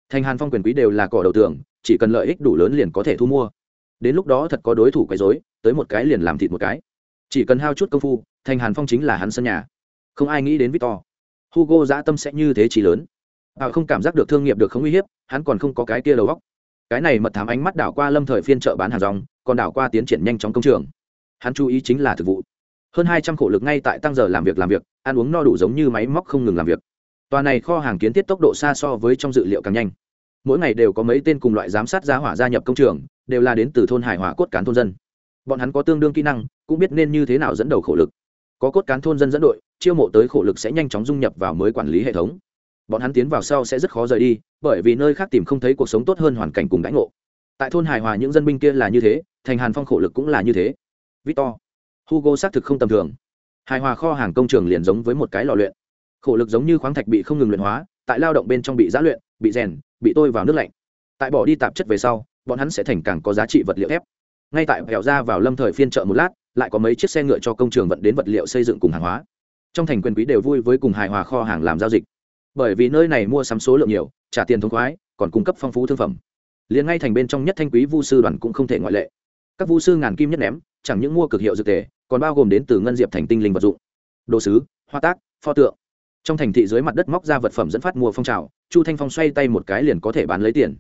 Thành hàn phong quyền quý đều là cỏ đầu tường, chỉ cần lợi ích đủ lớn liền có thể thu mua. Đến lúc đó thật có đối thủ quấy dối tới một cái liền làm thịt một cái chỉ cần hao chút công phu, thành hàn phong chính là hắn sân nhà. Không ai nghĩ đến victor. Hugo dã tâm sẽ như thế chỉ lớn. Họ không cảm giác được thương nghiệp được không uy hiếp, hắn còn không có cái kia đầu góc cái này mật thám ánh mắt đảo qua lâm thời phiên chợ bán hàng rong, còn đảo qua tiến triển nhanh trong công trường. Hắn chú ý chính là thực vụ. Hơn hai trăm khổ lực ngay tại tăng giờ làm việc làm việc, ăn uống no đủ giống như máy móc không ngừng làm việc. Tòa này kho hàng kiến thiết tốc độ xa so với trong dự liệu càng nhanh. Mỗi ngày đều có mấy tên cùng loại giám sát giá hỏa gia nhập công trường, đều là đến từ thôn hải hòa cốt cán thôn dân bọn hắn có tương đương kỹ năng, cũng biết nên như thế nào dẫn đầu khổ lực. Có cốt cán thôn dân dẫn đội, chiêu mộ tới khổ lực sẽ nhanh chóng dung nhập vào mới quản lý hệ thống. Bọn hắn tiến vào sau sẽ rất khó rời đi, bởi vì nơi khác tìm không thấy cuộc sống tốt hơn hoàn cảnh cùng đãi ngộ. Tại thôn hài hòa những dân binh kia là như thế, thành hàn phong khổ lực cũng là như thế. Victor, hugo xác thực không tầm thường. Hài hòa kho hàng công trường liền giống với một cái lò luyện. Khổ lực giống như khoáng thạch bị không ngừng luyện hóa, tại lao động bên trong bị giã luyện, bị rèn, bị tôi vào nước lạnh. Tại bỏ đi tạp chất về sau, bọn hắn sẽ thành càng có giá trị vật liệu thép ngay tại hẻo ra vào lâm thời phiên chợ một lát, lại có mấy chiếc xe ngựa cho công trường vận đến vật liệu xây dựng cùng hàng hóa. Trong thành quyền quý đều vui với cùng hài hòa kho hàng làm giao dịch. Bởi vì nơi này mua sắm số lượng nhiều, trả tiền thông khoái, còn cung cấp phong phú thương phẩm. Liền ngay thành bên trong nhất thanh quý vu sư đoàn cũng không thể ngoại lệ. Các vu sư ngàn kim nhất ném, chẳng những mua cực hiệu dược tề, còn bao gồm đến từ ngân diệp thành tinh linh vật dụng. Đồ sứ, hoa tác, pho tượng. Trong thành thị dưới mặt đất móc ra vật phẩm dẫn phát mua phong trào, chu thanh phong xoay tay một cái liền có thể bán lấy tiền.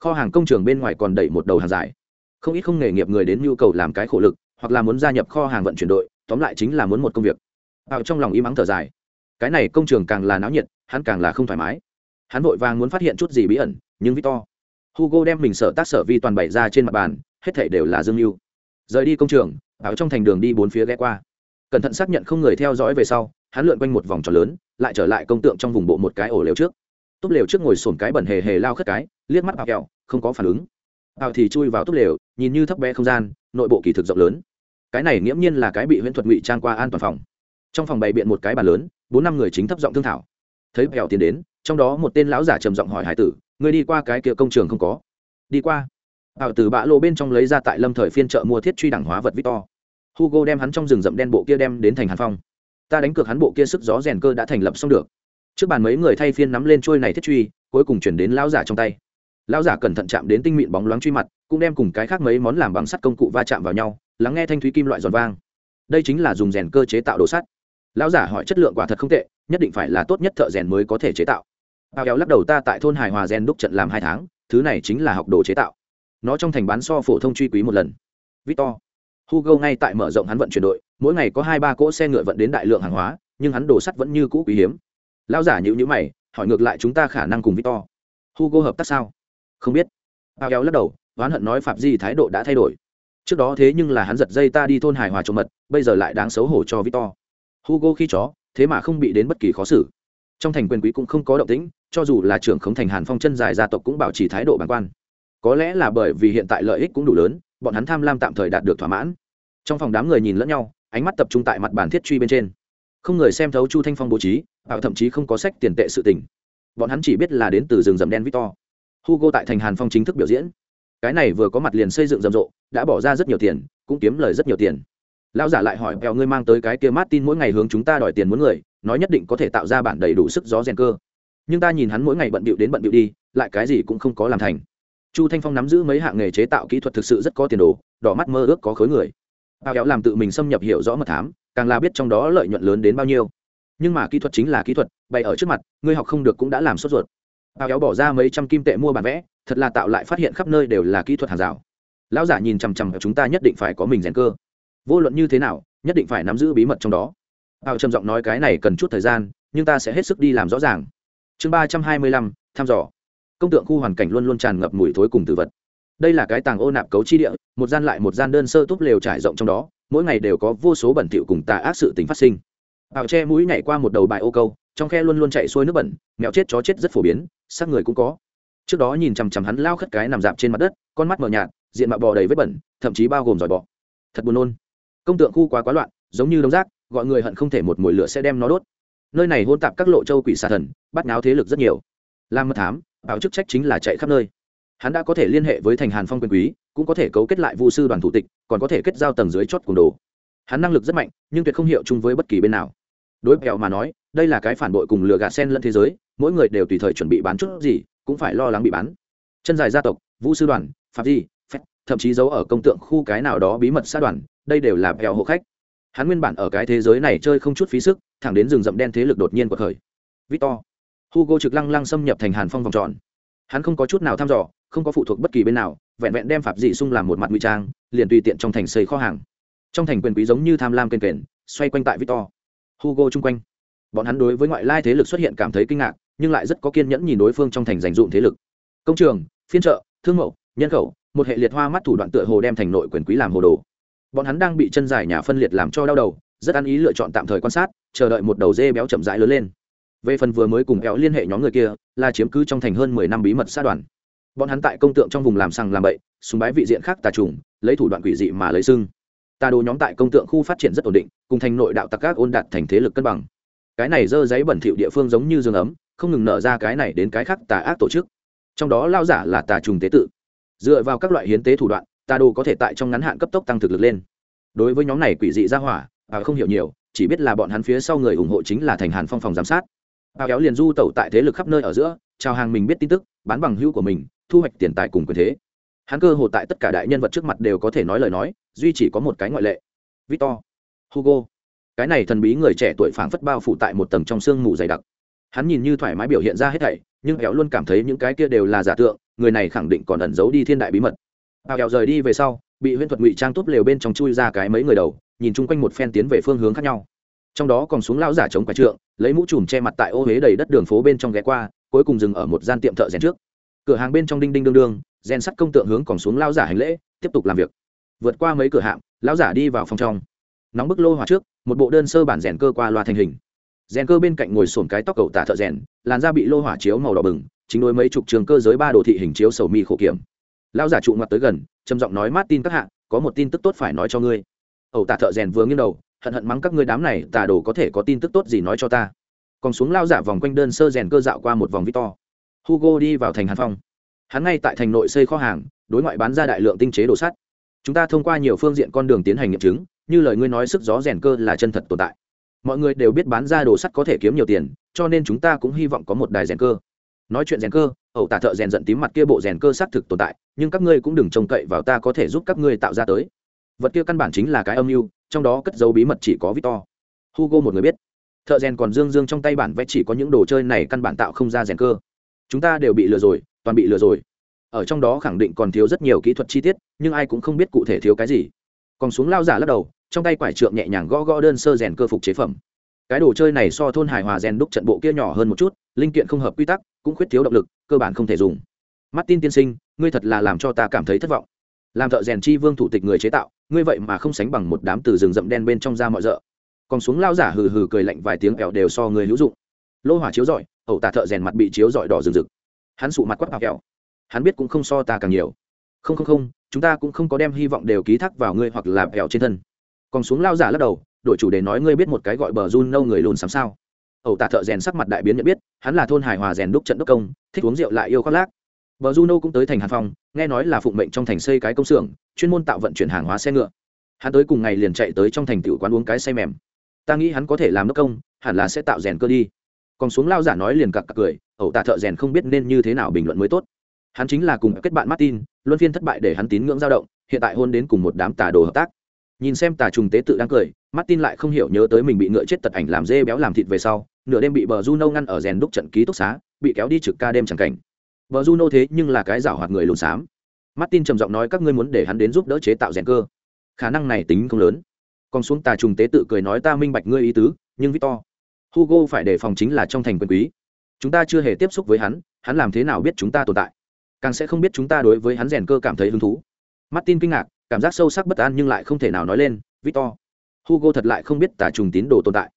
Kho hàng công trường bên ngoài còn đẩy một đầu hàng dài không ít không nghề nghiệp người đến nhu cầu làm cái khổ lực, hoặc là muốn gia nhập kho hàng vận chuyển đội, tóm lại chính là muốn một công việc. Vào trong lòng im ắng thở dài. Cái này công trường càng là náo nhiệt, hắn càng là không thoải mái. Hắn vội vàng muốn phát hiện chút gì bí ẩn, nhưng victor, hugo đem mình sở tác sở vi toàn bày ra trên mặt bàn, hết thảy đều là dương mưu. Rời đi công trường, vào trong thành đường đi bốn phía ghé qua. Cẩn thận xác nhận không người theo dõi về sau, hắn lượn quanh một vòng tròn lớn, lại trở lại công tượng trong vùng bộ một cái ổ lều trước. Túp lều trước ngồi sồn cái bẩn hề hề lao khất cái, liếc mắt vào kẹo, không có phản ứng ảo thì chui vào túp lều, nhìn như thấp bé không gian, nội bộ kỳ thực rộng lớn. Cái này nghiễm nhiên là cái bị huyễn thuật ngụy trang qua an toàn phòng. Trong phòng bày biện một cái bàn lớn, bốn năm người chính thấp giọng thương thảo. Thấy bèo tiến đến, trong đó một tên lão giả trầm giọng hỏi hải tử người đi qua cái kia công trường không có? Đi qua. Ảo từ bã lô bên trong lấy ra tại lâm thời phiên chợ mua thiết truy đẳng hóa vật victor. Hugo đem hắn trong rừng rậm đen bộ kia đem đến thành hàn phong. Ta đánh cược hắn bộ kia sức gió rèn cơ đã thành lập xong được. Trước bàn mấy người thay phiên nắm lên trôi này thiết truy, cuối cùng chuyển đến lão giả trong tay lão giả cẩn thận chạm đến tinh mịn bóng loáng truy mặt, cũng đem cùng cái khác mấy món làm bằng sắt công cụ va chạm vào nhau, lắng nghe thanh thúy kim loại giòn vang. Đây chính là dùng rèn cơ chế tạo đồ sắt. Lão giả hỏi chất lượng quả thật không tệ, nhất định phải là tốt nhất thợ rèn mới có thể chế tạo. Bao kéo lắc đầu ta tại thôn hải hòa rèn đúc trận làm hai tháng, thứ này chính là học đồ chế tạo. Nó trong thành bán so phổ thông truy quý một lần. Victor. Hugo ngay tại mở rộng hắn vận chuyển đội, mỗi ngày có hai ba cỗ xe ngựa vận đến đại lượng hàng hóa, nhưng hắn đồ sắt vẫn như cũ quý hiếm. Lão giả nhữ nhữ mày, hỏi ngược lại chúng ta khả năng cùng victor. Hugo hợp tác sao? Không biết. Ao kéo lắc đầu, oán hận nói phạm di thái độ đã thay đổi. Trước đó thế nhưng là hắn giật dây ta đi thôn hải hòa trộm mật, bây giờ lại đáng xấu hổ cho victor. Hugo khi chó, thế mà không bị đến bất kỳ khó xử. Trong thành quyền quý cũng không có động tĩnh, cho dù là trưởng khống thành hàn phong chân dài gia tộc cũng bảo trì thái độ bản quan. Có lẽ là bởi vì hiện tại lợi ích cũng đủ lớn, bọn hắn tham lam tạm thời đạt được thỏa mãn. Trong phòng đám người nhìn lẫn nhau, ánh mắt tập trung tại mặt bàn thiết truy bên trên. Không người xem thấu chu thanh phong bố trí bảo thậm chí không có sách tiền tệ sự tình. Bọn hắn chỉ biết là đến từ rừng rậm đen victor hugo tại thành hàn phong chính thức biểu diễn. Cái này vừa có mặt liền xây dựng rầm rộ, đã bỏ ra rất nhiều tiền, cũng kiếm lời rất nhiều tiền. Lão giả lại hỏi, bèo, ngươi mang tới cái kia martin mỗi ngày hướng chúng ta đòi tiền muốn người, nói nhất định có thể tạo ra bản đầy đủ sức gió rèn cơ. Nhưng ta nhìn hắn mỗi ngày bận bịu đến bận bịu đi, lại cái gì cũng không có làm thành. Chu thanh phong nắm giữ mấy hạng nghề chế tạo kỹ thuật thực sự rất có tiền đồ, đỏ mắt mơ ước có khối người. Bao kéo làm tự mình xâm nhập hiểu rõ mật thám, càng là biết trong đó lợi nhuận lớn đến bao nhiêu. Nhưng mà kỹ thuật chính là kỹ thuật, bày ở trước mặt, ngươi học không được cũng đã làm sốt ruột bao kéo bỏ ra mấy trăm kim tệ mua bản vẽ, thật là tạo lại phát hiện khắp nơi đều là kỹ thuật hàng rào. Lão giả nhìn chằm chằm chúng ta nhất định phải có mình rèn cơ. Vô luận như thế nào, nhất định phải nắm giữ bí mật trong đó. Bao trầm giọng nói cái này cần chút thời gian, nhưng ta sẽ hết sức đi làm rõ ràng. Chương ba trăm hai mươi lăm, thăm dò. Công tượng khu hoàn cảnh luôn luôn tràn ngập mùi thối cùng tử vật. Đây là cái tàng ô nạp cấu chi địa, một gian lại một gian đơn sơ túp lều trải rộng trong đó, mỗi ngày đều có vô số bẩn thỉu cùng tà ác sự tính phát sinh. Bạo che mũi nhảy qua một đầu bài ô câu trong khe luôn luôn chạy xuôi nước bẩn, mèo chết chó chết rất phổ biến, xác người cũng có. Trước đó nhìn chằm chằm hắn lao khất cái nằm dạp trên mặt đất, con mắt mờ nhạt, diện mạo bò đầy vết bẩn, thậm chí bao gồm giỏi bọ. Thật buồn nôn. Công tượng khu quá quá loạn, giống như đống rác, gọi người hận không thể một mùi lửa sẽ đem nó đốt. Nơi này hôn tạp các lộ châu quỷ xà thần, bắt náo thế lực rất nhiều. Làm mật thám báo chức trách chính là chạy khắp nơi. Hắn đã có thể liên hệ với thành hàn phong quyền quý, cũng có thể cấu kết lại vụ sư đoàn thủ tịch, còn có thể kết giao tầng dưới chót cùng đồ. Hắn năng lực rất mạnh, nhưng tuyệt không hiệu chung với bất kỳ bên nào. Đối kẹo mà nói đây là cái phản bội cùng lừa gạt sen lẫn thế giới, mỗi người đều tùy thời chuẩn bị bán chút gì, cũng phải lo lắng bị bán. Chân dài gia tộc, vũ sư đoàn phạm di phép thậm chí giấu ở công tượng khu cái nào đó bí mật sát đoàn, đây đều là bèo hộ khách. Hắn nguyên bản ở cái thế giới này chơi không chút phí sức, thẳng đến rừng rậm đen thế lực đột nhiên của khởi. Victor, hugo trực lăng lăng xâm nhập thành hàn phong vòng tròn. Hắn không có chút nào thăm dò, không có phụ thuộc bất kỳ bên nào, vẹn vẹn đem phạm dị sung làm một mặt nguy trang, liền tùy tiện trong thành xây kho hàng. Trong thành quyền quý giống như tham lam kênh kền, xoay quanh tại victor. Hugo chung quanh bọn hắn đối với ngoại lai thế lực xuất hiện cảm thấy kinh ngạc, nhưng lại rất có kiên nhẫn nhìn đối phương trong thành dành dụm thế lực. Công trường, phiên trợ thương mẫu nhân khẩu, một hệ liệt hoa mắt thủ đoạn tựa hồ đem thành nội quyền quý làm hồ đồ. Bọn hắn đang bị chân dài nhà phân liệt làm cho đau đầu, rất ăn ý lựa chọn tạm thời quan sát, chờ đợi một đầu dê béo chậm rãi lớn lên. Về phần vừa mới cùng kéo liên hệ nhóm người kia, là chiếm cứ trong thành hơn mười năm bí mật sát đoàn. Bọn hắn tại công tượng trong vùng làm sằng làm bậy súng bái vị diện khác tà trùng, lấy thủ đoạn quỷ dị mà lấy sưng tà đồ nhóm tại công tượng khu phát triển rất ổn định, cùng thành nội đạo tặc các ôn đạt thành thế lực cân bằng cái này dơ giấy bẩn thỉu địa phương giống như dương ấm, không ngừng nở ra cái này đến cái khác tà ác tổ chức. Trong đó lao giả là tà trùng tế tự. Dựa vào các loại hiến tế thủ đoạn, tà đồ có thể tại trong ngắn hạn cấp tốc tăng thực lực lên. Đối với nhóm này quỷ dị ra hỏa à không hiểu nhiều, chỉ biết là bọn hắn phía sau người ủng hộ chính là thành hàn phong phòng giám sát. Bao kéo liền du tẩu tại thế lực khắp nơi ở giữa, chào hàng mình biết tin tức, bán bằng hữu của mình, thu hoạch tiền tài cùng quyền thế. Hắn cơ hồ tại tất cả đại nhân vật trước mặt đều có thể nói lời nói, duy chỉ có một cái ngoại lệ. Victor, hugo cái này thần bí người trẻ tuổi phảng phất bao phủ tại một tầng trong sương mù dày đặc. Hắn nhìn như thoải mái biểu hiện ra hết thảy, nhưng éo luôn cảm thấy những cái kia đều là giả tượng, người này khẳng định còn ẩn giấu đi thiên đại bí mật. Bao éo rời đi về sau, bị huyễn thuật ngụy trang tốt lều bên trong chui ra cái mấy người đầu, nhìn chung quanh một phen tiến về phương hướng khác nhau. Trong đó còn xuống lão giả chống quái trượng, lấy mũ chùm che mặt tại ô huế đầy đất đường phố bên trong ghé qua, cuối cùng dừng ở một gian tiệm thợ rèn trước. Cửa hàng bên trong đinh đinh đương đương, rèn sắt công tượng hướng còn xuống lão giả hành lễ, tiếp tục làm việc. Vượt qua mấy cửa hạm lão giả đi vào phòng trong nóng bức lô hỏa trước, một bộ đơn sơ bản rèn cơ qua loa thành hình. Rèn cơ bên cạnh ngồi sồn cái tóc cầu tả thợ rèn, làn da bị lô hỏa chiếu màu đỏ bừng, chính đối mấy chục trường cơ giới ba đồ thị hình chiếu sầu mi khổ kiểm. Lão giả trụ mặt tới gần, trầm giọng nói mát tin các hạ, có một tin tức tốt phải nói cho ngươi. Ẩu tả thợ rèn vừa nghiêng đầu, hận hận mắng các ngươi đám này, tà đồ có thể có tin tức tốt gì nói cho ta. Còn xuống lao giả vòng quanh đơn sơ rèn cơ dạo qua một vòng victor. Hugo đi vào thành hàn phong. Hắn ngay tại thành nội xây kho hàng, đối ngoại bán ra đại lượng tinh chế đồ sắt. Chúng ta thông qua nhiều phương diện con đường tiến hành nghiệm chứng như lời ngươi nói sức gió rèn cơ là chân thật tồn tại. Mọi người đều biết bán ra đồ sắt có thể kiếm nhiều tiền, cho nên chúng ta cũng hy vọng có một đài rèn cơ. Nói chuyện rèn cơ, ẩu tả thợ rèn giận tím mặt kia bộ rèn cơ xác thực tồn tại, nhưng các ngươi cũng đừng trông cậy vào ta có thể giúp các ngươi tạo ra tới. Vật kia căn bản chính là cái âm mưu, trong đó cất dấu bí mật chỉ có victor. Hugo một người biết. Thợ rèn còn dương dương trong tay bản vẽ chỉ có những đồ chơi này căn bản tạo không ra rèn cơ. Chúng ta đều bị lừa rồi, toàn bị lừa rồi. Ở trong đó khẳng định còn thiếu rất nhiều kỹ thuật chi tiết, nhưng ai cũng không biết cụ thể thiếu cái gì. Còn xuống lao giả lắc đầu trong tay quải trượng nhẹ nhàng gõ gõ đơn sơ rèn cơ phục chế phẩm. Cái đồ chơi này so thôn hài hòa rèn đúc trận bộ kia nhỏ hơn một chút, linh kiện không hợp quy tắc, cũng khuyết thiếu động lực, cơ bản không thể dùng. Martin tiên sinh, ngươi thật là làm cho ta cảm thấy thất vọng. Làm thợ rèn chi vương thủ tịch người chế tạo, ngươi vậy mà không sánh bằng một đám từ rừng rậm đen bên trong ra mọi rợ. Còn xuống lao giả hừ hừ cười lạnh vài tiếng kẹo đều so người hữu dụng. Lô hỏa chiếu rọi, ẩu tà thợ rèn mặt bị chiếu rọi đỏ rừng rực. Hắn sụ mặt quát vào kẹo. Hắn biết cũng không so ta càng nhiều. Không không không, chúng ta cũng không có đem hy vọng đều ký thác vào ngươi hoặc là kẹo trên thân còn xuống lao giả lắc đầu đội chủ đề nói ngươi biết một cái gọi bờ run nâu người lùn sắm sao. Ẩu tạ thợ rèn sắc mặt đại biến nhận biết, hắn là thôn hải hòa rèn đúc trận đốc công, thích uống rượu lại yêu khoác lác. Bờ juno cũng tới thành hàn phong nghe nói là phụng mệnh trong thành xây cái công xưởng, chuyên môn tạo vận chuyển hàng hóa xe ngựa. Hắn tới cùng ngày liền chạy tới trong thành tiểu quán uống cái say mềm. Ta nghĩ hắn có thể làm đốc công, hẳn là sẽ tạo rèn cơ đi. Còn xuống lao giả nói liền cặc cặc cười, ẩu tạ thợ rèn không biết nên như thế nào bình luận mới tốt. Hắn chính là cùng kết bạn martin, luân phiên thất bại để hắn tín ngưỡng dao động, hiện tại hôn đến cùng một đám tà đồ hợp tác nhìn xem tà trùng tế tự đang cười, martin lại không hiểu nhớ tới mình bị ngựa chết tật ảnh làm dê béo làm thịt về sau, nửa đêm bị bờ juno ngăn ở rèn đúc trận ký túc xá, bị kéo đi trực ca đêm chẳng cảnh. Bờ juno thế nhưng là cái giảo hoạt người lùn xám. Martin trầm giọng nói, các ngươi muốn để hắn đến giúp đỡ chế tạo rèn cơ? Khả năng này tính không lớn. Còn xuống tà trùng tế tự cười nói, ta minh bạch ngươi ý tứ, nhưng victor, hugo phải đề phòng chính là trong thành quyền quý. Chúng ta chưa hề tiếp xúc với hắn hắn làm thế nào biết chúng ta tồn tại? Càng sẽ không biết chúng ta đối với hắn rèn cơ cảm thấy hứng thú. Martin kinh ngạc cảm giác sâu sắc bất an nhưng lại không thể nào nói lên. Victor. Hugo thật lại không biết tà trùng tín đồ tồn tại.